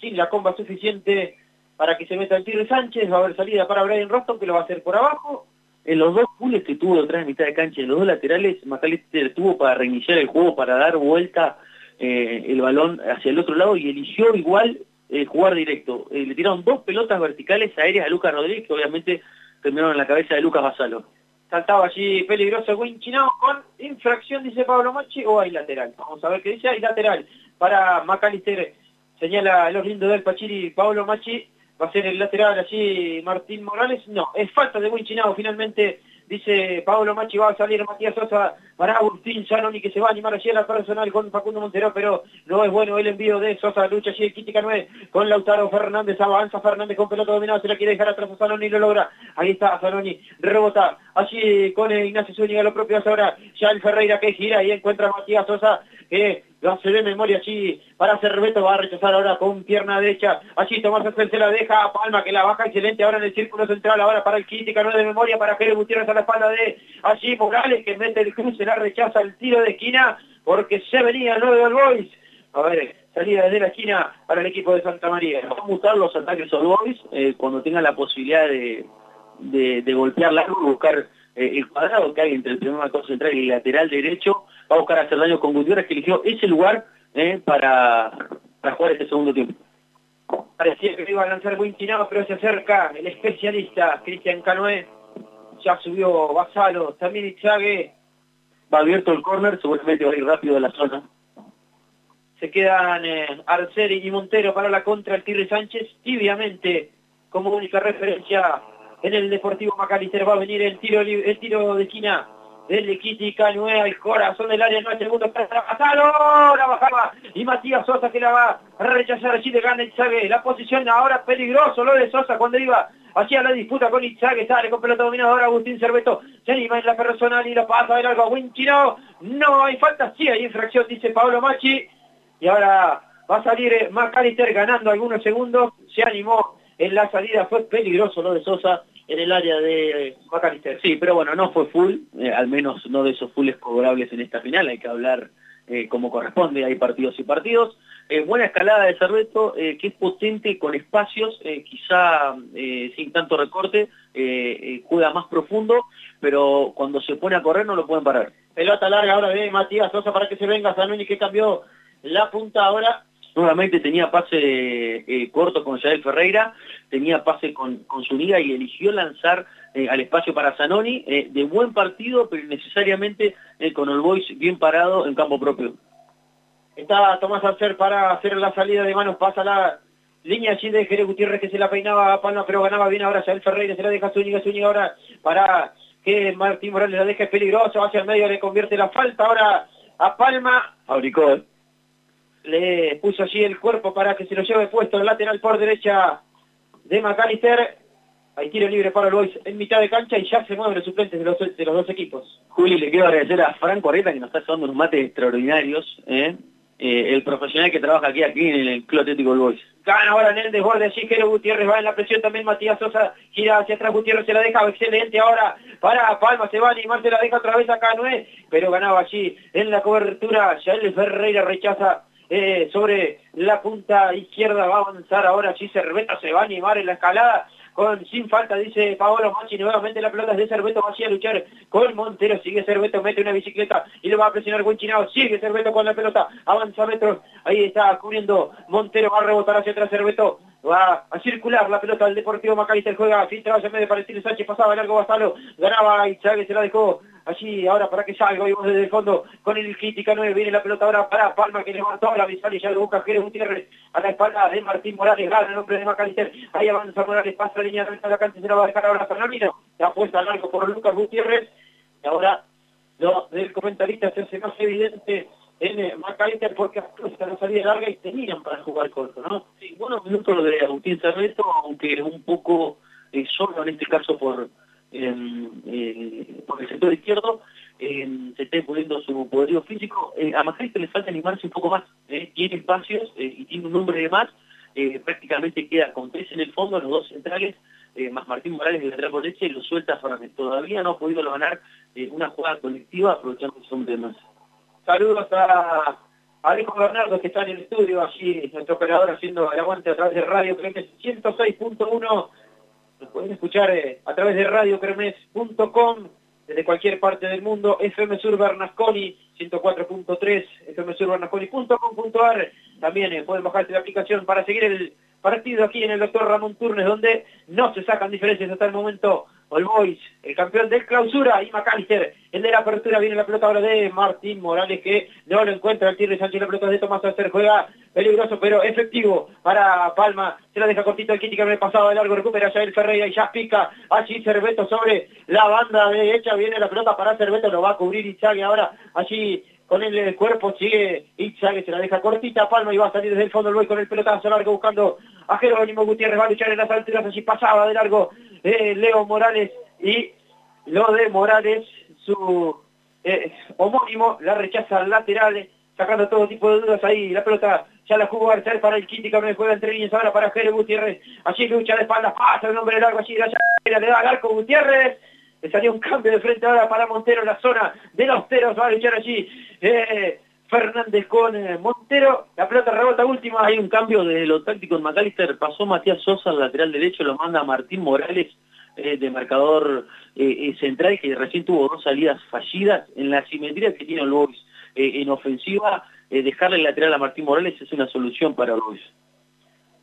Speaker 1: sin la comba suficiente para que se meta el Tigre Sánchez. Va a haber salida para Brian Roston, que lo va a hacer por abajo.
Speaker 2: En los dos pulls que tuvo detrás de mitad de cancha, en los dos laterales, Macalister tuvo para reiniciar el juego, para dar vuelta eh, el balón hacia el otro lado y eligió igual eh, jugar directo. Eh, le tiraron dos pelotas verticales aéreas a Lucas Rodríguez, que obviamente terminaron en la cabeza de Lucas Basalo.
Speaker 1: Saltaba allí peligroso Winchinao con infracción, dice Pablo Machi, o hay lateral. Vamos a ver qué dice, hay lateral para Macalister. Señala los lindos del Pachiri, Pablo Machi, va a ser el lateral allí Martín Morales. No, es falta de Winchinao, finalmente dice Pablo Machi, va a salir Matías Sosa. Para Agustín Zanoni que se va a animar allí a la personal con Facundo Montero, pero no es bueno el envío de Sosa, lucha allí el Quítica 9 con Lautaro Fernández, avanza Fernández con pelota dominada, se la quiere dejar atrás a Zanoni lo logra, ahí está Zanoni, rebota. Allí con Ignacio Zúñiga, lo propio hace ahora. Ya el Ferreira que gira y encuentra Matías Sosa que lo hace de memoria allí para Cerveto, va a rechazar ahora con pierna derecha, allí Tomás Estel se la deja a Palma que la baja excelente ahora en el círculo central, ahora para el Quítica, no de memoria para Jerez Gutiérrez a la espalda de allí Morales que mete el cruce, la rechaza el tiro de esquina porque se venía el 9 del Boys. A ver, salida desde la esquina para el equipo de Santa María.
Speaker 2: Vamos a gustar los ataques al Boys eh, cuando tenga la posibilidad de, de, golpear largo y buscar eh, el cuadrado que hay entre el primer marcador central y el lateral derecho. Va a buscar hacer daño con Gutiérrez que eligió ese lugar eh, para, para jugar este segundo tiempo.
Speaker 1: Parecía que iba a lanzar Winchinado, pero se acerca el especialista Cristian Canoé. Ya subió Basalo, también Ichague,
Speaker 2: va abierto el córner, seguramente va a ir rápido a la zona.
Speaker 1: Se quedan eh, Arceri y Montero para la contra el Tirri Sánchez, tibiamente como única referencia en el Deportivo Macalister va a venir el tiro, el tiro de esquina del Kitty Canuea, al corazón del área, no el segundo para Gonzalo, la bajaba, y Matías Sosa que la va a rechazar, allí le gana Izague, la posición ahora peligroso, lo de Sosa cuando iba hacia la disputa con Izague, sale con pelota dominadora Agustín Cerveto, se anima en la personal y lo pasa a algo a Winchino, no hay falta, sí hay infracción, dice Pablo Machi, y ahora va a salir eh, Macalister ganando algunos segundos, se animó en la salida, fue peligroso lo de Sosa, en el área de Macalister.
Speaker 2: Sí, pero bueno, no fue full, eh, al menos no de esos fulles cobrables en esta final, hay que hablar eh, como corresponde, hay partidos y partidos. Eh, buena escalada de Cerveto, que es potente con espacios, quizá sin tanto recorte, juega más profundo, pero cuando se pone a correr no lo pueden parar.
Speaker 1: Pelota larga ahora de Matías Sosa para que se venga Zanoni que cambió la punta ahora
Speaker 2: nuevamente tenía pase eh, corto con Yael Ferreira, tenía pase con, con Zuniga y eligió lanzar eh, al espacio para Zanoni, eh, de buen partido, pero necesariamente con el Boys bien parado en campo propio.
Speaker 1: Está Tomás Arcer para hacer la salida de manos, pasa la línea allí de Jerez Gutiérrez que se la peinaba a Palma, pero ganaba bien ahora Yael Ferreira, se la deja Zúñiga, Zúñiga ahora para que Martín Morales la deje peligroso, hacia el medio le convierte la falta, ahora a Palma.
Speaker 2: Fabricó.
Speaker 1: Le puso allí el cuerpo para que se lo lleve puesto el lateral por derecha de McAllister. Hay tiro libre para el Boys en mitad de cancha y ya se mueven los suplentes de los, de los dos equipos.
Speaker 2: Juli, le quiero agradecer a Franco Areta que nos está dando unos mates extraordinarios. ¿eh? Eh, el profesional que trabaja aquí, aquí en el Club Atlético del Boys.
Speaker 1: Gana ahora en el desborde allí, Jero Gutiérrez va en la presión también, Matías Sosa gira hacia atrás, Gutiérrez se la deja, excelente ahora para Palma, se va a animar, se la deja otra vez acá, no es, pero ganaba allí en la cobertura, Yael Ferreira rechaza eh, sobre la punta izquierda, va a avanzar ahora allí, Cerveta se va a animar en la escalada, con sin falta, dice Paolo Machi, nuevamente la pelota es de Cerveto, va a luchar con Montero, sigue Cerveto, mete una bicicleta y le va a presionar buen chinado, sigue Cerveto con la pelota, avanza metros, ahí está cubriendo Montero, va a rebotar hacia atrás Cerveto, va a circular la pelota del Deportivo Macalister, juega filtrado hacia medio para el Sánchez, pasaba largo Basalo, ganaba y Chávez se la dejó allí ahora para que salga, vimos desde el fondo con el crítica 9, viene la pelota ahora para Palma que levantó la visual y ya lo busca Jerez Gutiérrez a la espalda de Martín Morales, gana el nombre de Macalister, ahí avanza Morales, pasa la línea de la cancha, se la va a dejar ahora Fernandino, la apuesta largo por Lucas Gutiérrez, y ahora lo del comentarista se hace más evidente en eh, Macalister porque hasta la salida larga y tenían para jugar corto, ¿no?
Speaker 2: Sí, buenos minutos de Agustín Cerreto, aunque un poco eh, solo en este caso por eh, por el sector izquierdo, se está imponiendo su poderío físico. Eh, a Macalister le falta animarse un poco más, eh, tiene espacios eh, y tiene un nombre de más, prácticamente queda con tres en el fondo, los dos centrales, más Martín Morales de lateral por derecha y lo suelta Fernández. Todavía no ha podido ganar una jugada colectiva aprovechando su hombre más.
Speaker 1: Saludos a Alejo Bernardo que está en el estudio allí, nuestro operador haciendo el aguante a través de radio, creo que es 106.1 pueden escuchar eh, a través de radiocremes.com desde cualquier parte del mundo, FM Sur Bernasconi 104.3, fmsurbernasconi.com.ar. También eh, pueden bajarse la aplicación para seguir el partido aquí en el Doctor Ramón Turnes, donde no se sacan diferencias hasta el momento. All Boys, el campeón del clausura, y McAllister, el de la apertura, viene la pelota ahora de Martín Morales, que no lo encuentra el de Sánchez, la pelota de Tomás Acer, juega peligroso, pero efectivo para Palma, se la deja cortito el Kitty que me pasado de largo, recupera ya el Ferreira y ya pica allí Cerveto sobre la banda derecha, viene la pelota para Cerveto, lo va a cubrir Itzagui ahora allí con el cuerpo sigue Itzagui, se la deja cortita Palma y va a salir desde el fondo el con el pelotazo largo buscando a Jerónimo Gutiérrez, va a luchar en las alturas, allí pasaba de largo eh, Leo Morales y lo de Morales, su eh, homónimo, la rechaza lateral, sacando todo tipo de dudas ahí, la pelota ya la jugó Arcel para el Quinti, que juega entre líneas ahora para Jerez Gutiérrez, allí lucha de espalda, pasa el nombre largo, allí le da al arco Gutiérrez, le salió un cambio de frente ahora para Montero en la zona de los teros, va a luchar allí eh, Fernández con eh, Montero, la pelota rebota última.
Speaker 2: Hay un cambio de lo táctico en McAllister, pasó Matías Sosa al lateral derecho, lo manda Martín Morales eh, de marcador eh, central, que recién tuvo dos salidas fallidas. En la simetría que tiene el Boys en ofensiva, dejarle lateral a Martín Morales es una solución para Boys.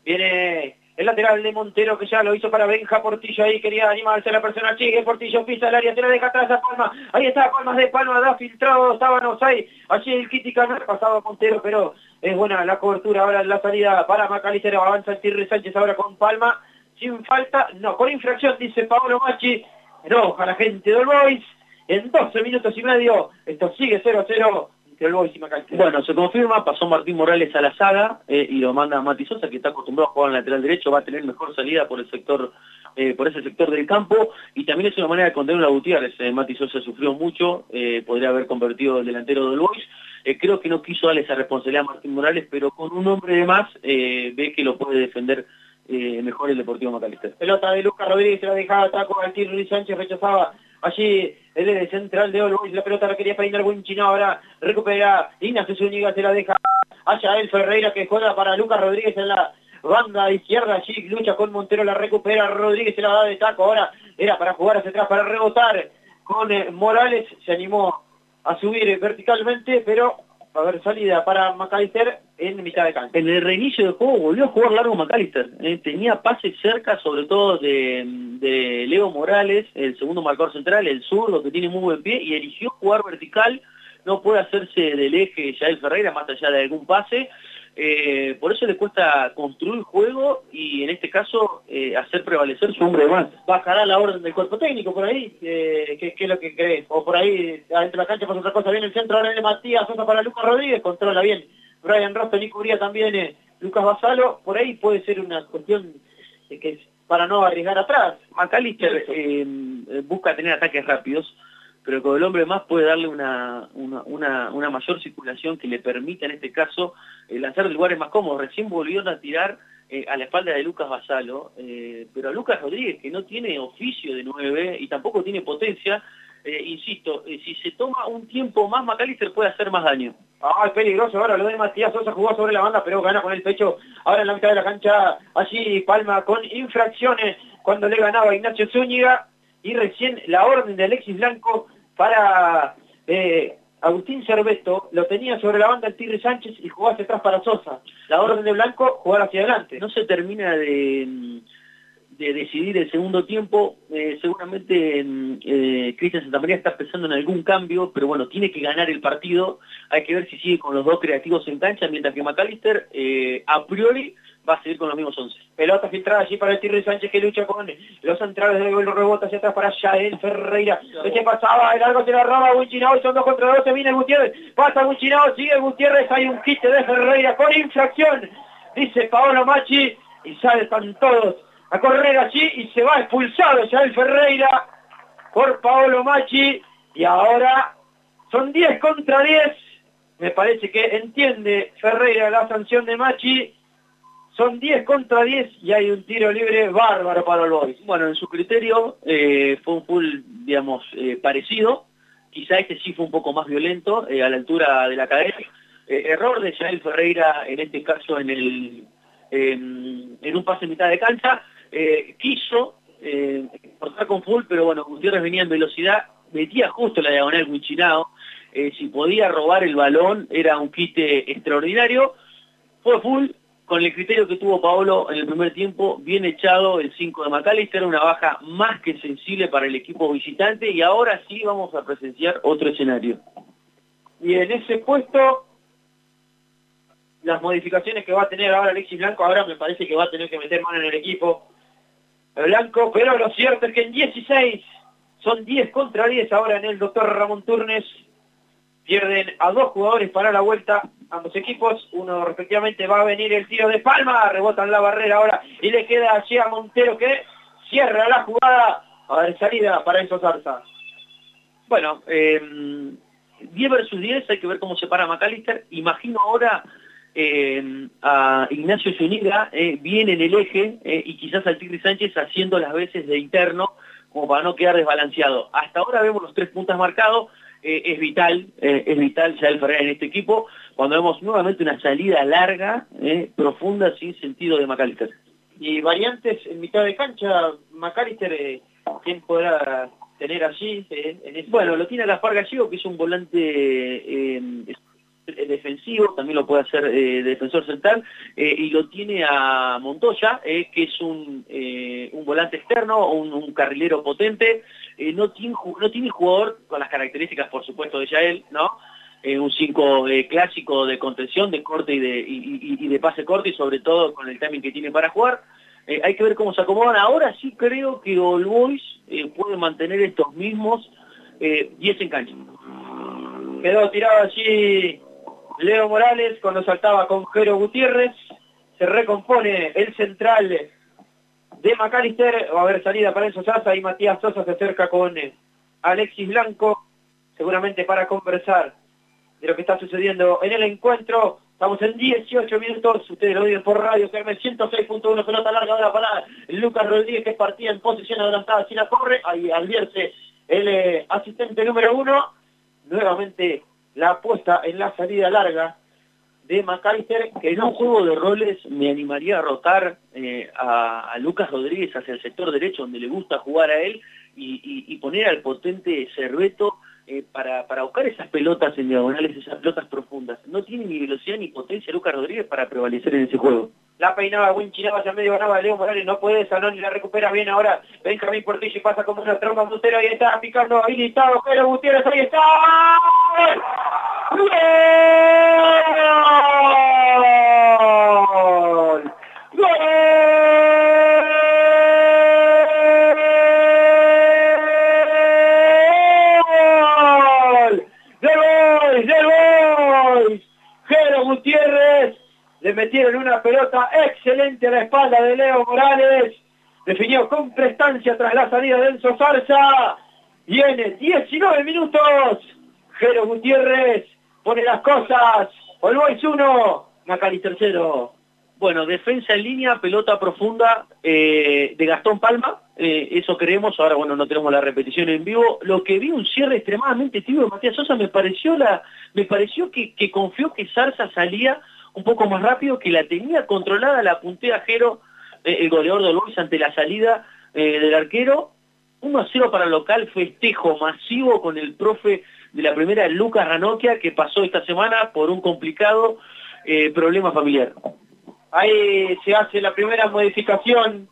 Speaker 1: Viene el lateral de Montero que ya lo hizo para Benja Portillo ahí, quería animarse a la persona. Chique, Portillo pisa el área, se la deja atrás a Palma, ahí está Palmas de Palma, da filtrado, estábamos ahí, allí el Kitika no ha pasado a Montero, pero es buena la cobertura ahora en la salida para Macalicero, avanza el Tirri Sánchez ahora con Palma, sin falta, no, con infracción dice Pablo Machi, enoja la gente del Boys, en 12 minutos y medio, esto sigue 0-0,
Speaker 2: bueno, se confirma, pasó Martín Morales a la saga eh, y lo manda Mati Sosa, que está acostumbrado a jugar en lateral derecho, va a tener mejor salida por el sector eh, por ese sector del campo y también es una manera de contener a Gutiérrez. Eh, Mati Sosa sufrió mucho, podría haber convertido el delantero del Boys. creo que no quiso darle esa responsabilidad a Martín Morales, pero con un hombre de más ve que lo puede defender mejor el Deportivo Macalister.
Speaker 1: Pelota de Lucas Rodríguez, se la dejaba taco tiro Luis Sánchez, rechazaba allí el central de Oro, la pelota la quería peinar buen chino, ahora recupera. Ignacio Zúñiga, se la deja hacia el Ferreira que juega para Lucas Rodríguez en la banda izquierda, allí lucha con Montero, la recupera. Rodríguez, se la da de taco, ahora era para jugar hacia atrás, para rebotar con eh, Morales, se animó a subir verticalmente, pero a haber salida para McAllister en mitad de cancha.
Speaker 2: En el reinicio del juego volvió a jugar largo McAllister. Eh, tenía pases cerca, sobre todo de, Leo Morales, el segundo marcador central, el zurdo, que tiene muy buen pie, y eligió jugar vertical. No puede hacerse del eje ya el Ferreira, más allá de algún pase. Eh, por eso le cuesta construir juego y en este caso eh, hacer prevalecer su hombre de más.
Speaker 1: Bajará la orden del cuerpo técnico por ahí, eh, ¿qué, es lo que crees? O por ahí, adentro de la cancha pasa otra cosa, viene el centro, ahora de Matías, Sosa para Lucas Rodríguez, controla bien. Brian Ross, y cubría también Lucas Basalo, por ahí puede ser una cuestión que para no arriesgar atrás.
Speaker 2: McAllister busca tener ataques rápidos, pero con el hombre más puede darle una, una, mayor circulación que le permita en este caso eh, lanzar lugares más cómodos. Recién volvió a tirar eh, a la espalda de Lucas Basalo, eh, pero a Lucas Rodríguez, que no tiene oficio de nueve y tampoco tiene potencia, insisto, si se toma un tiempo más, McAllister puede hacer más daño.
Speaker 1: Ah, es peligroso ahora lo de Matías Sosa jugó sobre la banda, pero gana con el pecho. Ahora en la mitad de la cancha, allí Palma con infracciones cuando le ganaba Ignacio Zúñiga y recién la orden de Alexis Blanco para eh, Agustín Cerveto, lo tenía sobre la banda el Tigre Sánchez y jugó hacia atrás para Sosa. La orden de Blanco, jugar hacia adelante.
Speaker 2: No se termina de, decidir el segundo tiempo. Eh, seguramente eh, Cristian Santamaría está pensando en algún cambio, pero bueno, tiene que ganar el partido. Hay que ver si sigue con los dos creativos en cancha, mientras que McAllister, a priori, va a seguir con los mismos 11.
Speaker 1: Pelota filtrada allí para el Tirri Sánchez que lucha con los centrales de gol, rebota hacia atrás para Yael Ferreira. Este pasaba, el algo se la roba Gunchinao y son dos contra dos, se viene Gutiérrez, pasa Gunchinao, sigue Gutiérrez, hay un quite de Ferreira con infracción, dice Paolo Machi, y saltan todos a correr allí y se va expulsado Yael Ferreira por Paolo Machi y ahora son 10 contra 10. Me parece que entiende Ferreira la sanción de Machi son 10 contra 10 y hay un tiro libre bárbaro para el Boys.
Speaker 2: Bueno, en su criterio eh, fue un full, digamos, eh, parecido. Quizá este sí fue un poco más violento, eh, a la altura de la cadena. error de Jael Ferreira, en este caso, en, el, en un pase en mitad de cancha. quiso cortar con full, pero bueno, Gutiérrez venía en velocidad, metía justo la diagonal Winchinao. si podía robar el balón, era un quite extraordinario. Fue full, con el criterio que tuvo Paolo en el primer tiempo, bien echado el 5 de McAllister, una baja más que sensible para el equipo visitante y ahora sí vamos a presenciar otro escenario.
Speaker 1: Y en ese puesto, las modificaciones que va a tener ahora Alexis Blanco, ahora me parece que va a tener que meter mano en el equipo Blanco, pero lo cierto es que en 16 son 10 contra 10 ahora en el doctor Ramón Turnes, pierden a dos jugadores para la vuelta ambos equipos, uno respectivamente va a venir el tiro de Palma, rebotan la barrera ahora y le queda allí a Montero que cierra la jugada a ver salida para esos Zarza.
Speaker 2: Bueno, 10 versus 10, hay que ver cómo se para McAllister. Imagino ahora em, a Ignacio Zuniga eh, bien en el eje eh, y quizás al Tigre Sánchez haciendo las veces de interno como para no quedar desbalanceado. Hasta ahora vemos los tres puntos marcados, eh, es vital, eh, es vital ya el Ferrer en este equipo, cuando vemos nuevamente una salida larga, eh, profunda, sin sentido de McAllister.
Speaker 1: Y variantes en mitad de cancha, McAllister, ¿quién podrá tener allí?
Speaker 2: Bueno, lo tiene Gaspar Gallego, que es un volante defensivo, también lo puede hacer defensor central, y lo tiene a Montoya, que es un, un volante externo, un, un carrilero potente, eh, no, tiene, no tiene jugador con las características, por supuesto, de Yael, ¿no? Eh, un 5 eh, clásico de contención, de corte y de, y, de pase corte y sobre todo con el timing que tiene para jugar. hay que ver cómo se acomodan. Ahora sí creo que All Boys puede mantener estos mismos 10 en cancha.
Speaker 1: Quedó tirado allí Leo Morales cuando saltaba con Jero Gutiérrez. Se recompone el central de McAllister. Va a haber salida para Enzo Sosa y Matías Sosa se acerca con eh, Alexis Blanco, seguramente para conversar de lo que está sucediendo en el encuentro. Estamos en 18 minutos, ustedes lo oyen por radio, Carmen 106.1, pelota larga ahora para Lucas Rodríguez, que partía en posición adelantada, si la corre, ahí advierte el eh, asistente número uno, nuevamente la apuesta en la salida larga de McAllister, que en un juego de roles me animaría a rotar eh, a, Lucas Rodríguez hacia el sector derecho, donde le gusta jugar a él, y, poner al potente Cerveto eh, para, para, buscar esas pelotas en diagonales, esas pelotas profundas. No tiene ni velocidad ni potencia Lucas Rodríguez para prevalecer en ese juego la peinaba Winchinaba hacia el medio ganaba de León Morales, no puede Salón y la recupera bien ahora Benjamín Portillo pasa como una tromba Montero, ahí está picando habilitado Jero Gutiérrez, ahí está ¡Gol! ¡Gol! Gutiérrez le metieron una pelota excelente a la espalda de Leo Morales. Definió con prestancia tras la salida de Enzo Zarza. Viene 19 minutos. Jero Gutiérrez pone las cosas. Olbois 1, Macali tercero.
Speaker 2: Bueno, defensa en línea, pelota profunda eh, de Gastón Palma, eh, eso creemos, ahora bueno, no tenemos la repetición en vivo. Lo que vi un cierre extremadamente tibio de Matías Sosa, me pareció, la, me pareció que, confió que Zarza salía un poco más rápido, que la tenía controlada, la puntea Jero, eh, el goleador de Luis ante la salida del arquero. 1 a 0 para el local, festejo masivo con el profe de la primera, Lucas Ranocchia, que pasó esta semana por un complicado problema familiar.
Speaker 1: Ahí se hace la primera modificación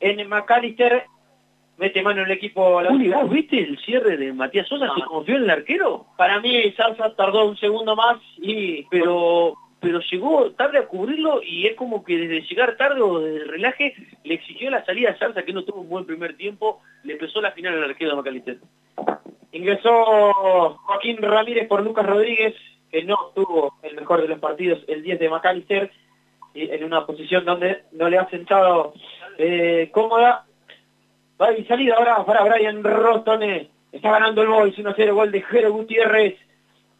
Speaker 1: en McAllister. Mete mano en el equipo.
Speaker 2: ¿vos viste el cierre de Matías Sosa? ¿Se confió en el arquero?
Speaker 1: Para mí Salsa tardó un segundo más y...
Speaker 2: Pero pero llegó tarde a cubrirlo y es como que desde llegar tarde o desde relaje le exigió la salida a Salsa que no tuvo un buen primer tiempo, le empezó la final al arquero de Macalister.
Speaker 1: Ingresó Joaquín Ramírez por Lucas Rodríguez, que no tuvo el mejor de los partidos el 10 de Macalister, en una posición donde no le ha sentado eh, cómoda. Va y salida ahora para Brian Rotone. Está ganando el Boys 1-0, gol de Jero Gutiérrez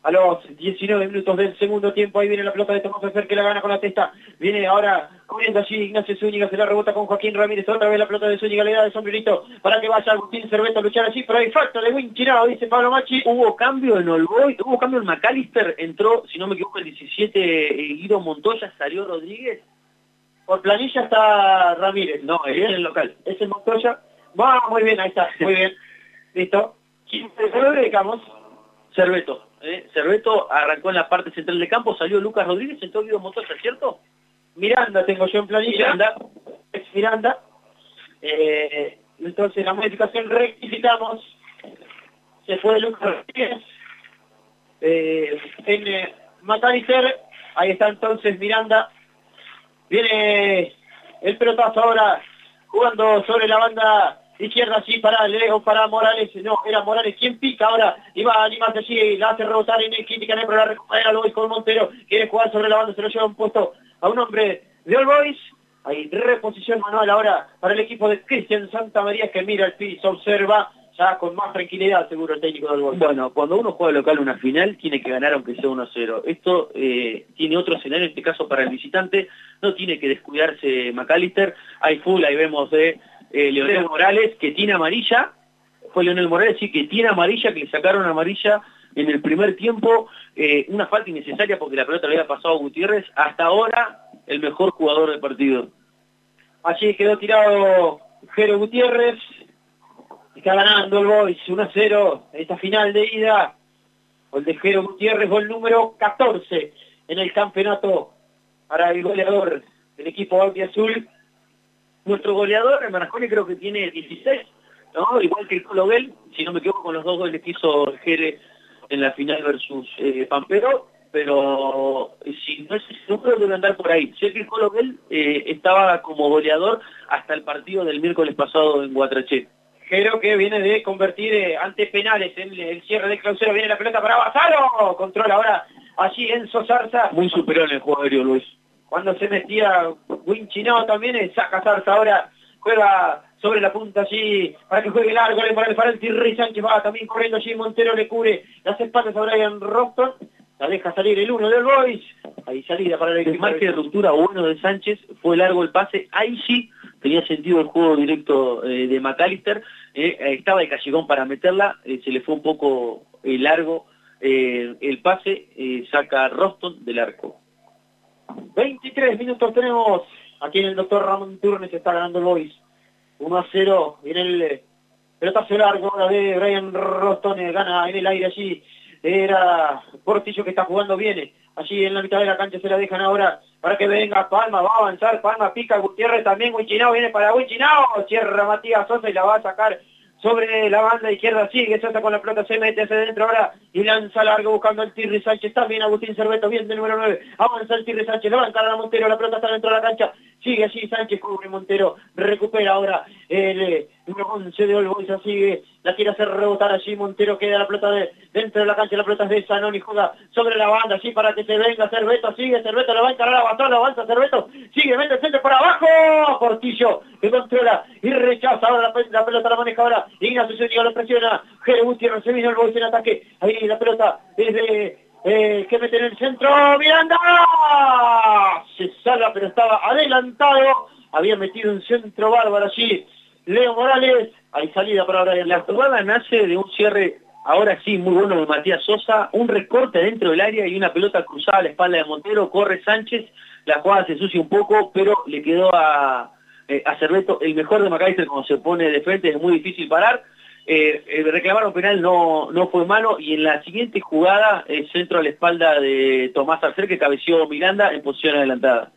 Speaker 1: a los 19 minutos del segundo tiempo. Ahí viene la pelota de Tomás Fer que la gana con la testa. Viene ahora corriendo allí Ignacio Zúñiga, se la rebota con Joaquín Ramírez. Otra vez la pelota de Zúñiga le da de sombrerito para que vaya Agustín Cerveto a luchar allí. Pero hay falta de Winchinado, dice Pablo Machi.
Speaker 2: Hubo cambio en Olboy, hubo cambio en McAllister. Entró, si no me equivoco, el 17 eh, Guido Montoya, salió Rodríguez.
Speaker 1: Por planilla está Ramírez.
Speaker 2: No, es el local.
Speaker 1: Es el Montoya. Va, muy bien, ahí está. Muy bien. Listo. 15 de dedicamos.
Speaker 2: Cerveto. ¿Eh? Cerveto arrancó en la parte central del campo, salió Lucas Rodríguez, entró Guido Montoya, ¿cierto?
Speaker 1: Miranda tengo yo en planilla. Miranda. Es Miranda. Eh, entonces la modificación rectificamos. Se fue Lucas Rodríguez. Eh, en eh, ahí está entonces Miranda. Viene el pelotazo ahora jugando sobre la banda izquierda sí para Leo, para Morales, no, era Morales quien pica ahora, iba a animarse allí, la hace rebotar en el crítica, pero la recupera Boys con Montero, quiere jugar sobre la banda, se lo lleva un puesto a un hombre de All Boys, hay reposición manual ahora para el equipo de Cristian Santa María que mira el piso, observa, ya con más tranquilidad seguro el técnico del Boys.
Speaker 2: Bueno, cuando uno juega local una final, tiene que ganar aunque sea 1-0. Esto eh, tiene otro escenario, en este caso para el visitante, no tiene que descuidarse McAllister, hay full, ahí vemos de Leonel Morales, que tiene amarilla, fue Leonel Morales, sí, que tiene amarilla, que le sacaron amarilla en el primer tiempo, eh, una falta innecesaria porque la pelota le había pasado a Gutiérrez, hasta ahora el mejor jugador del partido.
Speaker 1: Allí quedó tirado Jero Gutiérrez, está ganando el Boys 1-0 esta final de ida, gol de Jero Gutiérrez, gol número 14 en el campeonato para el goleador del equipo Azul nuestro goleador, Marasconi, creo que tiene 16, ¿no? Igual que el Colo si no me equivoco con los dos goles que hizo Jere en la final versus eh, Pampero, pero eh, si no, es, no creo que debe andar por ahí. Sé que el Colo eh, estaba como goleador hasta el partido del miércoles pasado en Guatraché. Creo que viene de convertir ante penales en el cierre de clausura. Viene la pelota para Basalo. Controla ahora allí Enzo Zarza.
Speaker 2: Muy superior en el aéreo, Luis
Speaker 1: cuando se metía Winchinao también, eh, saca Zarza ahora, juega sobre la punta allí, para que juegue largo, le para el Farenti, Rey Sánchez va también corriendo allí, Montero le cubre las espaldas a Brian Rockton, la deja salir el uno del Boys, ahí salida para el
Speaker 2: marque de ruptura bueno de Sánchez, fue largo el pase, ahí sí tenía sentido el juego directo eh, de McAllister, eh, estaba el callejón para meterla, se le fue un poco largo el pase, saca Roston del arco.
Speaker 1: 23 minutos tenemos. Aquí en el doctor Ramón Turnes está ganando el Boys. 1 a 0. Viene el eh, pelotazo largo ahora de Brian Rostone. Gana en el aire allí. Era Portillo que está jugando bien. Allí en la mitad de la cancha se la dejan ahora para que venga Palma. Va a avanzar. Palma pica Gutiérrez también. Winchinao viene para Winchinao. Cierra Matías Sosa y la va a sacar sobre la banda izquierda, sigue Sosa con la pelota, se mete hacia adentro ahora y lanza largo buscando el Tirri Sánchez, también Agustín Cerveto, bien de número 9, avanza el Tirri Sánchez, levanta a Montero, la pelota está dentro de la cancha, sigue allí Sánchez, cubre Montero, recupera ahora el número 11 de Olboisa sigue, la quiere hacer rebotar allí, Montero queda la pelota de, dentro de la cancha, la pelota es de Zanoni, juega sobre la banda, allí para que se venga Cerveto, sigue Cerveto, la va a encarar a Batón, avanza Cerveto, sigue, mete el centro para abajo, Portillo, que controla y rechaza ahora la, pelota, la maneja ahora, Ignacio Zúñiga lo presiona, Jere Gutiérrez se vino el Boys en ataque, ahí la pelota es de... Eh, que mete en el centro, Miranda, se salva pero estaba adelantado, había metido un centro bárbaro allí, Leo Morales, hay salida para ahora.
Speaker 2: La jugada nace de un cierre, ahora sí, muy bueno de Matías Sosa, un recorte dentro del área y una pelota cruzada a la espalda de Montero, corre Sánchez, la jugada se sucia un poco, pero le quedó a, eh, Cerveto el mejor de McAllister cuando se pone de frente, es muy difícil parar. Eh, el reclamaron penal no, no fue malo y en la siguiente jugada el centro a la espalda de Tomás Arcer que cabeció Miranda en posición adelantada.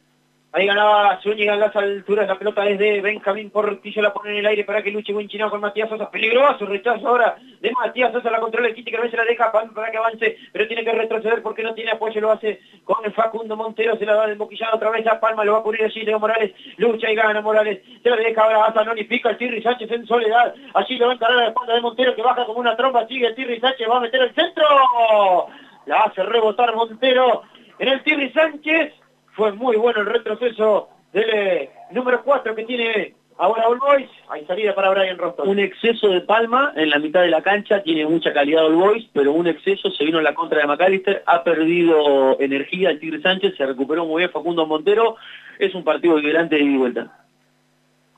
Speaker 1: Ahí ganaba Zúñiga en las alturas, la pelota es de Benjamín Portillo, la pone en el aire para que luche Winchinao con Matías Sosa. Peligroso rechazo ahora de Matías Sosa, la controla el Kiti que no se la deja para que avance, pero tiene que retroceder porque no tiene apoyo, lo hace con el Facundo Montero, se la da desmoquillado otra vez a Palma, lo va a cubrir allí Leo Morales, lucha y gana Morales, se la deja ahora a Zanoni, pica el Tirri Sánchez en soledad, allí lo va a encarar a la espalda de Montero que baja como una tromba, sigue el Tirri Sánchez, va a meter el centro, la hace rebotar Montero en el Tirri Sánchez, fue muy bueno el retroceso del eh, número 4 que tiene ahora All Boys. Hay salida para Brian Roston.
Speaker 2: Un exceso de palma en la mitad de la cancha, tiene mucha calidad All Boys, pero un exceso se vino en la contra de McAllister, ha perdido energía el Tigre Sánchez, se recuperó muy bien Facundo Montero, es un partido vibrante de vuelta.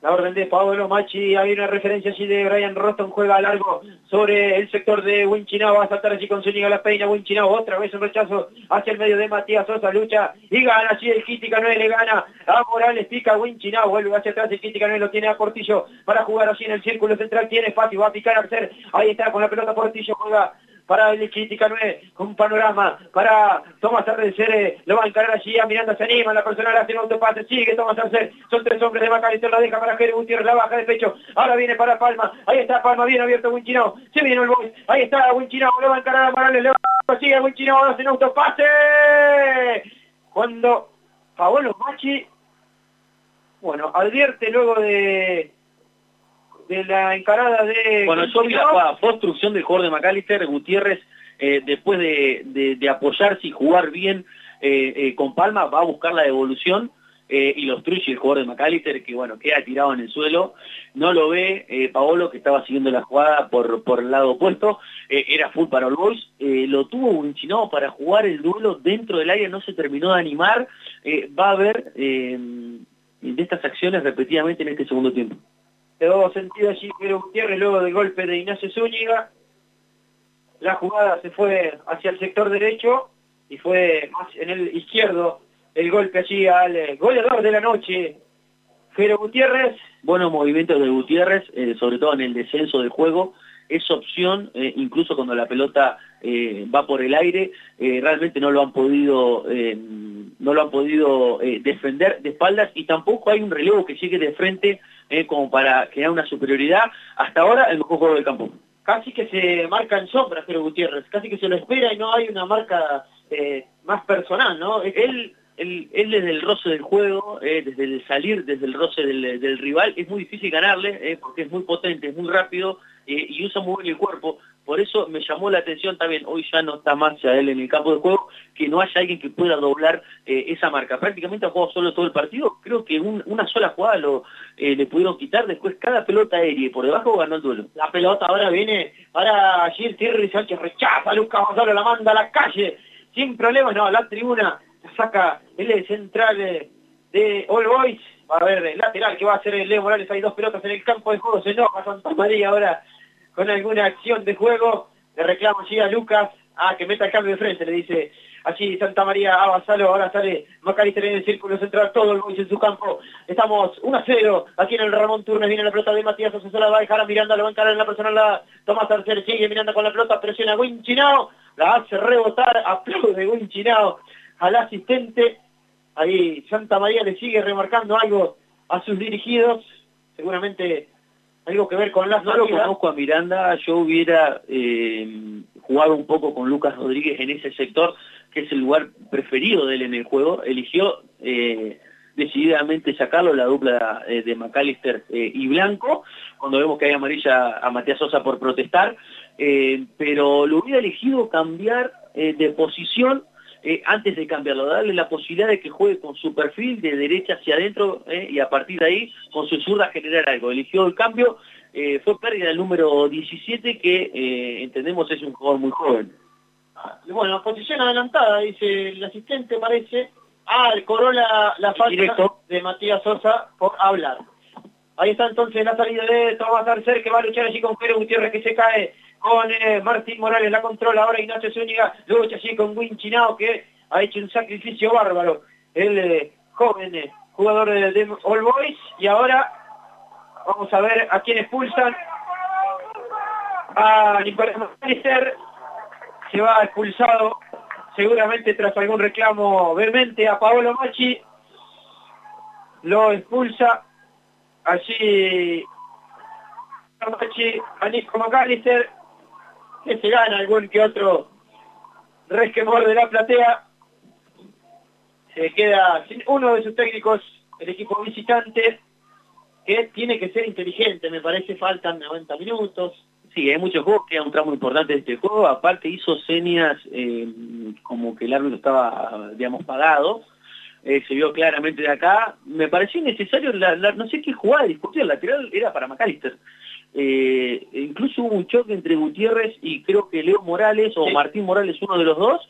Speaker 1: La orden de Pablo Machi, hay una referencia allí de Brian Roston, juega largo sobre el sector de Winchinao, va a saltar allí con Zúñiga la peina, Winchinao otra vez un rechazo hacia el medio de Matías Sosa, lucha y gana allí el Kitty Canoe, le gana a Morales, pica Winchinao, vuelve hacia atrás el Kitty Canoe, lo tiene a Portillo para jugar allí en el círculo central, tiene espacio, va a picar a ser, ahí está con la pelota Portillo, juega para el Crítica 9, con un panorama. Para Tomás Arcer, lo va a encarar allí, a Miranda se anima, la persona le hace un autopase, sigue Tomás Arcer, son tres hombres de Macalister, la deja para Jerez Gutiérrez, la baja de pecho, ahora viene para Palma, ahí está Palma, bien abierto Winchinao, se viene el boy, ahí está Winchinao, lo va a encarar a Morales, le va sigue Winchinao, hace un autopase, cuando Paolo Machi, bueno, advierte luego de de la encarada de...
Speaker 2: Bueno, yo vi la construcción del jugador de McAllister, Gutiérrez, eh, después de, de, apoyarse y jugar bien eh, eh, con Palma, va a buscar la devolución y lo obstruye el jugador de McAllister, que bueno, queda tirado en el suelo. No lo ve Paolo, que estaba siguiendo la jugada por, por el lado opuesto. era full para el Boys. lo tuvo Winchinao para jugar el duelo dentro del área, no se terminó de animar. va a haber de estas acciones repetidamente en este segundo tiempo
Speaker 1: quedó sentido allí Pedro Gutiérrez luego del golpe de Ignacio Zúñiga. La jugada se fue hacia el sector derecho y fue más en el izquierdo el golpe allí al eh, goleador de la noche, Jero Gutiérrez.
Speaker 2: Buenos movimientos de Gutiérrez, eh, sobre todo en el descenso del juego. Es opción, eh, incluso cuando la pelota va por el aire, realmente no lo han podido no lo han podido defender de espaldas y tampoco hay un relevo que llegue de frente eh, como para crear una superioridad. Hasta ahora el mejor juego del campo.
Speaker 1: Casi que se marca en sombra, pero Gutiérrez, casi que se lo espera y no hay una marca eh, más personal, ¿no?
Speaker 2: Él, él, él, desde el roce del juego, eh, desde el salir, desde el roce del rival, es muy difícil ganarle, porque es muy potente, es muy rápido y usa muy bien el cuerpo. Por eso me llamó la atención también, hoy ya no está más ya él en el campo de juego, que no haya alguien que pueda doblar eh, esa marca. Prácticamente ha jugado solo todo el partido, creo que una sola jugada lo, eh, le pudieron quitar, después cada pelota aérea y por debajo ganó el duelo.
Speaker 1: La pelota ahora viene para allí el Thierry Sánchez, rechaza Lucas Gonzalo, la manda a la calle, sin problemas, no, la tribuna saca el central eh, de All Boys, va a ver el lateral que va a hacer Leo Morales, hay dos pelotas en el campo de juego, se enoja Santa María ahora con alguna acción de juego. Le reclamo allí a Lucas, ah, que meta el cambio de frente, le dice allí Santa María a ahora sale Macalister en el círculo central, todo el Boys en su campo. Estamos 1 a 0, aquí en el Ramón Turnes viene la pelota de Matías se la va a dejar a Miranda, lo va a encarar en la persona, la Tomás Arcer, sigue Miranda con la pelota, presiona a Winchinao, la hace rebotar, aplaude Winchinao al asistente. Ahí Santa María le sigue remarcando algo a sus dirigidos, seguramente algo que ver con las
Speaker 2: No lo conozco a Miranda, yo hubiera eh, jugado un poco con Lucas Rodríguez en ese sector, que es el lugar preferido de él en el juego. Eligió eh, decididamente sacarlo, la dupla eh, de McAllister y Blanco, cuando vemos que hay amarilla a Matías Sosa por protestar, pero lo hubiera elegido cambiar de posición antes de cambiarlo, darle la posibilidad de que juegue con su perfil de derecha hacia adentro y a partir de ahí con su zurda generar algo. Eligió el cambio, fue pérdida del número 17 que entendemos es un jugador muy joven.
Speaker 1: Bueno, posición adelantada, dice el asistente, parece, Ah, el Corolla la falta de Matías Sosa por hablar. Ahí está entonces la salida de Tomás Arcer que va a luchar allí con Pedro Gutiérrez que se cae con eh, Martín Morales, la controla ahora Ignacio Zúñiga, lucha allí con Winchinao que ha hecho un sacrificio bárbaro. El eh, joven eh, jugador de, All Boys y ahora vamos a ver a quién expulsan. A Nicolás Macalister se va expulsado seguramente tras algún reclamo vehemente a Paolo Machi, lo expulsa allí a Nico McAllister, que se gana algún que otro resquemor de la platea, se queda uno de sus técnicos, el equipo visitante, que tiene que ser inteligente, me parece faltan 90 minutos,
Speaker 2: Sí, hay muchos juegos, que un tramo importante de este juego. Aparte hizo señas eh, como que el árbitro estaba, digamos, pagado. Eh, se vio claramente de acá. Me pareció innecesario, no sé qué jugada discutir, el lateral era para McAllister. Eh, incluso hubo un choque entre Gutiérrez y creo que Leo Morales o Martín Morales, uno de los dos,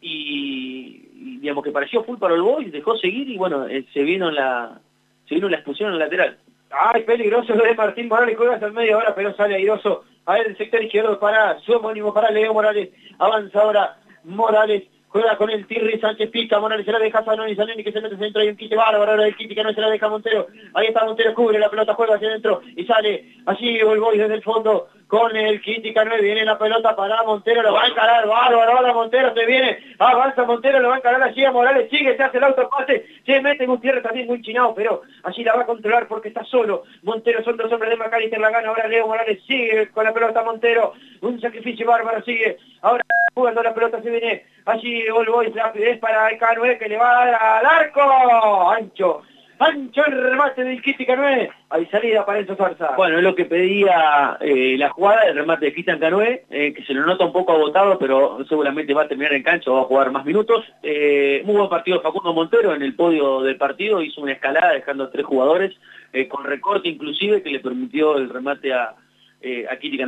Speaker 2: y, digamos que pareció full para el boy, dejó seguir y bueno, se vino la se vino la expulsión en el lateral.
Speaker 1: Ay, peligroso lo de Martín Morales, juega hasta el medio ahora, pero sale airoso. A ver, el sector izquierdo para su homónimo, para Leo Morales. Avanza ahora Morales. Juega con el Tirri, Sánchez pica, Morales se la deja Zanoni, Zanoni que se mete dentro, hay un quite bárbaro, ahora el quite que no se la deja Montero, ahí está Montero, cubre la pelota, juega hacia adentro y sale, allí Volvoy desde el fondo, con el Quintica 9, viene la pelota para Montero, lo va a encarar, bárbaro, ahora Montero se viene, avanza Montero, lo va a encarar allí a Morales, sigue, se hace el autopase, se mete un tierra también muy chinado, pero allí la va a controlar porque está solo, Montero son dos hombres de Macalister, la gana, ahora Leo Morales sigue con la pelota Montero, un sacrificio bárbaro sigue, ahora jugando la pelota se viene, allí All es para el K9 que le va a dar al arco, ancho, Ancho el remate del Kitty Canoe. Hay salida para Enzo Farsa.
Speaker 2: Bueno, es lo que pedía eh, la jugada, el remate de Cristian eh, que se lo nota un poco agotado, pero seguramente va a terminar en cancha, va a jugar más minutos. Eh, muy buen partido Facundo Montero en el podio del partido, hizo una escalada dejando a tres jugadores, con recorte inclusive, que le permitió el remate a, a Kitty.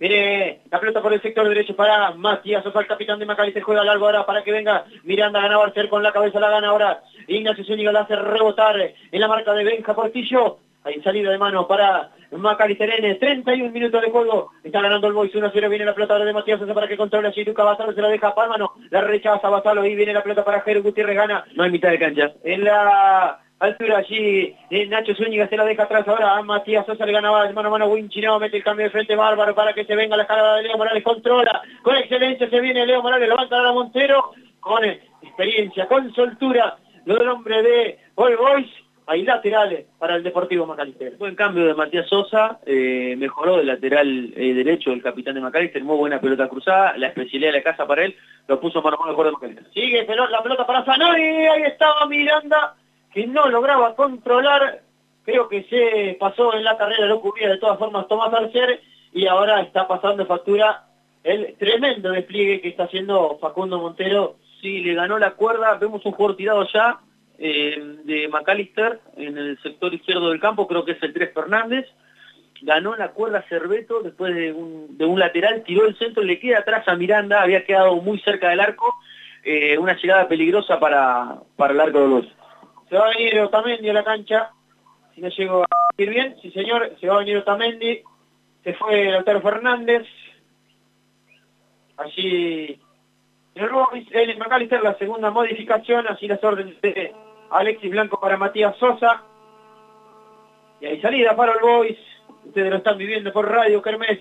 Speaker 1: Viene la pelota por el sector derecho para Matías Sosa, el capitán de Macalister, juega largo ahora para que venga Miranda, gana Barcer con la cabeza, la gana ahora. Ignacio Zúñiga, la hace rebotar en la marca de Benja Portillo. Hay salida de mano para Macalister N, 31 minutos de juego, está ganando el Boys 1-0, viene la pelota de Matías Sosa para que controle a Chiruca. Basalo, se la deja a Pálmano, la rechaza Basalo. Y viene la pelota para Jero Gutiérrez, gana.
Speaker 2: No hay mitad de cancha.
Speaker 1: En la altura allí eh, Nacho Zúñiga se la deja atrás ahora a Matías Sosa le ganaba mano a mano Winchinao mete el cambio de frente bárbaro para que se venga la escalada de Leo Morales controla con excelencia se viene Leo Morales lo va a entrar a Montero con experiencia con soltura lo del hombre de All Boys hay laterales para el Deportivo Macalister.
Speaker 2: Buen cambio de Matías Sosa, eh, mejoró el lateral eh, derecho el capitán de Macalister, muy buena pelota cruzada, la especialidad de la casa para él, lo puso mano a mano de Macalister.
Speaker 1: Sigue la pelota para Zanoni, ahí estaba Miranda, que no lograba controlar, creo que se pasó en la carrera, lo cubría de todas formas Tomás Arcer, y ahora está pasando factura el tremendo despliegue que está haciendo Facundo Montero.
Speaker 2: Sí, le ganó la cuerda, vemos un jugador tirado ya eh, de McAllister en el sector izquierdo del campo, creo que es el 3 Fernández, ganó la cuerda Cerveto después de un, de un lateral, tiró el centro, le queda atrás a Miranda, había quedado muy cerca del arco, eh, una llegada peligrosa para, para el arco de los
Speaker 1: se va a venir Otamendi a la cancha, si no llego a ir bien, sí señor, se va a venir Otamendi, se fue Lautaro Fernández, allí el McAllister la segunda modificación, así las órdenes de Alexis Blanco para Matías Sosa, y hay salida para el Boys, ustedes lo están viviendo por Radio Kermés,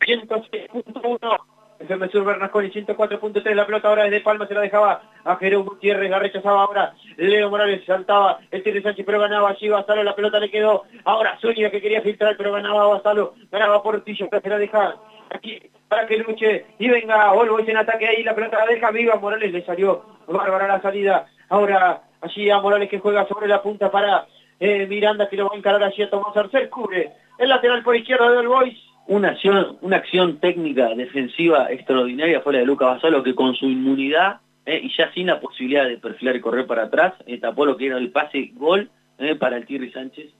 Speaker 1: 106.1 FM Sur Bernasconi 104.3, la pelota ahora desde Palma se la dejaba a Jerón Gutiérrez, la rechazaba ahora Leo Morales, saltaba el Tigre Sánchez, pero ganaba allí Basalo, la pelota le quedó ahora Zúñiga que quería filtrar, pero ganaba Basalo, ganaba Portillo, que se la deja aquí para que luche y venga Volvo en ataque ahí, la pelota la deja viva, Morales le salió bárbara la salida, ahora allí a Morales que juega sobre la punta para eh, Miranda que lo va a encarar allí a Tomás Arcel, cubre el lateral por izquierda del Boys.
Speaker 2: Una acción, una acción técnica defensiva extraordinaria fue la de Lucas Basalo que con su inmunidad eh, y ya sin la posibilidad de perfilar y correr para atrás, eh, tapó lo que era el pase gol para el Thierry Sánchez.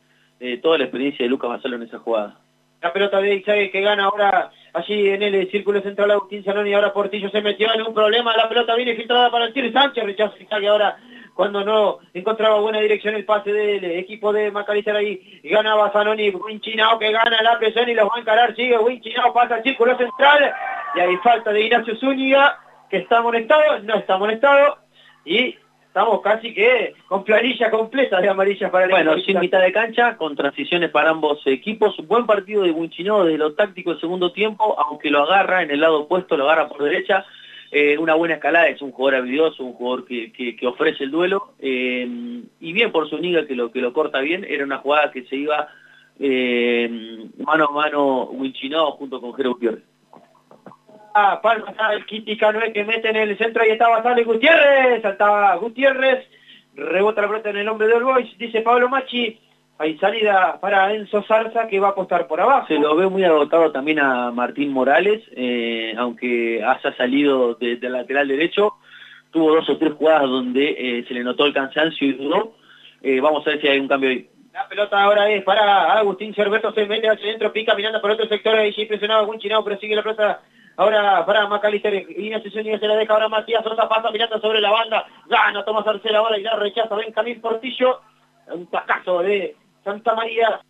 Speaker 2: toda la experiencia de Lucas Basalo en esa jugada.
Speaker 1: La pelota de Ixague que gana ahora allí en el círculo central Agustín Zanoni, ahora Portillo se metió en un problema, la pelota viene filtrada para el Thierry Sánchez, rechaza Ixague ahora cuando no encontraba buena dirección el pase del equipo de Macalister ahí, y ganaba Zanoni, Winchinao que gana la presión y los va a encarar, sigue Winchinao, pasa al círculo central, y hay falta de Ignacio Zúñiga, que está amonestado, no está amonestado, y estamos casi que con planilla completa de amarillas para el
Speaker 2: Bueno, sin mitad de cancha, con transiciones para ambos equipos, buen partido de Winchinao desde lo táctico del segundo tiempo, aunque lo agarra en el lado opuesto, lo agarra por derecha, eh, una buena escalada, es un jugador habilidoso, un jugador que, ofrece el duelo, eh, y bien por su niga que lo, que lo corta bien, era una jugada que se iba eh, mano a mano Winchinao junto con Jero Gutiérrez.
Speaker 1: Ah, Palma el Kitty Canoe que mete en el centro, y estaba Sale Gutiérrez, saltaba Gutiérrez, rebota la pelota en el hombre del Boys, dice Pablo Machi, hay salida para Enzo Zarza que va a apostar por abajo.
Speaker 2: Se lo ve muy agotado también a Martín Morales, eh, aunque haya salido del lateral derecho. Tuvo dos o tres jugadas donde eh, se le notó el cansancio y dudó. Eh, vamos a ver si hay un cambio ahí.
Speaker 1: La pelota ahora es para Agustín Cerveto, se mete hacia adentro, pica mirando por otro sector, ahí impresionado algún chinado, pero sigue la pelota ahora para Macalister, Ignacio Zúñiga se la deja ahora Matías Sosa, pasa mirando sobre la banda, gana Tomás Arcela ahora y la rechaza Benjamín Portillo, un tacazo de Santa María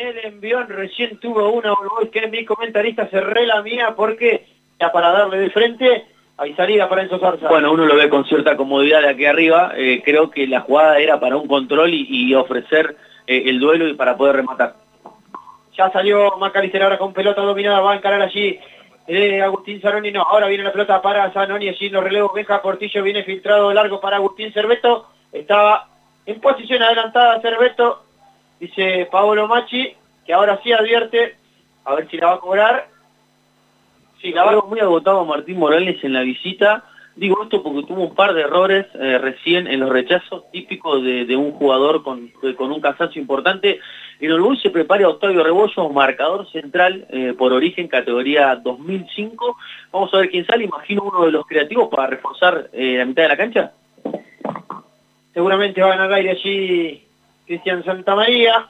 Speaker 1: en el envión recién tuvo una que mi comentarista cerré la mía porque ya para darle de frente hay salida para Enzo Zarza.
Speaker 2: Bueno, uno lo ve con cierta comodidad de aquí arriba. Eh, creo que la jugada era para un control y, ofrecer eh, el duelo y para poder rematar.
Speaker 1: Ya salió Macalister ahora con pelota dominada, va a encarar allí eh, Agustín Zanoni. No, ahora viene la pelota para Zanoni, allí los relevos. Beja Portillo viene filtrado largo para Agustín Cerveto. Estaba en posición adelantada Cerveto, Dice Paolo Machi, que ahora sí advierte, a ver si la va a cobrar.
Speaker 2: Sí, la va muy agotado Martín Morales en la visita. Digo esto porque tuvo un par de errores eh, recién en los rechazos típicos de, un jugador con, con, un cansancio importante. En Uruguay se prepara Octavio Rebollo, marcador central eh, por origen, categoría 2005. Vamos a ver quién sale. Imagino uno de los creativos para reforzar eh, la mitad de la cancha.
Speaker 1: Seguramente va a aire allí Cristian Santamaría.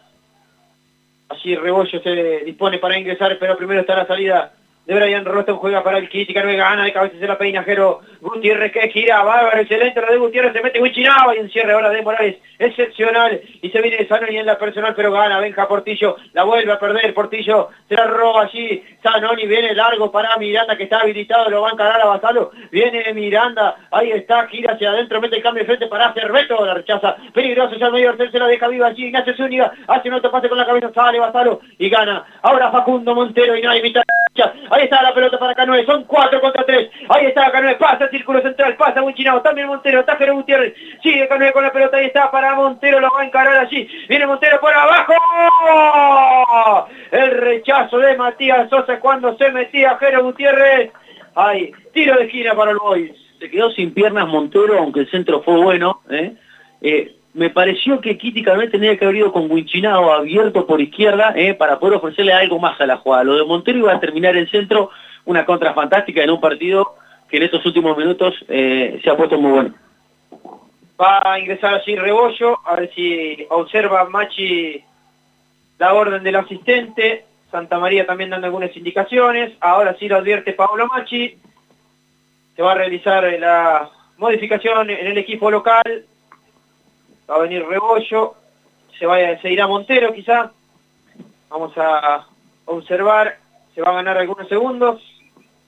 Speaker 1: Allí Rebollo se dispone para ingresar, pero primero está la salida de Brian Roston juega para el Kitty, no gana, de cabeza se la peinajero, Gutiérrez que gira, bárbaro, excelente, lo de Gutiérrez se mete Huichinaba y encierre ahora de Morales, excepcional, y se viene Zanoni en la personal, pero gana, Benja Portillo, la vuelve a perder, Portillo se la roba allí, Zanoni viene largo para Miranda que está habilitado, lo va a encarar a Basalo, viene Miranda, ahí está, gira hacia adentro, mete el cambio de frente para Cerveto, la rechaza, peligroso ya el medio se la deja viva allí, Ignacio Zúñiga, hace un otro pase con la cabeza, sale Basalo y gana, ahora Facundo Montero y no hay mitad Ahí está la pelota para Canoe. Son 4 contra 3. Ahí está Canoe. Pasa el círculo central. Pasa Winchinao. También Montero. Está Jero Gutiérrez. Sigue Canoe con la pelota. Ahí está para Montero. Lo va a encarar allí. Viene Montero por abajo. El rechazo de Matías Sosa cuando se metía Jero Gutiérrez. Ahí. Tiro de esquina para el Boys.
Speaker 2: Se quedó sin piernas Montero, aunque el centro fue bueno. ¿eh? Eh, me pareció que Kitty tenía que haber ido con Winchinao abierto por izquierda eh, para poder ofrecerle algo más a la jugada. Lo de Montero iba a terminar en centro, una contra fantástica en un partido que en estos últimos minutos eh, se ha puesto muy bueno.
Speaker 1: Va a ingresar así Rebollo, a ver si observa Machi la orden del asistente. Santa María también dando algunas indicaciones. Ahora sí lo advierte Pablo Machi. Se va a realizar la modificación en el equipo local va a venir Rebollo, se, va, se irá Montero quizá, vamos a observar, se va a ganar algunos segundos,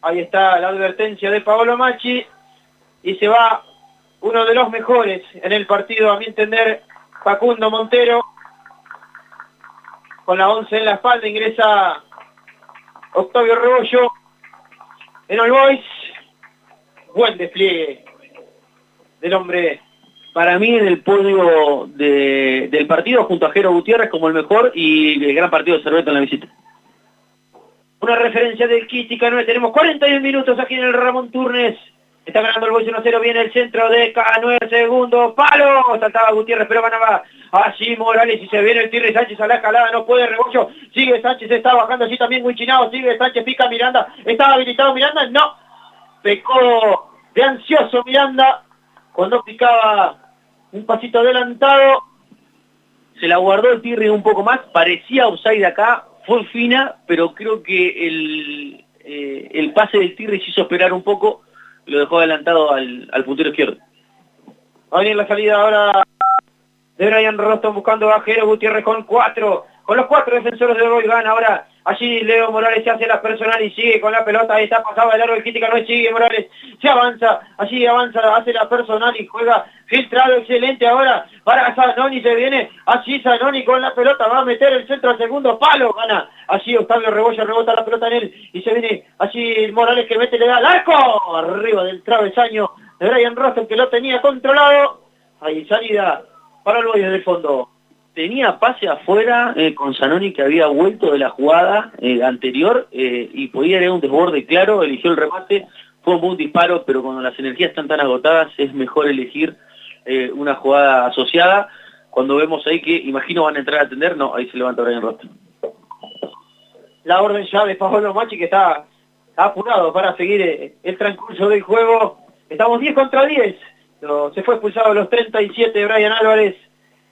Speaker 1: ahí está la advertencia de Paolo Machi, y se va uno de los mejores en el partido, a mi entender, Facundo Montero, con la 11 en la espalda, ingresa Octavio Rebollo en All Boys, buen despliegue del hombre
Speaker 2: para mí en el podio del partido junto a Jero Gutiérrez como el mejor y el gran partido de Cerveto en la visita.
Speaker 1: Una referencia del Kitty Canoe. Tenemos 41 minutos aquí en el Ramón Turnes. Está ganando el bolso 1-0. Viene el centro de Canoe. Segundo palo. Saltaba Gutiérrez, pero ganaba así Morales. Y se viene el Tirre Sánchez a la escalada. No puede Rebollo. Sigue Sánchez. Está bajando así también Huichinao. Sigue Sánchez. Pica Miranda. ¿Estaba habilitado Miranda? No. Pecó de ansioso Miranda. Cuando picaba un pasito adelantado,
Speaker 2: se la guardó el Tirri un poco más, parecía offside acá, fue fina, pero creo que el, eh, el pase del Tirri se hizo esperar un poco, lo dejó adelantado al, al puntero izquierdo.
Speaker 1: Va venir la salida ahora de Brian Roston buscando a Jero Gutiérrez con cuatro, con los cuatro defensores de Roy gana ahora Allí Leo Morales se hace la personal y sigue con la pelota. Ahí está pasado el largo de crítica, no sigue Morales. Se avanza, allí avanza, hace la personal y juega filtrado excelente ahora para Zanoni. Se viene allí Zanoni con la pelota. Va a meter el centro al segundo palo. Gana allí Octavio Rebolla, rebota la pelota en él. Y se viene allí Morales que mete, le da al arco. Arriba del travesaño de Brian Roston que lo tenía controlado. Ahí salida para el boy del fondo
Speaker 2: tenía pase afuera eh, con Zanoni que había vuelto de la jugada eh, anterior eh, y podía ir un desborde claro, eligió el remate, fue un buen disparo, pero cuando las energías están tan agotadas es mejor elegir una jugada asociada. Cuando vemos ahí que, imagino, van a entrar a atender, no, ahí se levanta Brian Rostro.
Speaker 1: La orden ya de Pablo Machi que está, apurado para seguir el transcurso del juego. Estamos 10 contra 10. se fue expulsado a los 37 Brian Álvarez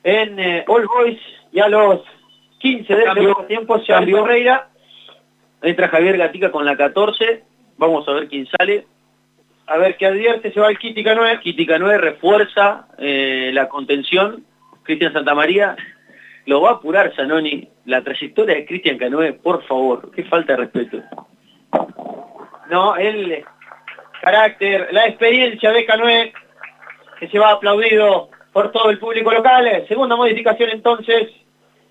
Speaker 1: en eh, All Boys y a los 15 del segundo tiempo se abrió Reira.
Speaker 2: Entra Javier Gatica con la 14. Vamos a ver quién sale.
Speaker 1: A ver qué advierte, se va el Kitty Canoe.
Speaker 2: Kitty Canoe refuerza eh, la contención. Cristian Santamaría lo va a apurar Zanoni. La trayectoria de Cristian Canoe, por favor, qué falta de respeto.
Speaker 1: No, el carácter, la experiencia de Canoe, que se va aplaudido por todo el público local. Segunda modificación entonces.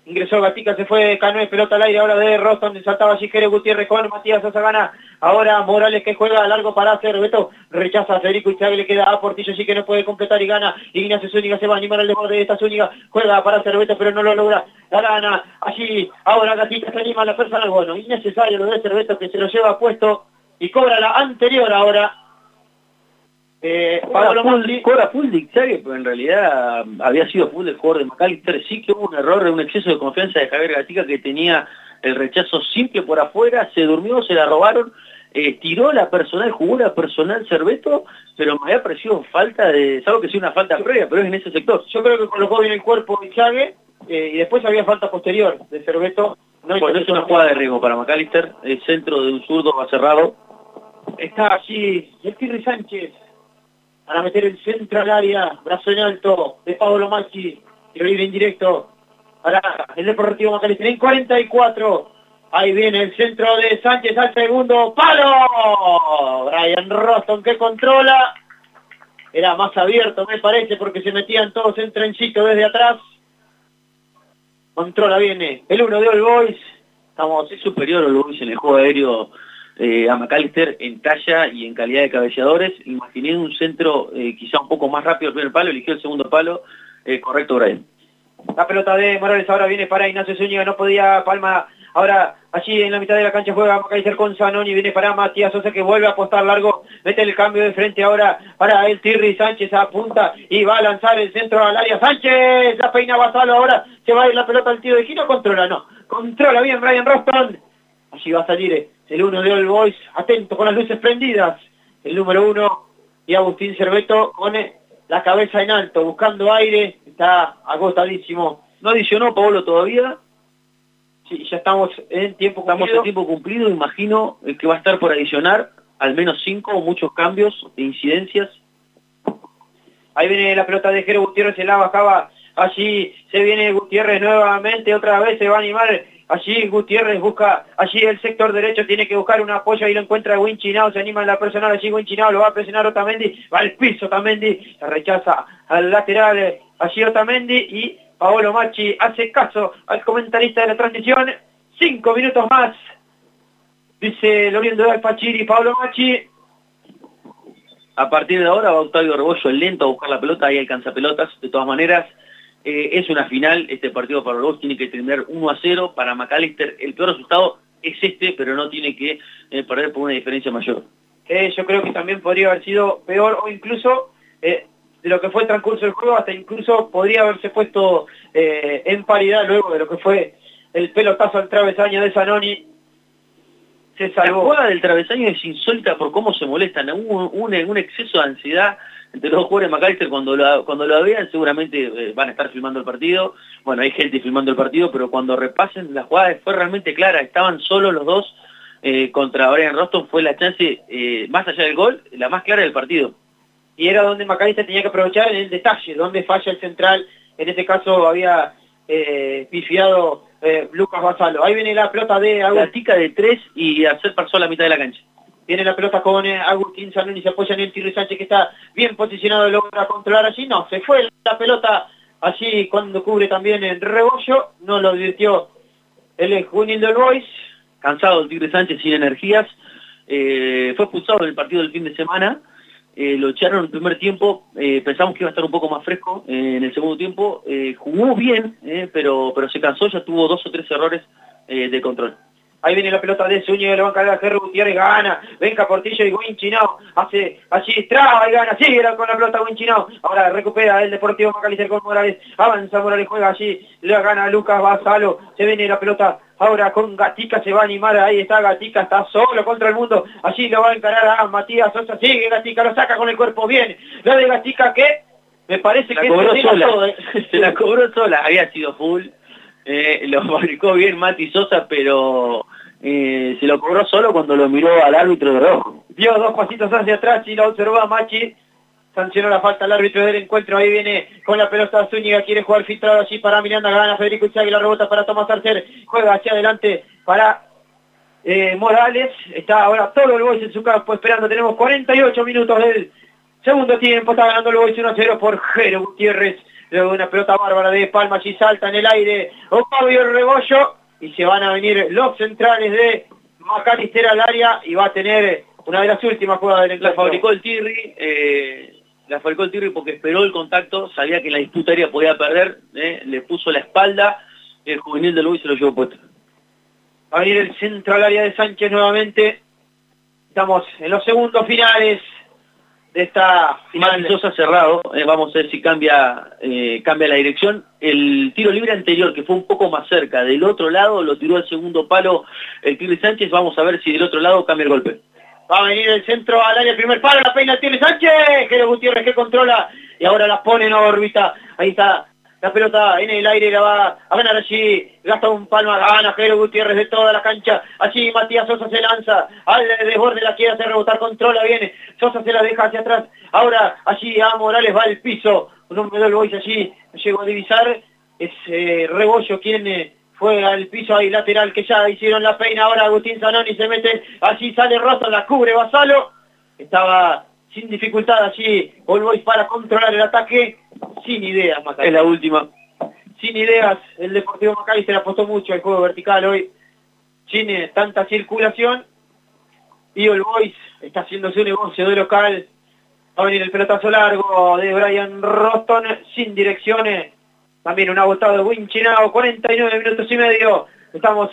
Speaker 1: Ingresó Gatica, se fue Canoe, pelota al aire ahora de Roston, saltaba Jere Gutiérrez con Matías Osagana. Ahora Morales que juega largo para hacer Beto, rechaza a Federico Ichague, le queda a Portillo, sí que no puede completar y gana. Ignacio Zúñiga se va a animar al desborde de esta Zúñiga, juega para hacer Beto, pero no lo logra. La gana, allí, ahora Gatica se anima a la persona, bueno, innecesario lo de Cerveto que se lo lleva puesto y cobra la anterior ahora
Speaker 2: eh, Pablo full, cobra full pero en realidad había sido full el jugador de McAllister. Sí que hubo un error, un exceso de confianza de Javier Gatica que tenía el rechazo simple por afuera, se durmió, se la robaron eh, tiró la personal, jugó la personal Cerveto, pero me había parecido falta de, algo que sí una falta previa, pero es en ese sector.
Speaker 1: Yo creo que colocó bien el cuerpo y Chague, eh, y después había falta posterior de Cerveto.
Speaker 2: No bueno, es una jugada de riesgo para McAllister, el centro de un zurdo va cerrado.
Speaker 1: Está allí el Sánchez para meter el centro al área, brazo en alto de Pablo Machi, que viene en directo para el Deportivo McAllister en 44. Ahí viene el centro de Sánchez al segundo palo. Brian Roston que controla. Era más abierto, me parece, porque se metían todos en trencito desde atrás. Controla, viene el uno de All Boys.
Speaker 2: Estamos, es superior All Boys en el juego aéreo eh, a McAllister en talla y en calidad de cabeceadores. Imaginé un centro eh, quizá un poco más rápido el primer palo, eligió el segundo palo. Eh, correcto, Brian.
Speaker 1: La pelota de Morales ahora viene para Ignacio Zúñiga, no podía Palma Ahora allí en la mitad de la cancha juega Macalister con Zanoni, viene para Matías Sosa que vuelve a apostar largo, mete el cambio de frente ahora para el Tirri Sánchez apunta y va a lanzar el centro al área Sánchez, la peina Basalo ahora, se va a ir la pelota al tiro de giro, controla, no, controla bien Brian Roston, allí va a salir el uno de All Boys, atento con las luces prendidas, el número uno y Agustín Cerveto con la cabeza en alto, buscando aire, está agotadísimo.
Speaker 2: No adicionó Pablo todavía,
Speaker 1: Sí, ya estamos en tiempo
Speaker 2: Estamos en tiempo cumplido, imagino que va a estar por adicionar al menos cinco o muchos cambios e incidencias.
Speaker 1: Ahí viene la pelota de Jero Gutiérrez, se la bajaba, allí se viene Gutiérrez nuevamente, otra vez se va a animar, allí Gutiérrez busca, allí el sector derecho tiene que buscar un apoyo, ahí lo encuentra Winchinao, se anima en la personal, allí Winchinao lo va a presionar Otamendi, va al piso Otamendi, se rechaza al lateral, allí Otamendi y Paolo Machi hace caso al comentarista de la transmisión. Cinco minutos más. Dice el oriente de Pachiri, Paolo Machi.
Speaker 2: A partir de ahora va Octavio Rebollo el lento a buscar la pelota, ahí alcanza pelotas. De todas maneras, eh, es una final. Este partido para Rebollo tiene que terminar 1 a 0. Para McAllister el peor resultado es este, pero no tiene que eh, perder por una diferencia mayor.
Speaker 1: Eh, yo creo que también podría haber sido peor o incluso de lo que fue el transcurso del juego, hasta incluso podría haberse puesto en paridad luego de lo que fue el pelotazo al travesaño de Zanoni.
Speaker 2: La jugada del travesaño es insólita por cómo se molestan. Un, exceso de ansiedad entre los jugadores de McAllister cuando lo, cuando vean seguramente eh, van a estar filmando el partido. Bueno, hay gente filmando el partido, pero cuando repasen la jugada fue realmente clara. Estaban solo los dos eh, contra Brian Roston. Fue la chance, más allá del gol, la más clara del partido y era donde Macalista tenía que aprovechar el detalle, donde falla el central, en este caso había eh, pifiado eh, Lucas Basalo. Ahí viene la pelota de
Speaker 1: Agustín. de tres y hacer pasó a la mitad de la cancha. Viene la pelota con eh, Agustín Salón y se apoya en el Tirri Sánchez que está bien posicionado, logra controlar allí. No, se fue la pelota allí cuando cubre también el rebollo, no lo advirtió el juvenil del Boys.
Speaker 2: Cansado el Tigre Sánchez sin energías, fue expulsado en el partido del fin de semana, eh, lo echaron en el primer tiempo, eh, pensamos que iba a estar un poco más fresco eh, en el segundo tiempo, jugó bien, pero, pero se cansó, ya tuvo dos o tres errores de control.
Speaker 1: Ahí viene la pelota de Zúñiga, le van a cargar a Jerry Gutiérrez, gana, venga Portillo y Winchinao, hace allí traba y gana, sigue con la pelota Winchinao, ahora recupera el Deportivo Macalister con Morales, avanza Morales, juega allí, le gana Lucas Basalo, se viene la pelota ahora con Gatica, se va a animar, ahí está Gatica, está solo contra el mundo, allí lo va a encarar a Matías Sosa, sigue Gatica, lo saca con el cuerpo bien, la de Gatica que me parece que
Speaker 2: cobró sola, ¿eh? se la cobró sola, había sido full, eh, lo fabricó bien Mati Sosa, pero eh, se lo cobró solo cuando lo miró al árbitro de rojo.
Speaker 1: Dio dos pasitos hacia atrás y lo observó a Machi. Sancionó la falta al árbitro del encuentro. Ahí viene con la pelota Zúñiga. Quiere jugar filtrado allí para Miranda. Gana Federico Ichagui. La rebota para Tomás Arcer. Juega hacia adelante para eh, Morales. Está ahora todo el Boys en su campo esperando. Tenemos 48 minutos del segundo tiempo. Está ganando el Boys 1-0 por Jero Gutiérrez. Luego una pelota bárbara de Palma. Allí salta en el aire. Octavio Rebollo y se van a venir los centrales de Macalister al área y va a tener una de las últimas jugadas del
Speaker 2: encuentro. La fabricó el Tirri, eh, la fabricó el Tirri porque esperó el contacto, sabía que en la disputa aérea podía perder, eh, le puso la espalda, el juvenil de Luis se lo llevó puesto.
Speaker 1: Va a venir el centro al área de Sánchez nuevamente. Estamos en los segundos finales esta
Speaker 2: final Sosa cerrado, eh, vamos a ver si cambia, eh, cambia la dirección. El tiro libre anterior, que fue un poco más cerca, del otro lado lo tiró al segundo palo el Tigre Sánchez, vamos a ver si del otro lado cambia el golpe.
Speaker 1: Va a venir el centro al área, primer palo, la peina tiene Sánchez, que Gutiérrez que controla y ahora la pone en órbita. Ahí está la pelota en el aire, la va a ganar allí, gasta un palma, gana Jero Gutiérrez de toda la cancha, allí Matías Sosa se lanza, al desborde la quiere hacer rebotar, controla, viene, Sosa se la deja hacia atrás, ahora allí a Morales va al piso, un hombre del Boys allí, llegó a divisar, es Rebollo quien eh, fue al piso ahí lateral que ya hicieron la peina, ahora Agustín Zanoni se mete, allí sale Rosa, la cubre Basalo, estaba sin dificultad allí All Boys para controlar el ataque, sin ideas
Speaker 2: Es la última.
Speaker 1: Sin ideas, el Deportivo se apostó mucho al juego vertical hoy, eh, tanta circulación, y All Boys está haciendo su negocio de local, va a venir el pelotazo largo de Brian Roston, sin direcciones, también un agotado de Winchinao, 49 minutos y medio, estamos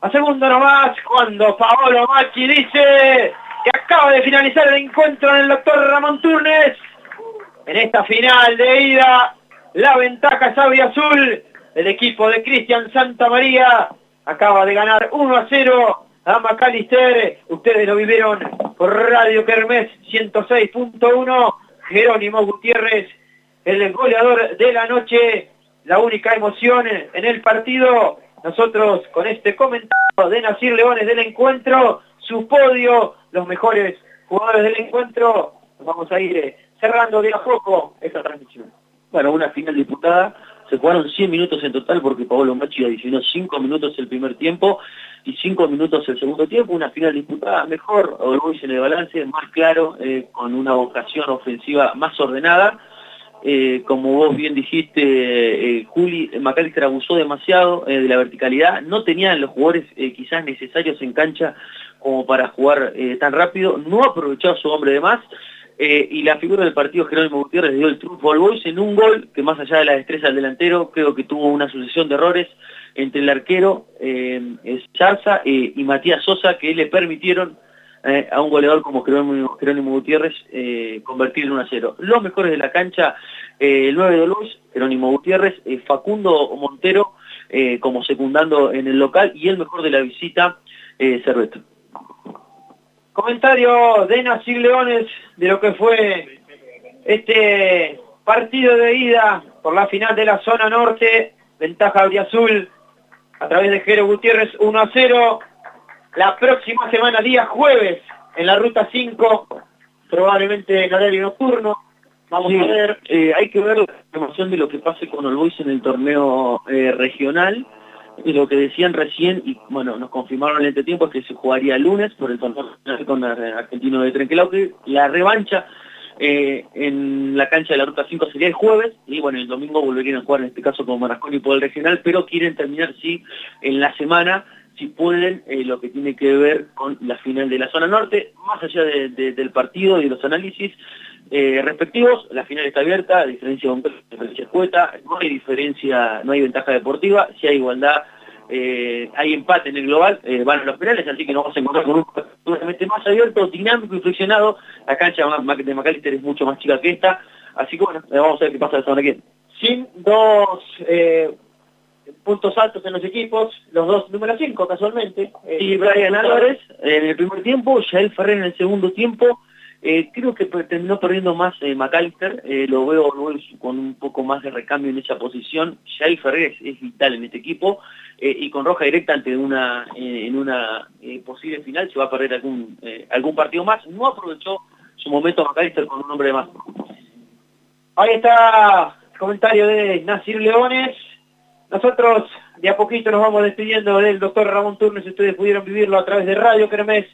Speaker 1: a segundo nomás, cuando Paolo Machi dice que acaba de finalizar el encuentro en el doctor Ramón Turnes. En esta final de ida, la ventaja es Azul. El equipo de Cristian Santa María acaba de ganar 1 a 0 a Macalister. Ustedes lo vivieron por Radio Kermés 106.1. Jerónimo Gutiérrez, el goleador de la noche. La única emoción en el partido. Nosotros con este comentario de Nacir Leones del encuentro su podio, los mejores jugadores del encuentro. Vamos a ir eh, cerrando de a poco esta transmisión.
Speaker 2: Bueno, una final disputada. Se jugaron 100 minutos en total porque Pablo Machi adicionó 5 minutos el primer tiempo y 5 minutos el segundo tiempo. Una final disputada mejor, Boys en el balance, más claro, eh, con una vocación ofensiva más ordenada. Eh, como vos bien dijiste, eh, Juli, McAllister abusó demasiado de la verticalidad. No tenían los jugadores quizás necesarios en cancha como para jugar eh, tan rápido, no aprovechó a su hombre de más, eh, y la figura del partido Jerónimo Gutiérrez dio el triunfo al Boys en un gol que más allá de la destreza del delantero, creo que tuvo una sucesión de errores entre el arquero eh, Charza eh, y Matías Sosa que le permitieron a un goleador como Jerónimo, Gutiérrez convertir en 1 a 0. Los mejores de la cancha, el 9 de Boys, Jerónimo Gutiérrez, Facundo Montero como secundando en el local y el mejor de la visita, Cerveto.
Speaker 1: Comentario de Nacil Leones de lo que fue este partido de ida por la final de la zona norte, ventaja Azul a través de Jero Gutiérrez 1 a 0. La próxima semana, día jueves, en la ruta 5, probablemente en horario nocturno. Vamos a ver.
Speaker 2: Eh, hay que ver la información de lo que pase con Olbois en el torneo eh, regional y lo que decían recién, y bueno, nos confirmaron en este tiempo, es que se jugaría el lunes por el torneo con argentino de Trenquelauque. La revancha eh, en la cancha de la Ruta 5 sería el jueves, y bueno, el domingo volverían a jugar en este caso con Marasconi por el regional, pero quieren terminar, sí, en la semana, si pueden, eh, lo que tiene que ver con la final de la zona norte, más allá del partido y los análisis, eh, respectivos, la final está abierta, diferencia con diferencia escueta, no hay diferencia, no hay ventaja deportiva, si hay igualdad, eh, hay empate en el global, eh, van a los penales, así que nos vamos a encontrar con un totalmente más abierto, dinámico y friccionado, la cancha de McAllister es mucho más chica que esta, así que bueno, vamos a ver qué pasa la semana que
Speaker 1: Sin dos puntos altos en los equipos, los dos número 5 casualmente.
Speaker 2: y Brian Álvarez en el primer tiempo, Yael Ferrer en el segundo tiempo, eh, creo que terminó perdiendo más eh, McAllister, eh, lo veo con un poco más de recambio en esa posición. Jair Ferrer es, vital en este equipo y con roja directa ante una en una posible final se va a perder algún algún partido más. No aprovechó su momento McAllister con un hombre más.
Speaker 1: Ahí está el comentario de Nacir Leones. Nosotros de a poquito nos vamos despidiendo del doctor Ramón Turnes. Ustedes pudieron vivirlo a través de Radio Kermés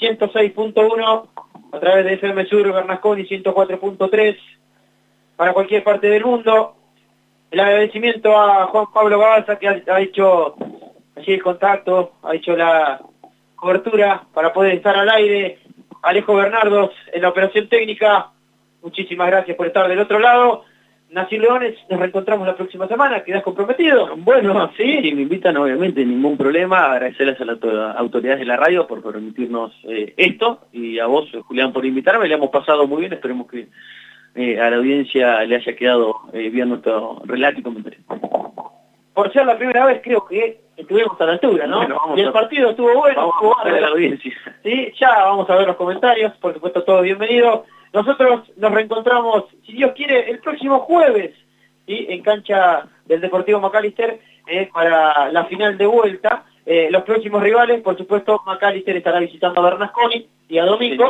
Speaker 1: 106.1 a través de FM Sur Bernasconi 104.3 para cualquier parte del mundo. El agradecimiento a Juan Pablo Gabaza que ha, hecho allí el contacto, ha hecho la cobertura para poder estar al aire. Alejo Bernardos en la operación técnica. Muchísimas gracias por estar del otro lado. Nací Leones, nos reencontramos la próxima semana, ¿quedas comprometido?
Speaker 2: Bueno, sí, si me invitan obviamente, ningún problema, agradecerles a las autoridades de la radio por permitirnos eh, esto y a vos, Julián, por invitarme, le hemos pasado muy bien, esperemos que eh, a la audiencia le haya quedado eh, bien nuestro relato y comentario.
Speaker 1: Por ser la primera vez, creo que estuvimos a la altura, ¿no?
Speaker 2: Bueno,
Speaker 1: y el
Speaker 2: a-
Speaker 1: partido estuvo bueno,
Speaker 2: Vamos a a la audiencia.
Speaker 1: Sí, ya vamos a ver los comentarios, por supuesto todos bienvenidos. Nosotros nos reencontramos, si Dios quiere, el próximo jueves, ¿sí? en cancha del Deportivo Macalister, eh, para la final de vuelta. Eh, los próximos rivales, por supuesto, Macalister estará visitando a Bernasconi y a Domingo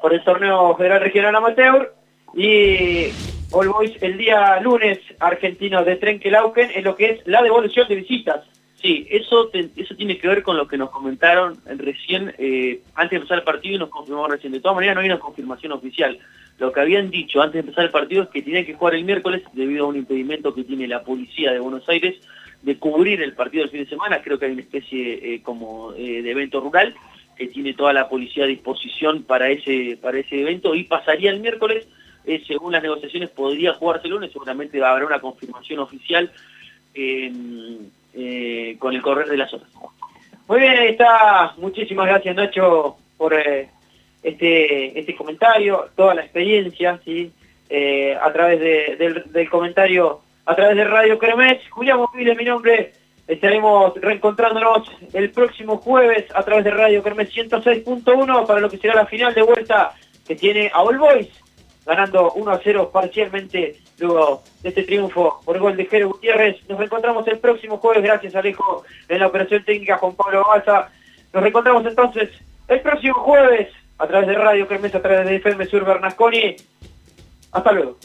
Speaker 1: por el torneo Federal Regional Amateur. Y All Boys el día lunes argentino de Trenkelauken en lo que es la devolución de visitas.
Speaker 2: Sí, eso, eso tiene que ver con lo que nos comentaron recién, eh, antes de empezar el partido y nos confirmó recién. De todas maneras no hay una confirmación oficial. Lo que habían dicho antes de empezar el partido es que tenían que jugar el miércoles debido a un impedimento que tiene la policía de Buenos Aires de cubrir el partido del fin de semana. Creo que hay una especie eh, como eh, de evento rural que tiene toda la policía a disposición para ese, para ese evento y pasaría el miércoles. según las negociaciones podría jugarse el lunes, seguramente habrá una confirmación oficial eh, con el correr de las horas.
Speaker 1: Muy bien, ahí está. Muchísimas gracias Nacho por eh, este, este comentario, toda la experiencia, ¿sí? Eh, a través de- del, comentario, a través de Radio Cremes. Julián Mobile mi nombre. Estaremos reencontrándonos el próximo jueves a través de Radio Cremes 106.1 para lo que será la final de vuelta que tiene a All Boys ganando 1 a 0 parcialmente luego de este triunfo por gol de Jero Gutiérrez. Nos reencontramos el próximo jueves, gracias Alejo, en la operación técnica Juan Pablo Balsa. Nos reencontramos entonces el próximo jueves a través de Radio Kermés, a través de FM Sur Bernasconi. Hasta luego.